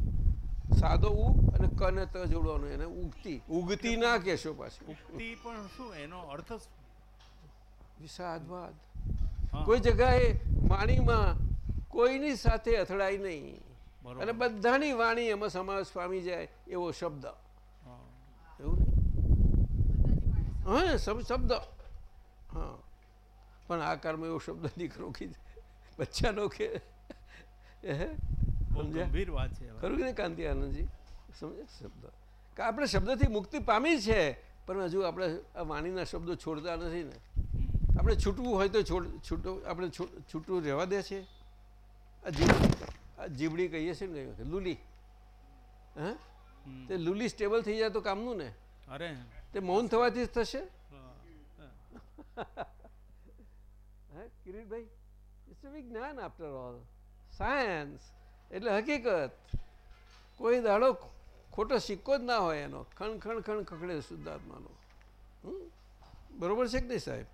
સાદો ઉ અને ક ને ત જોડવાનું એને ઉગતી ઉગતી ના કહેશો પાછી. ઉગતી પણ શું? એનો અર્થ? વિષાદવાદ. કોઈ જગાએ વાણીમાં કોઈની સાથે અથડાય નહીં. અને બધાની વાણી એમાં સમાવેશ પામી જાય એવો શબ્દ. એવું હા શબ્દ. હા. પણ આ કાળમાં એવો શબ્દ દીકરો કે બચ્ચાનો કે? ગંભીર વાત છે ખરું કે કાંતિ આનંદજી? સમજે શબ્દ? કે આપણે શબ્દથી મુક્તિ પામી છે પણ હજુ આપણે આ વાણીના શબ્દો છોડતા નથી ને. આપણે છૂટવું હોય તો છૂટો આપણે છૂ- છૂટું રહેવા દે છે. આ જીબડી કહીએ છીએ ને ઘણી લુલી. હા? તે લુલી સ્ટેબલ થઈ જાય તો કામનું ને? અરે. તે મૌન થવાથી જ થશે? હે. કિરીટભાઈ? ઇટ્સ વિજ્ઞાન આફ્ટર ઓલ સાયન્સ એટલે હકીકત. કોઈ દાડો ખોટો સિક્કો જ ના હોય એનો. ખણ ખણ ખણ ખખડે શુદ્ધાત્માનો? બરોબર છે કે નહીં સાહેબ?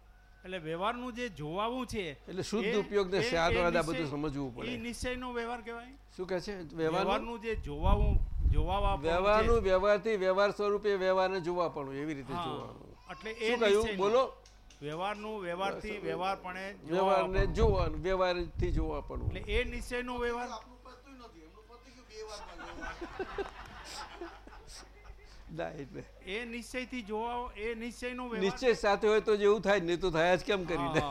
એટલે વ્યવહારનું જે જોવાવું છે એટલે શુદ્ધ ઉપયોગ ને સ્યાદવાદ આ બધું સમજવું પડે. એ નિશ્ચયનો વ્યવહાર કહેવાય. શું કહે છે? વ્યવહારનું? જે જોવાવું જોવાવા વ્યવહારનું વ્યવહારથી વ્યવહાર સ્વરૂપે વ્યવહારને જોવા પણ એવી રીતે જોવાનું. એટલે એ કહ્યું? બોલો. વ્યવહારનું વ્યવહારથી વ્યવહારપણે વ્યવહારને જોવાનું વ્યવહારથી જોવા પડવું એટલે એ નિશ્ચયનો વ્યવહાર ના એટલે. એ નિશ્ચયથી જોવા એ નિશ્ચયનો નિશ્ચય સાથે હોય તો જેવું થાય નહીં તો થાય જ કેમ કરી દે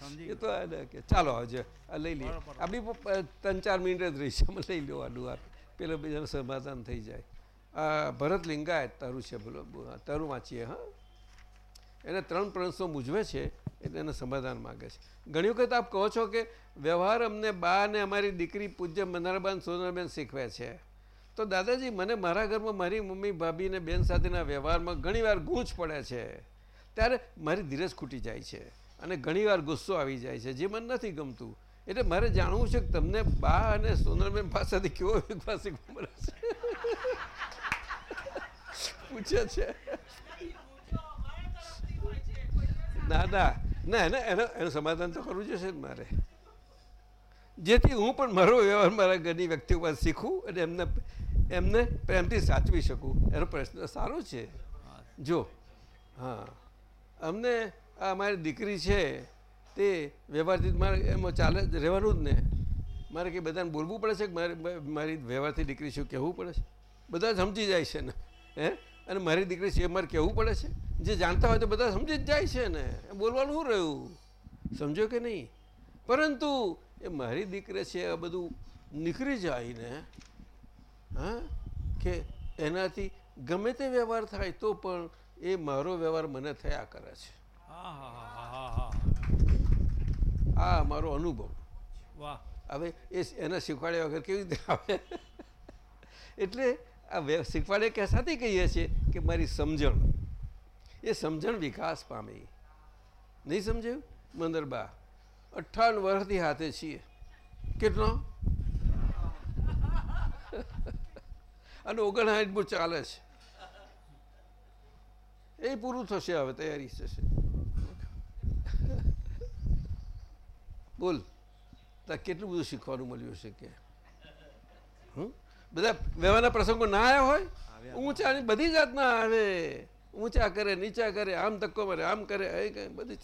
સમજી એ તો કે ચાલો આજે આ લઈ લઈએ. આપણી ત્રણ ચાર મિનિટ જ રહી છે અમે લઈ લેવાનું આ પેલો બીજાનું સમાધાન થઈ જાય. આ ભરત લિંગાયત તારું છે બોલો તારું વાંચીએ હા? એને ત્રણ પ્રશ્નો મૂજવે છે એટલે એને સમાધાન માગે છે. ઘણી વખત આપ કહો છો કે વ્યવહાર અમને બા અને અમારી દીકરી પૂજ્ય મનારબાન સોનરબેન શીખવે છે. તો દાદાજી, મને મારા ઘરમાં મારી મમ્મી, ભાભી અને બેન સાથેના વ્યવહારમાં ઘણીવાર ગૂંચ પડે છે. ત્યારે મારી ધીરજ ખૂટી જાય છે અને ઘણીવાર ગુસ્સો આવી જાય છે, જે મને નથી ગમતું. એટલે મારે જાણવું છે કે તમને બા અને સોનલબેન પાસેથી કેવો શીખવા મળે છે પૂછે છે. ના ના. ના, એને એને, એનું સમાધાન તો કરવું જોઈશે ને મારે. જેથી હું પણ મારો વ્યવહાર મારા ઘરની વ્યક્તિઓ પાસે શીખું અને એમને એમને પ્રેમથી સાચવી શકું. એનો પ્રશ્ન સારો છે. જો, હા. અમને આ મારી દીકરી છે, તે વ્યવહારથી મારે એમાં ચાલે જ રહેવાનું જ ને. મારે કંઈ બધાને બોલવું પડે છે કે મારે મારી વ્યવહારથી દીકરી શું કહેવું પડે છે? બધા સમજી જાય છે ને. હે? અને મારી દીકરી છે મારે કહેવું પડે છે? જે જાણતા હોય તો બધા સમજી જ જાય છે ને. બોલવાનું શું રહ્યું? સમજો કે નહીં? પરંતુ એ મારી દીકરી છે આ બધું નીકળી જાય ને હા? કે એનાથી ગમે તે વ્યવહાર થાય તો પણ એ મારો વ્યવહાર મને થયા કરે છે. આ મારો અનુભવ. વાહ. હવે એ એને શીખવાડ્યા વગર કેવી રીતે આવે? એટલે આ શીખવાડે કે સાથે કહીએ છીએ કે મારી સમજણ. એ સમજણ વિકાસ પામી. નહીં સમજાયું? મંદરબા અઠ્ઠાવન વર્ષથી હાથે છીએ. કેટલો? અને ઓગણસાઠ બહુ ચાલે છે. એ પૂરું થશે હવે તૈયારી થશે. બોલ. તા કેટલું બધું શીખવાનું મળ્યું છે કે? બધા વ્યવહારના પ્રસંગો ના આવ્યા હોય? ઊંચા બધી જાતના આવે. ઊંચા કરે, નીચા કરે, આમ ધક્કો મારે, આમ કરે બધી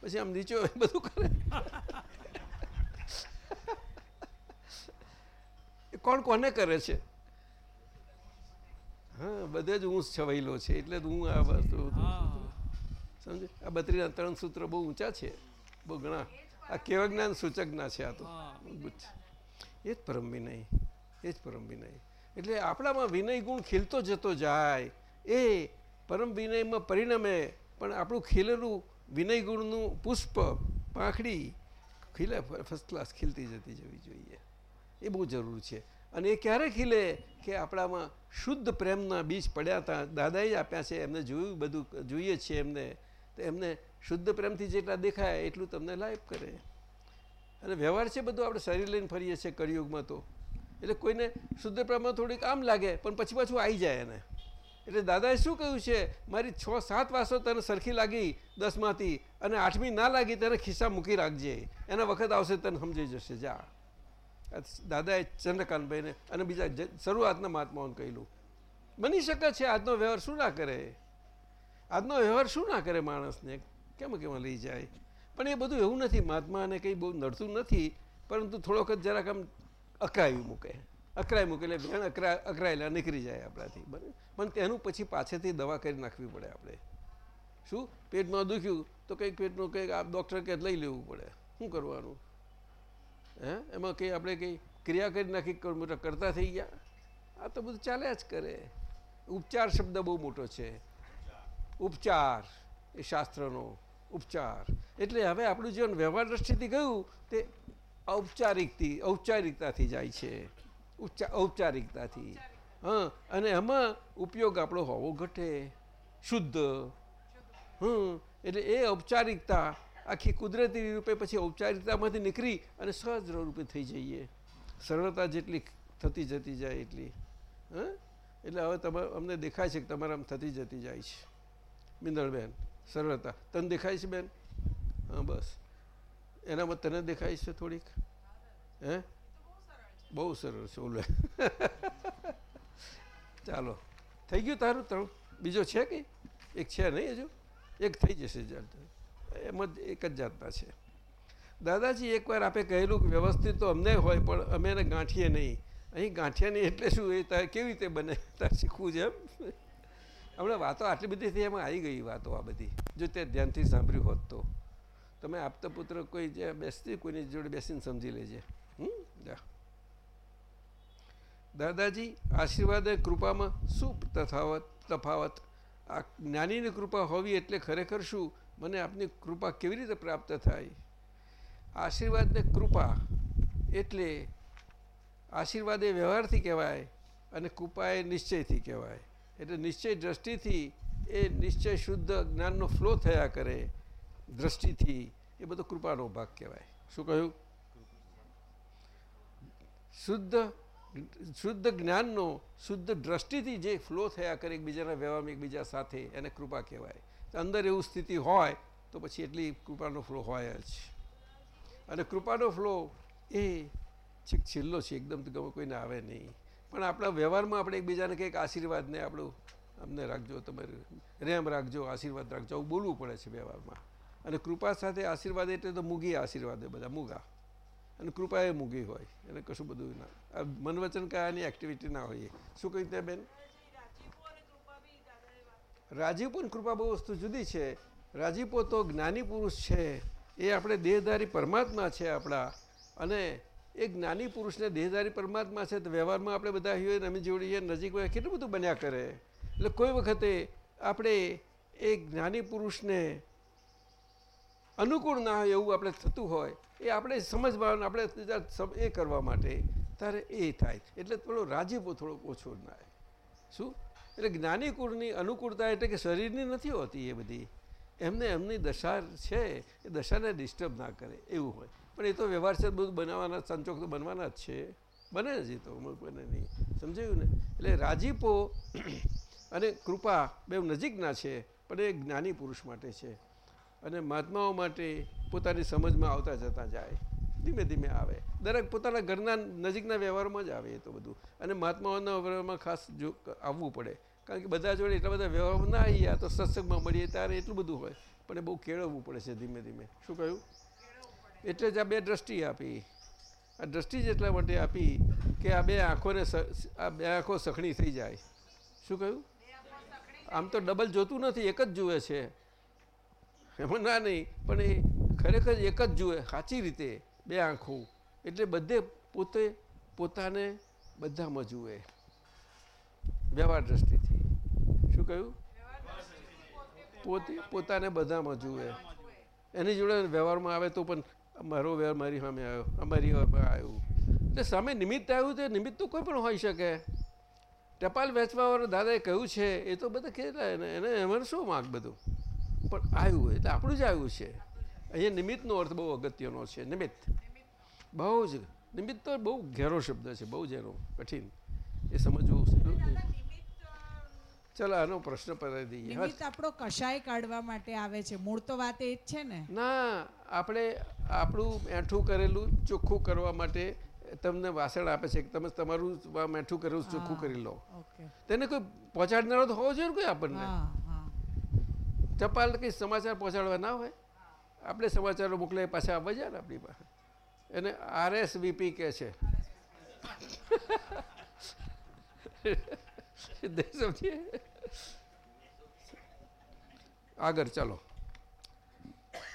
પછી આમ નીચો બધું કરે. કોણ કોને કરે છે? હા, બધે જ ઊંચ છવાયેલો છે, એટલે હું આ વસ્તુ સમજે? આ બત્રીના ત્રણ સૂત્રો બહુ ઊંચા છે, બહુ ઘણા. આ કેવ જ્ઞાન સૂચકના છે આ તો. એ જ પરમ વિનય એ જ પરમ વિનય એટલે આપણામાં વિનય ગુણ ખીલતો જતો જાય, એ પરમ વિનયમાં પરિણમે, પણ આપણું ખીલેલું વિનય ગુણનું પુષ્પ પાંખડી ખીલે ફર્સ્ટ ક્લાસ ખીલતી જતી જવી જોઈએ. એ બહુ જરૂર છે. અને એ ક્યારે ખીલે કે આપણામાં શુદ્ધ પ્રેમના બીજ પડ્યા હતા, દાદાએ આપ્યા છે, એમને જોયું બધું, જોઈએ છીએ એમને, તો એમને શુદ્ધ પ્રેમથી જેટલા દેખાય એટલું તમને લાઈફ કરે. અને વ્યવહાર છે બધું આપણે શરીર લઈને ફરીએ છીએ કળિયુગમાં તો. એટલે કોઈને શુદ્ધ પ્રેમમાં થોડીક આમ લાગે, પણ પછી પાછું આવી જાય એને. એટલે દાદાએ શું કહ્યું છે? મારી છ સાત વાસો તને સરખી લાગી દસમાંથી અને આઠમી ના લાગી તને ખિસ્સા મૂકી રાખજે. એના વખત આવશે તને સમજાઈ જશે. જા. દાદાએ ચંદ્રકાંતભાઈને અને બીજા શરૂઆતના મહાત્માઓને કહેલું. બની શકે છે આજનો વ્યવહાર શું ના કરે? આજનો વ્યવહાર શું ના કરે માણસને? કેમ કેમ લઈ જાય? પણ એ બધું એવું નથી. મહાત્માને કંઈ બહુ નડતું નથી, પરંતુ થોડોક જરાક આમ અકાયું મૂકે. અકરાઈ મૂકે એટલે વેણ અકરા અકરાયેલા નીકળી જાય આપણાથી. બને પણ તેનું પછી પાછળથી દવા કરી નાખવી પડે આપણે. શું? પેટમાં દુખ્યું, તો કંઈક પેટનું કંઈક આ ડૉક્ટર કે લઈ લેવું પડે. શું કરવાનું? હે? એમાં કંઈ આપણે કંઈ ક્રિયા કરી નાખી મોટા કરતા થઈ ગયા? આ તો બધું ચાલ્યા જ કરે. ઉપચાર શબ્દ બહુ મોટો છે. ઉપચાર એ શાસ્ત્રનો ઉપચાર. એટલે હવે આપણું જીવન વ્યવહાર દ્રષ્ટિથી ગયું તે ઔપચારિકથી ઔપચારિકતાથી જાય છે. ઉપચા- ઔપચારિકતાથી. હા અને એમાં ઉપયોગ આપણો હોવો ઘટે. શુદ્ધ. હમ એટલે એ ઔપચારિકતા આખી કુદરતી રૂપે પછી ઔપચારિકતામાંથી નીકળી અને સહજ રૂપે થઈ જઈએ. સરળતા જેટલી થતી જતી જાય એટલી. હા? એટલે હવે તમારે અમને દેખાય છે કે તમારે આમ થતી જતી જાય છે. મિંદળબેન સરળતા. તને દેખાય છે બેન? હા બસ. એનામાં તને દેખાય છે થોડીક? હે? બહુ સરળ છે ઓલે. ચાલો. થઈ ગયું તારું ત્રણ? બીજો છે કંઈ? એક છે નહીં હજુ? એક થઈ જશે એમ જ એક જ જાતના છે. દાદાજી, એકવાર આપે કહેલું કે વ્યવસ્થિત તો અમને હોય, પણ અમે એને ગાંઠીએ નહીં. અહીં ગાંઠીએ નહીં એટલે શું? એ તારે કેવી રીતે બને? તારે શીખવું છે એમ? હમણાં વાતો આટલી બધી થઈ, એમાં આવી ગઈ વાતો આ બધી. જો તે ધ્યાનથી સાંભળ્યું હોત તો. તમે આપતા પુત્ર કોઈ જે બેસતી કોઈની જોડે બેસીને સમજી લેજે. હમ? જા. દાદાજી, આશીર્વાદ કૃપામાં શું તફાવત તફાવત. આ જ્ઞાનીની કૃપા હોવી એટલે ખરેખર શું? મને આપની કૃપા કેવી રીતે પ્રાપ્ત થાય? આશીર્વાદને કૃપા એટલે આશીર્વાદ એ વ્યવહારથી કહેવાય અને કૃપા એ નિશ્ચયથી કહેવાય. એટલે નિશ્ચય દ્રષ્ટિથી એ નિશ્ચય શુદ્ધ જ્ઞાનનો ફ્લો થયા કરે. દ્રષ્ટિથી એ બધો કૃપાનો ભાગ કહેવાય. શું કહ્યું? શુદ્ધ શુદ્ધ જ્ઞાનનો, શુદ્ધ દ્રષ્ટિથી જે ફ્લો થયા કરે, એકબીજાના વ્યવહારમાં એકબીજા સાથે, એને કૃપા કહેવાય. અંદર એવું સ્થિતિ હોય, તો પછી એટલી કૃપાનો ફ્લો હોય જ. અને કૃપાનો ફ્લો એ છેક છેલ્લો છે, એકદમ તો ગમે કોઈને આવે નહીં. પણ આપણા વ્યવહારમાં આપણે એકબીજાને કંઈક આશીર્વાદને આપણું, અમને રાખજો, તમારે રેમ રાખજો, આશીર્વાદ રાખજો, આવું બોલવું પડે છે વ્યવહારમાં. અને કૃપા સાથે આશીર્વાદ એટલે તો મૂગી આશીર્વાદ બધા, મૂગા. અને કૃપા એ મૂગી હોય. એને કશું બધું ના. મન વચન કયાની એક્ટિવિટી ના હોય શું કહ્યું ત્યાં બેન? રાજીવ પણ કૃપા બહુ વસ્તુ જુદી છે. રાજીપો તો જ્ઞાની પુરુષ છે. એ આપણે દેહધારી પરમાત્મા છે આપણા. અને એ જ્ઞાની પુરુષને દેહધારી પરમાત્મા છે તો વ્યવહારમાં આપણે બધા હોય અમે જોડીએ નજીક હોય કેટલું બધું બન્યા કરે. એટલે કોઈ વખતે આપણે એ જ્ઞાની પુરુષને અનુકૂળ ના હોય એવું આપણે થતું હોય, એ આપણે સમજવાનું, આપણે એ કરવા માટે ત્યારે એ થાય. એટલે થોડો રાજીપો થોડોક ઓછો થાય. શું? એટલે જ્ઞાની કુળની અનુકૂળતા એટલે કે શરીરની નથી હોતી એ બધી. એમને એમની દશા છે, એ દશાને ડિસ્ટર્બ ના કરે, એવું હોય. પણ એ તો વ્યવહાર છે, બધું બનાવવાના સંચોક તો બનવાના જ છે. બને જ એ તો બને નહીં. સમજાયું ને? એટલે રાજીપો અને કૃપા બે નજીકના છે, પણ એ જ્ઞાની પુરુષ માટે છે. અને મહાત્માઓ માટે પોતાની સમજમાં આવતા જતા જાય. ધીમે ધીમે આવે. દરેક પોતાના ઘરના નજીકના વ્યવહારમાં જ આવે એ તો બધું. અને મહાત્માઓના વ્યવહારમાં ખાસ જો આવવું પડે. કારણ કે બધા જોડે એટલા બધા વ્યવહારમાં ના આવી તો સત્સંગમાં મળીએ ત્યારે એટલું બધું હોય. પણ એ બહુ કેળવવું પડે છે ધીમે ધીમે. શું કહ્યું? એટલે જ આ બે દ્રષ્ટિ આપી. આ દ્રષ્ટિ જ એટલા માટે આપી કે આ બે આંખોને આ બે આંખો સખણી થઈ જાય. શું કહ્યું? આમ તો ડબલ જોતું નથી, એક જ જુએ છે. એમાં ના નહીં, પણ એ ખરેખર એક જ જુએ, સાચી રીતે, બે આંખો. એટલે બધે પોતે પોતાને બધામાં જુએ. વ્યવહાર દ્રષ્ટિથી. શું કહ્યું? પોતે પોતાને બધામાં જુએ. એની જોડે વ્યવહારમાં આવે તો પણ મારો વ્યવહાર મારી સામે આવ્યો, અમારી આવ્યું. એટલે સામે નિમિત્ત આવ્યું તે નિમિત્ત તો કોઈ પણ હોઈ શકે. ટપાલ વેચવાવાળા દાદાએ કહ્યું છે, એ તો બધા કહેતા એને એને એમાં શું માગ બધું? પણ આવ્યું એટલે આપણું જ આવ્યું છે. અહીંયા નિમિત્તનો અર્થ બહુ અગત્યનો છે. નિમિત્ત. બહુ જ નિમિત્ત તો બહુ ઘેરો શબ્દ છે બહુ જ કઠિન. એ સમજવું ચાલો આનો પ્રશ્ન પતાવી દઈએ. આપણો કશાય કાઢવા માટે આવે છે? મૂળ તો વાત એ જ છે ને? ના આપણે આપણું મેઠું કરેલું ચોખ્ખું કરવા માટે તમને વાસણ આપે છે કે તમે તમારું મેઠું કરેલું ચોખ્ખું કરી લો. તેને કોઈ પહોંચાડનારો તો હોવો જોઈએ ને કોઈ આપણને? ટપાલ કંઈ સમાચાર પહોંચાડવા ના હોય? આપણે સમાચારો મોકલે પાછા આવવા જાય ને આપણી પાસે. એને આરએસવીપી કહે છે. સમજીએ આગળ ચાલો.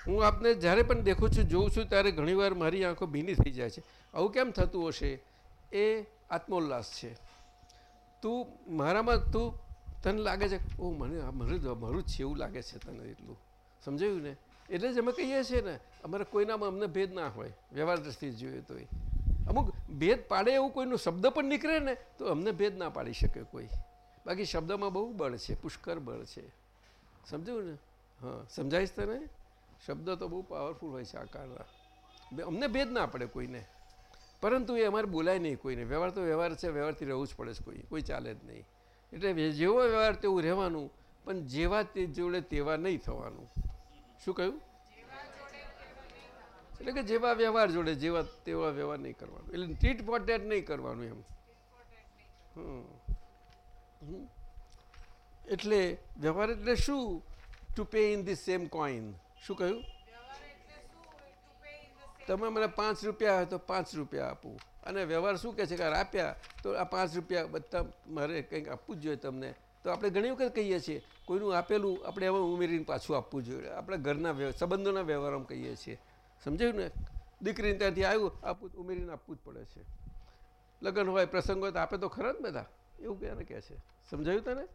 હું આપને જ્યારે પણ દેખું છું, જોઉં છું, ત્યારે ઘણીવાર મારી આંખો ભીની થઈ જાય છે. આવું કેમ થતું હશે? એ આત્મોલ્લાસ છે. તું, મારામાં તું તને લાગે છે ઓ મને મારું મારું જ છે એવું લાગે છે તને એટલું. સમજાયું ને? એટલે જ અમે કહીએ છીએ ને, અમારે કોઈનામાં અમને ભેદ ના હોય, વ્યવહાર દ્રષ્ટિએ જોઈએ તો અમુક ભેદ પાડે એવું કોઈનું શબ્દ પણ નીકળે ને, તો અમને ભેદ ના પાડી શકે કોઈ. બાકી શબ્દમાં બહુ બળ છે પુષ્કર બળ છે. સમજ્યું ને? હા, સમજાઈશ તને? શબ્દ તો બહુ પાવરફુલ હોય છે આકારના. અમને ભેદ ના પડે કોઈને. પરંતુ એ અમારે બોલાય નહીં કોઈને. વ્યવહાર તો વ્યવહાર છે, વ્યવહારથી રહેવું જ પડે છે કોઈ કોઈ ચાલે જ નહીં. એટલે જેવો વ્યવહાર તેવું રહેવાનું પણ જેવા તે જોડે તેવા નહીં થવાનું. શું કહ્યું? એટલે કે જેવા વ્યવહાર જોડે જેવા તેવા વ્યવહાર નહીં કરવાનું. એટલે ટીટ પોટેટ ટેટ નહીં કરવાનું એમ. એટલે વ્યવહાર એટલે શું? To pay in the same coin શું કહ્યું? તમે મને પાંચ રૂપિયા તો પાંચ રૂપિયા આપું. અને વ્યવહાર શું કહે છે કે આપ્યા, તો આ પાંચ રૂપિયા બધા મારે કંઈક આપવું જ જોઈએ તમને. તો આપણે ઘણી વખત કહીએ છીએ, કોઈનું આપેલું આપણે એમાં ઉમેરીને પાછું આપવું જોઈએ. આપણે ઘરના સંબંધોના વ્યવહારમાં કહીએ છીએ. સમજાયું ને? દીકરીને ત્યાંથી આવ્યું આપવું ઉમેરીને આપવું જ પડે છે. લગ્ન હોય, પ્રસંગ હોય, તો આપે તો ખરા જ બધા? એવું ક્યારે કહે છે? સમજાયું તને.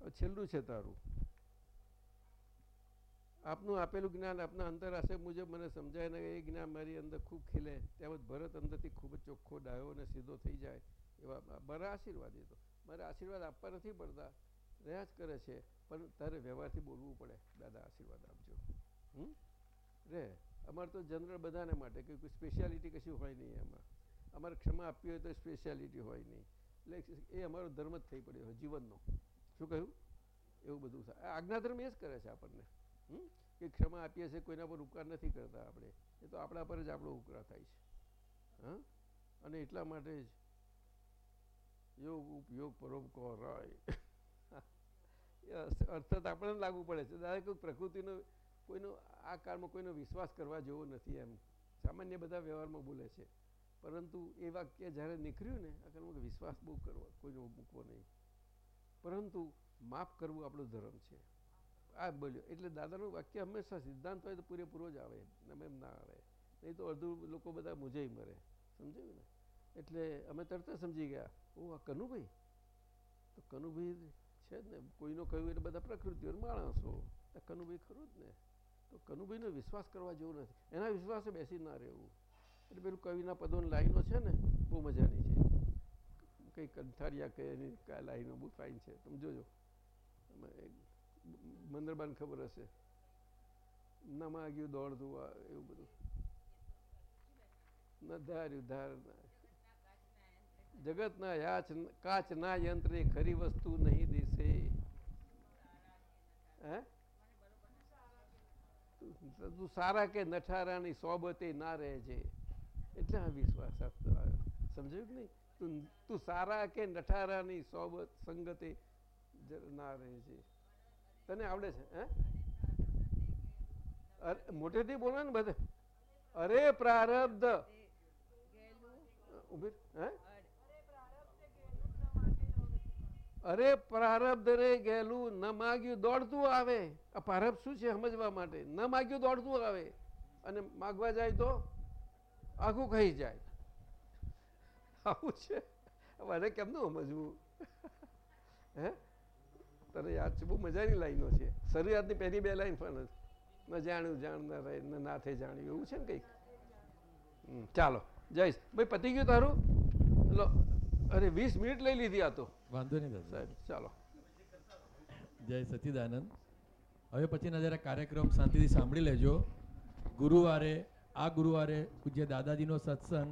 હવે છેલ્લું છે તારું. આપનું આપેલું જ્ઞાન આપના અંતરાશય મુજબ મને સમજાય ને એ જ્ઞાન મારી અંદર ખૂબ ખીલે. તેમજ ભરત અંદરથી ખૂબ જ ચોખ્ખો ડાયો અને સીધો થઈ જાય એવા મારા આશીર્વાદ એ તો. મારે આશીર્વાદ આપવા નથી પડતા. રહ્યા જ કરે છે. પણ તારે વ્યવહારથી બોલવું પડે. દાદા, આશીર્વાદ આપજો. હમ? રે, અમારે તો જનરલ બધાને માટે કે સ્પેશિયાલિટી કશું હોય નહીં એમાં. અમારે ક્ષમા આપવી હોય તો સ્પેશિયાલિટી હોય નહીં. એટલે એ અમારો ધર્મ જ થઈ પડ્યો, જીવનનો. શું કહ્યું? એવું બધું આજ્ઞાધર્મ એ જ કરે છે આપણને? કે ક્ષમા આપીએ છીએ, કોઈના પર ઉપકાર નથી કરતા આપણે. એ તો આપણા પર જ આપણો ઉપકાર થાય છે. હા? અને એટલા માટે જ યોગ ઉપયોગ પરોપકાર એ અર્થ અર્થ તો આપણને લાગુ પડે છે. દાદા, કોઈ પ્રકૃતિનો, કોઈનો આ કાળમાં કોઈનો વિશ્વાસ કરવા જેવો નથી એમ. સામાન્ય બધા વ્યવહારમાં બોલે છે. પરંતુ એ વાક્ય જ્યારે નીકળ્યું ને, આ કાળમાં વિશ્વાસ બહુ કરવો કોઈનો મૂકવો નહીં. પરંતુ માફ કરવું આપણો ધર્મ છે. આ બોલ્યો. એટલે દાદાનું વાક્ય હંમેશા સિદ્ધાંત હોય તો પૂરેપૂરો જ આવે એમ. એમ ના આવે. નહીં તો અડધું લોકો બધા મુજે મરે. સમજાયું ને? એટલે અમે તરત સમજી ગયા. ઓ આ કનુભાઈ? તો કનુભાઈ છે જ ને. કોઈનો કહ્યું એટલે બધા પ્રકૃતિઓ માણસો. આ કનુભાઈ ખરું જ ને? તો કનુભાઈનો વિશ્વાસ કરવા જેવું નથી. એના વિશ્વાસે બેસી ના રહેવું. એટલે પેલું કવિના પદોની લાઈનો છે ને, બહુ મજાની છે. કંઈ કંઠારિયા કે એની લાઈનો બહુ ફાઇન છે. તમે જોજો. મંદરબાન ખબર હશે? ન માગ્યું દોડતું એવું બધું. ધાર્યું, ધાર જગતના યાચ કાચના યંત્રે ખરી વસ્તુ નહીં દેશે. તું- સારા કે નઠારાની સોબતે ના રહે છે એટલે આ વિશ્વાસ આપતો આવ્યો. સમજાયું કે નહીં? તું સારા કે નઠારાની સોબત, સંગતે ના રહે છે તને આવડે છે, હે? અરે, મોટેથી બોલો ને બધે? અરે પ્રારબ્ધ. હે? અરે પ્રારબ્ધ રે ગેલું, ન માગ્યું દોડતું આવે. આ પ્રારબ્ધ શું છે સમજવા માટે? ન માગ્યું દોડતું આવે. અને માગવા જાય તો આખું કહી જાય. આવું છે? મને કેમનું સમજવું? હે? તને યાદ છે? બહુ મજાની લાઈનો છે. શરૂઆતની પહેલી બે લાઈન પણ ન જાણ્યું રહે ન નાથે જાણ્યું. એવું છે ને કંઈક? ચાલો જઈશ ભાઈ પતી ગયું તારું? લો અરે વીસ મિનિટ લઈ લીધી આ તો. વાંધો નહીં સાહેબ ચાલો. જય સચિદાનંદ. હવે પછીના જરા કાર્યક્રમ શાંતિથી સાંભળી લેજો. ગુરુવારે આ ગુરુવારે પૂજ્ય દાદાજીનો સત્સંગ.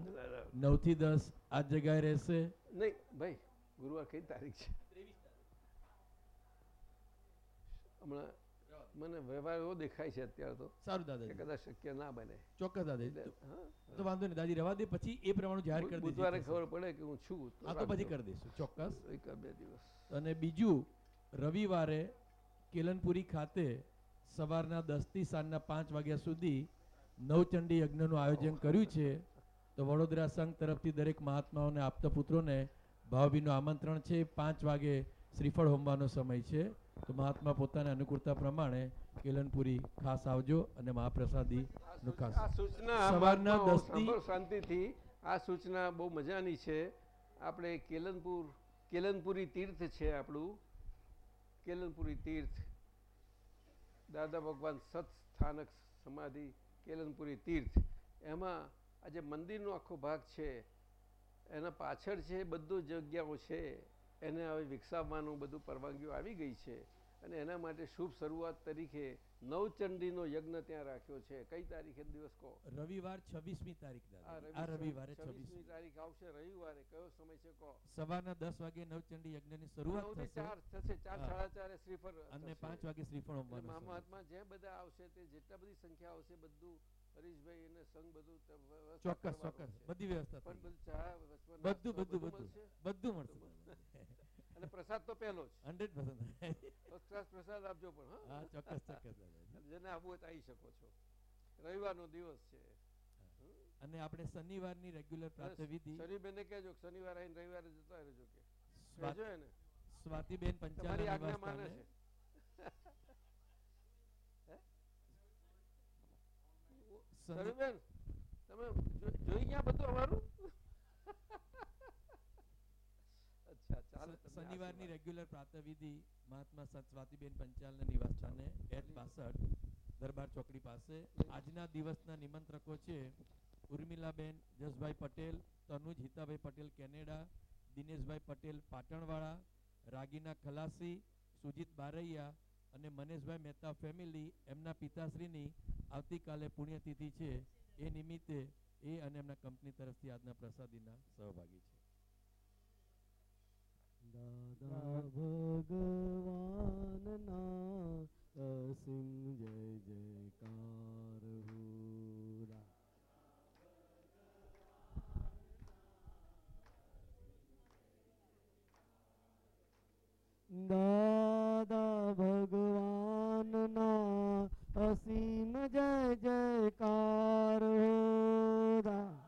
નવથી દસ આ જગ્યાએ રહેશે. નહીં ભાઈ ગુરુવાર કઈ તારીખ છે? હમણાં મને વ્યવહાર એવો દેખાય છે અત્યારે તો સારું દાદા કદાચ શક્ય ના બને. ચોક્કસ દાદા તો વાંધો નહીં દાદી રવા દે પછી એ પ્રમાણે જાહેર કરી બુધવારે ખબર પડે કે હું છું આ તો પછી કરી દઈશું. ચોક્કસ. એક બે દિવસ. અને બીજું રવિવારે કેલનપુરી ખાતે સવારના દસથી સાંજના પાંચ વાગ્યા સુધી નવચંડી યજ્ઞનું આયોજન કર્યું છે. તો વડોદરા સંઘ તરફથી દરેક મહાત્માઓને આપતા પુત્રોને ભાવભીનું આમંત્રણ છે. પાંચ વાગે શ્રીફળ હોમવાનો સમય છે. તો મહાત્મા પોતાની અનુકૂળતા પ્રમાણે કેલનપુરી ખાસ આવજો અને મહાપ્રસાદી નું ખાસ. સવારના દસ શાંતિથી. આ સૂચના બહુ મજાની છે. આપણે કેલનપુર કેલનપુરી તીર્થ છે આપણું. કેલનપુરી તીર્થ. દાદા ભગવાન સત સ્થાનક સમાધિ કેલનપુરી તીર્થ. એમાં આજે મંદિરનો આખો ભાગ છે. એના પાછળ છે બધું જગ્યાઓ છે. એને હવે વિકસાવવાનું બધું પરવાનગીઓ આવી ગઈ છે. અને એના માટે શુભ શરૂઆત તરીકે નવચંડીનો યજ્ઞ ત્યાં રાખ્યો છે. કઈ તારીખે દિવસ કહો? રવિવાર છવ્વીસમી તારીખ આ રવિવારે છવ્વીસમી તારીખ આવશે રવિવારે. કયો સમય છે કહો? સવારના દસ વાગે નવચંડી યજ્ઞની શરૂઆત થશે. ચાર થશે. ચાર સાડા ચારે શ્રીફળ અને પાંચ વાગે શ્રીફળ. મહાત્મા જે બધા આવશે તે જેટલા બધી સંખ્યા આવશે બધું હરીશભાઈ અને સંઘ બધું ચોક્કસ ચોક્કસ. બધી વ્યવસ્થા પણ બધું બધું બધું બધું મળશે? અને પ્રસાદ તો પહેલો જ. હંડ્રેડ પર્સન્ટ પ્રસાદ આપજો પણ હા. ચોક્કસ, ચોક્કસ જેને આવવું હોય તો આવી શકો છો. રવિવારનો દિવસ છે. અને આપણે શનિવારની રેગ્યુલર પ્રાતઃ વિધિ શનિબેને કહેજો શનિવાર આવીને રવિવારે જતા રહેજો કે. કહેજો ને સ્વાતિબેન પંચાલના આજ્ઞા માને છે. શનિબેન તમે જોઈ ગયા બધું અમારું અચ્છા ચાલો શ- તમને શનિવારની. રેગ્યુલર પ્રાતવિધિ મહાત્મા સંત સ્વાતિબેન પંચાલના નિવાસસ્થાને એચ બાસઠ દરબાર ચોકડી પાસે. આજના દિવસના નિમંત્રકો છે ઉર્મિલાબેન જસભાઈ પટેલ તનુજ હિતાભાઈ પટેલ કેનેડા દિનેશભાઈ પટેલ પાટણવાળા રાગીના ખલાસી સુજીત બારૈયા અને મનેશભાઈ મહેતા ફેમિલી એમના પિતાશ્રીની આવતીકાલે પુણ્યતિથિ છે. એ નિમિત્તે એ અને એમના કંપની તરફથી આજના પ્રસાદીના સહભાગી છે. દાદા ભગવાનના અસીમ જય જયકાર હુરા. દાદા ભગવાનના અસીમ જય જયકાર હોરા.